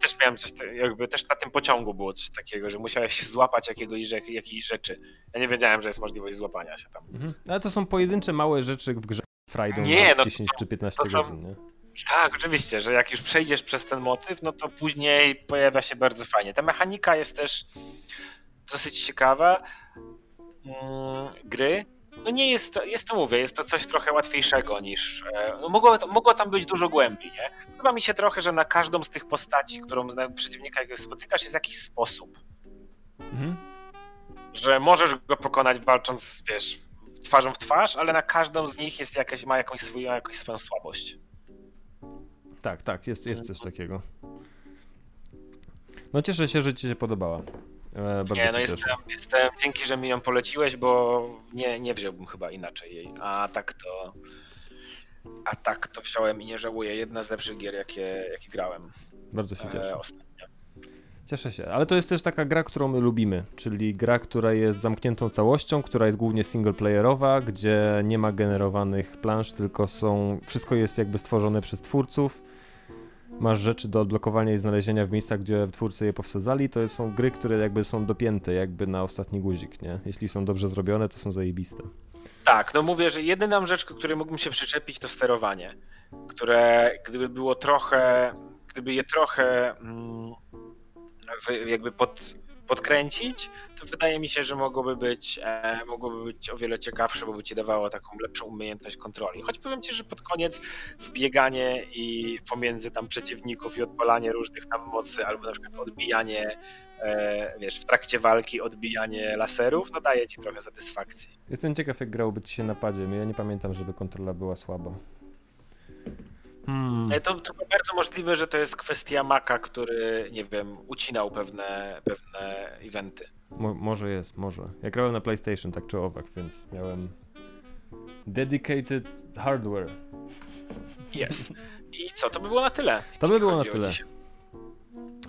Też miałem coś, jakby też na tym pociągu było coś takiego, że musiałeś się złapać jakiegoś, jakiejś rzeczy. Ja nie wiedziałem, że jest możliwość złapania się tam. Mhm. Ale to są pojedyncze małe rzeczy w grze frajdą Nie, na no to 10 czy 15 to są- godzin, nie? Tak, oczywiście, że jak już przejdziesz przez ten motyw, no to później pojawia się bardzo fajnie. Ta mechanika jest też dosyć ciekawa. Mm, gry. No nie jest to, jest to mówię, jest to coś trochę łatwiejszego niż. e, No mogło, mogło tam być dużo głębiej, nie? Chyba mi się trochę, że na każdą z tych postaci, którą przeciwnika jakiegoś spotykasz, jest jakiś sposób. Mhm. Że możesz go pokonać walcząc, wiesz, twarzą w twarz, ale na każdą z nich jest jakaś, ma jakąś, swój, ma jakąś swoją słabość. Tak, tak, jest, jest coś takiego. No cieszę się, że ci się podobała. E, Nie, no jestem, jestem, dzięki, że mi ją poleciłeś, bo nie, nie wziąłbym chyba inaczej jej. A tak to. A tak to wziąłem i nie żałuję. Jedna z lepszych gier, jakie, jakie grałem Bardzo się cieszę. e, ostatnio. Cieszę się, ale to jest też taka gra, którą my lubimy, czyli gra, która jest zamkniętą całością, która jest głównie singleplayerowa, gdzie nie ma generowanych plansz, tylko są, wszystko jest jakby stworzone przez twórców. Masz rzeczy do odblokowania i znalezienia w miejscach, gdzie twórcy je powsadzali. To są gry, które jakby są dopięte jakby na ostatni guzik, nie? Jeśli są dobrze zrobione, to są zajebiste. Tak, no mówię, że jedyną rzecz, której mógłbym się przyczepić, to sterowanie. Które gdyby było trochę. Gdyby je trochę. Mm, jakby pod, podkręcić, to wydaje mi się, że mogłoby być, e, mogłoby być o wiele ciekawsze, bo by ci dawało taką lepszą umiejętność kontroli. Choć powiem ci, że pod koniec wbieganie i pomiędzy tam przeciwników i odpalanie różnych tam mocy, albo na przykład odbijanie, e, wiesz, w trakcie walki odbijanie laserów, no daje ci trochę satysfakcji. Jestem ciekaw, jak grałoby ci się na padzie. Ja nie pamiętam, żeby kontrola była słaba. Hmm. E, To, to bardzo możliwe, że to jest kwestia Maka, który, nie wiem, ucinał pewne, pewne eventy. Mo- może jest, może. Ja grałem na PlayStation, tak czy owak, więc miałem dedicated hardware. Jest. I co, to by było na tyle. To by było na tyle. dzisiaj.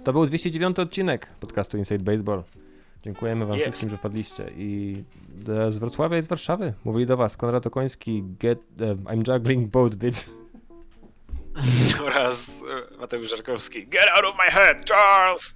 To był 209 odcinek podcastu Inside Baseball. Dziękujemy wam Jest. wszystkim, że wpadliście. I z Wrocławia i z Warszawy mówili do was Konrad Okoński, get, e, I'm juggling both bits. *laughs* Oraz e, Mateusz Żarkowski. Get out of my head, Charles!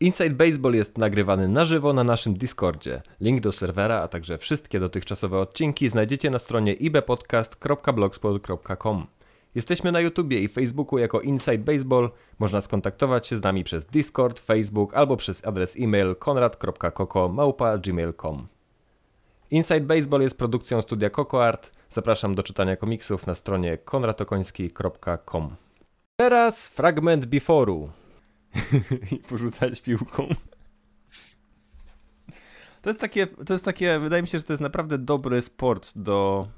Inside Baseball jest nagrywany na żywo na naszym Discordzie. Link do serwera, a także wszystkie dotychczasowe odcinki znajdziecie na stronie ibpodcast.blogspot.com. Jesteśmy na YouTubie i Facebooku jako Inside Baseball. Można skontaktować się z nami przez Discord, Facebook albo przez adres e-mail konrad.koko@gmail.com. Inside Baseball jest produkcją studia CocoArt. Zapraszam do czytania komiksów na stronie konradokoński.com. Teraz fragment before'u. *laughs* I porzucać piłką. To jest takie, to jest takie, wydaje mi się, że to jest naprawdę dobry sport do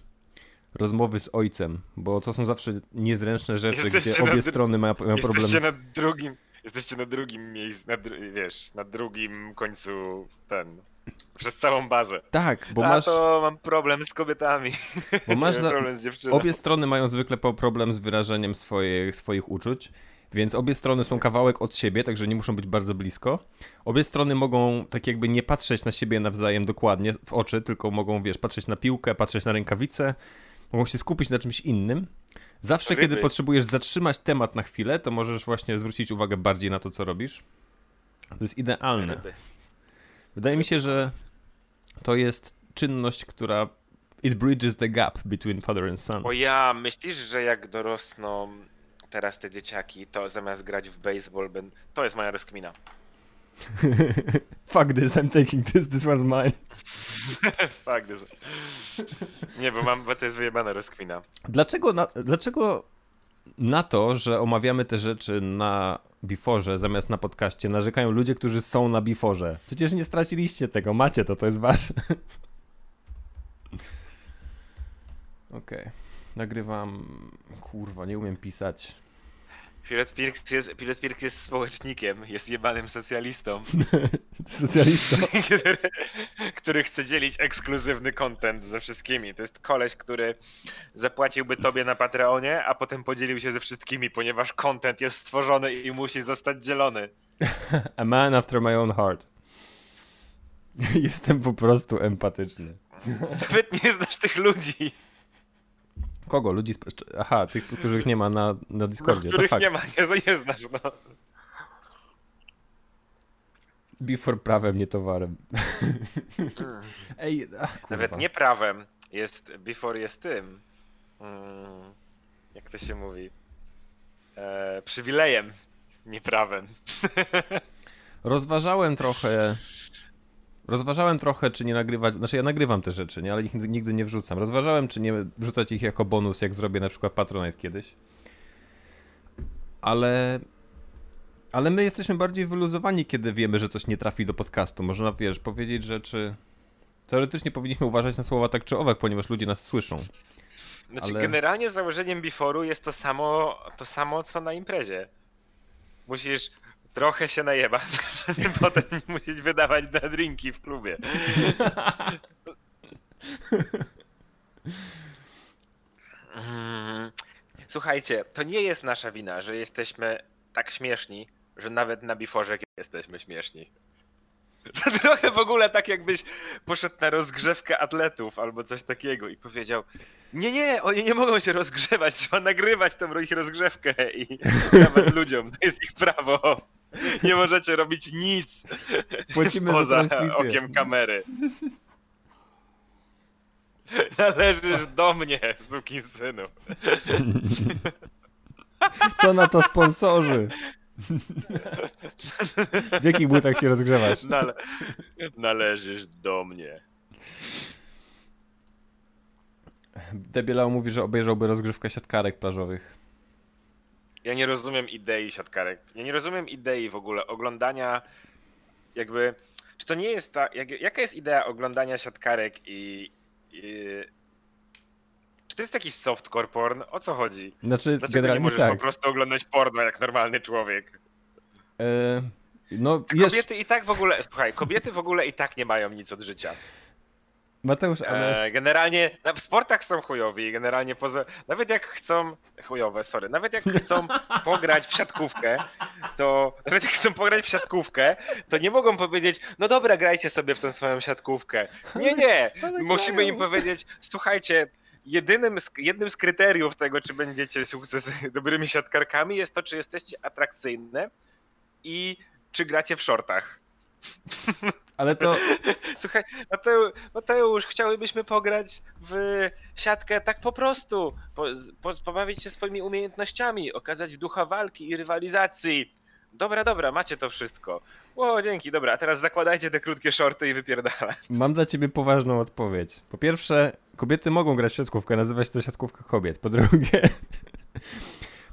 rozmowy z ojcem, bo to są zawsze niezręczne rzeczy, Jesteście gdzie obie dr- strony mają, mają problem. Jesteście na drugim... Jesteście na drugim miejscu, na wiesz, na drugim końcu ten... Przez całą bazę. Tak, bo A masz, to mam problem z kobietami. *laughs* bo masz za, problem z dziewczyną. obie strony mają zwykle problem z wyrażeniem swoich, swoich uczuć, więc obie strony są kawałek od siebie, także nie muszą być bardzo blisko. Obie strony mogą tak jakby nie patrzeć na siebie nawzajem dokładnie w oczy, tylko mogą, wiesz, patrzeć na piłkę, patrzeć na rękawice, mogą się skupić na czymś innym. Zawsze, kiedy potrzebujesz zatrzymać temat na chwilę, to możesz właśnie zwrócić uwagę bardziej na to, co robisz. To jest idealne. Wydaje mi się, że to jest czynność, która it bridges the gap between father and son. O ja, myślisz, że jak dorosną teraz te dzieciaki, to zamiast grać w baseball, ben... to jest moja rozkmina. *laughs* Fuck this, I'm taking this, this one's mine. *laughs* Fuck this. Nie, bo mam, bo to jest wyjebana rozkmina. Dlaczego na, dlaczego na to, że omawiamy te rzeczy na Biforze zamiast na podcaście, narzekają ludzie, którzy są na Biforze? Przecież nie straciliście tego, macie to, to jest wasze. *laughs* Okej, nagrywam... Kurwa, nie umiem pisać. Pilot Pirks jest, Pilot Pirks jest społecznikiem, jest jebanym socjalistą, *laughs* Socjalista. *laughs* który, który chce dzielić ekskluzywny content ze wszystkimi. To jest koleś, który zapłaciłby tobie na Patreonie, a potem podzielił się ze wszystkimi, ponieważ content jest stworzony i musi zostać dzielony. *laughs* A man after my own heart. Jestem po prostu empatyczny. Nawet nie znasz tych ludzi, Kogo? Ludzi. Aha, tych, których nie ma na, na Discordzie, to których fakt. nie ma, nie, nie znasz, no. Before prawem, nie towarem. Ej, ach, kurwa. Nawet nie prawem, jest, before jest tym, mm, jak to się mówi, e, przywilejem, nie prawem. *laughs* Rozważałem trochę. Rozważałem trochę, czy nie nagrywać. Znaczy, ja nagrywam te rzeczy, nie? ale ich nigdy, nie wrzucam. Rozważałem, czy nie wrzucać ich jako bonus, jak zrobię na przykład Patronite kiedyś. Ale. Ale my jesteśmy bardziej wyluzowani, kiedy wiemy, że coś nie trafi do podcastu. Można, wiesz, powiedzieć rzeczy. Teoretycznie powinniśmy uważać na słowa tak czy owak, ponieważ ludzie nas słyszą. Znaczy, Ale- generalnie założeniem before'u jest to samo, to samo, co na imprezie. Musisz trochę się najebać, *laughs* żeby potem nie musieć wydawać na drinki w klubie. Mm. Słuchajcie, to nie jest nasza wina, że jesteśmy tak śmieszni, że nawet na biforze jesteśmy śmieszni. To *laughs* trochę w ogóle tak jakbyś poszedł na rozgrzewkę atletów albo coś takiego i powiedział nie, nie, oni nie mogą się rozgrzewać, trzeba nagrywać tą ich rozgrzewkę i dawać ludziom, to jest ich prawo. *laughs* Nie możecie robić nic Płacimy za poza transmisję. okiem kamery. Należysz do mnie, synu. Co na to sponsorzy? W jakich butach się rozgrzewasz? Nale należysz do mnie. Debielał mówi, że obejrzałby rozgrzewkę siatkarek plażowych. Ja nie rozumiem idei siatkarek. Ja nie rozumiem idei w ogóle oglądania jakby. Czy to nie jest ta. Jak, jaka jest idea oglądania siatkarek i, i. Czy to jest taki softcore porn? O co chodzi? Znaczy, Dlaczego nie generalnie możesz tak. po prostu oglądać porno jak normalny człowiek? E, no, jest, Kobiety i tak w ogóle. Słuchaj, kobiety w ogóle i tak nie mają nic od życia. Mateusz, ale... E, generalnie na, w sportach są chujowi generalnie poza, nawet jak chcą, chujowe, sorry, nawet jak chcą *laughs* pograć w siatkówkę, to nawet jak chcą pograć w siatkówkę, to nie mogą powiedzieć, no dobra, grajcie sobie w tą swoją siatkówkę. Nie, nie, musimy im powiedzieć, słuchajcie, jedynym, z- jednym z kryteriów tego, czy będziecie sukces, *laughs* dobrymi siatkarkami jest to, czy jesteście atrakcyjne i czy gracie w shortach. *laughs* Ale to... *laughs* Słuchaj, Mateusz, Mateusz, chciałybyśmy pograć w siatkę tak po prostu, po, po, pobawić się swoimi umiejętnościami, okazać ducha walki i rywalizacji. Dobra, dobra, macie to wszystko. O, dzięki, dobra, a teraz zakładajcie te krótkie shorty i wypierdalać. Mam dla ciebie poważną odpowiedź. Po pierwsze, kobiety mogą grać w siatkówkę, nazywa się to siatkówka kobiet. Po drugie... *laughs*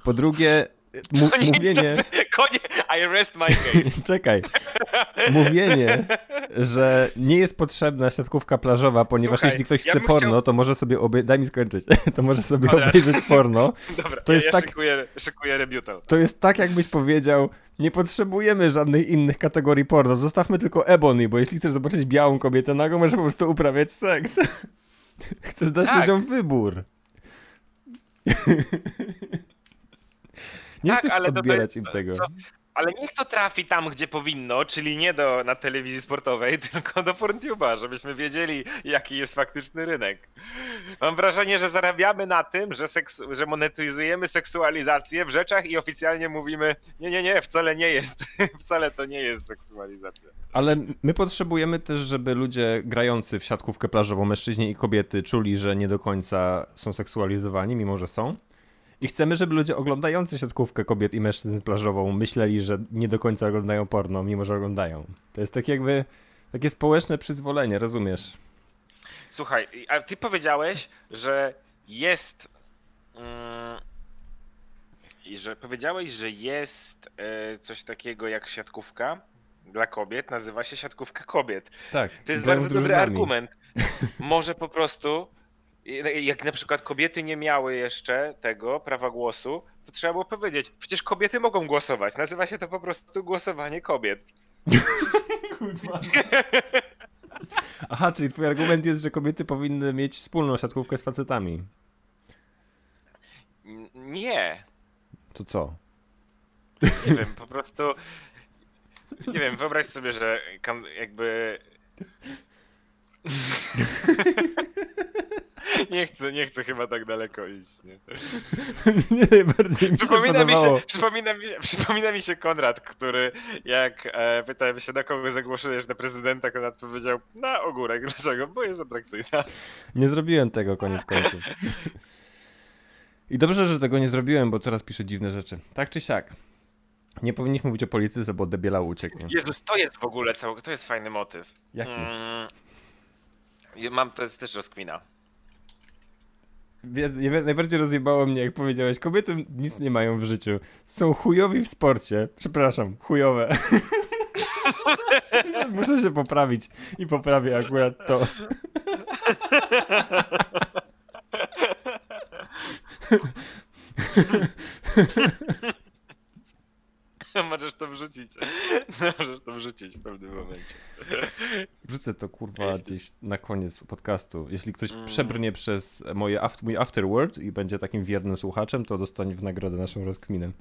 Po drugie, nie- mówienie... to- Konie, I rest my case. *laughs* Czekaj. Mówienie, że nie jest potrzebna siatkówka plażowa, ponieważ Słuchaj, jeśli ktoś ja chce bym porno, chciał- to może sobie obie... Daj mi skończyć. *laughs* To może sobie Dobra. obejrzeć porno. *laughs* Dobra, To ja, jest ja tak- szykuję, szykuję rebutal. To jest tak, jakbyś powiedział, nie potrzebujemy żadnych innych kategorii porno, zostawmy tylko ebony, bo jeśli chcesz zobaczyć białą kobietę nagą, możesz po prostu uprawiać seks. Chcesz dać Tak. ludziom wybór. Nie Tak, chcesz ale to- to odbierać jest- im tego. co? Ale niech to trafi tam, gdzie powinno, czyli nie do, na telewizji sportowej, *laughs* tylko do Porntuba, żebyśmy wiedzieli, jaki jest faktyczny rynek. Mam wrażenie, że zarabiamy na tym, że, seks, że monetyzujemy seksualizację w rzeczach i oficjalnie mówimy, nie, nie, nie, wcale nie jest, *laughs* wcale to nie jest seksualizacja. Ale my potrzebujemy też, żeby ludzie grający w siatkówkę plażową, mężczyźni i kobiety, czuli, że nie do końca są seksualizowani, mimo że są. I chcemy, żeby ludzie oglądający siatkówkę kobiet i mężczyzn plażową myśleli, że nie do końca oglądają porno, mimo że oglądają. To jest tak jakby takie społeczne przyzwolenie, rozumiesz? Słuchaj, a ty powiedziałeś, że jest. I że powiedziałeś, że jest e, coś takiego jak siatkówka dla kobiet, nazywa się siatkówka kobiet. Tak. To jest bardzo dobry argument. *laughs* Może po prostu, jak na przykład kobiety nie miały jeszcze tego prawa głosu, to trzeba było powiedzieć, przecież kobiety mogą głosować. Nazywa się to po prostu głosowanie kobiet. *laughs* Aha, czyli twój argument jest, że kobiety powinny mieć wspólną siatkówkę z facetami. Nie, To co? nie wiem, po prostu. Nie wiem, wyobraź sobie, że jakby. *laughs* *laughs* Nie chcę, nie chcę chyba tak daleko iść. Nie? *laughs* nie, bardziej mi Przypomina mi, się, przypomina, mi, się- przypomina mi się Konrad, który jak e, pytałem się, na kogo zagłosujesz na prezydenta, Konrad powiedział, na ogórek. *laughs* Dlaczego? Bo jest atrakcyjna. Nie zrobiłem tego koniec końców. I dobrze, że tego nie zrobiłem, bo teraz piszę dziwne rzeczy. Tak czy siak. Nie powinniśmy mówić o polityce, bo debiela ucieknie. Jezus, to jest w ogóle cały, to jest fajny motyw. Jaki? Mm, mam, to jest też rozkmina. Najbardziej rozjebało mnie, jak powiedziałeś, kobiety nic nie mają w życiu. Są chujowi w sporcie. Przepraszam, chujowe. *laughs* Muszę się poprawić i poprawię akurat to. *laughs* *laughs* Możesz to wrzucić. *laughs* Możesz to wrzucić w pewnym momencie. *laughs* Wrzucę to kurwa Jeśli- gdzieś na koniec podcastu. Jeśli ktoś Mm. przebrnie przez moje mój afterword i będzie takim wiernym słuchaczem, to dostanie w nagrodę naszą rozkminę.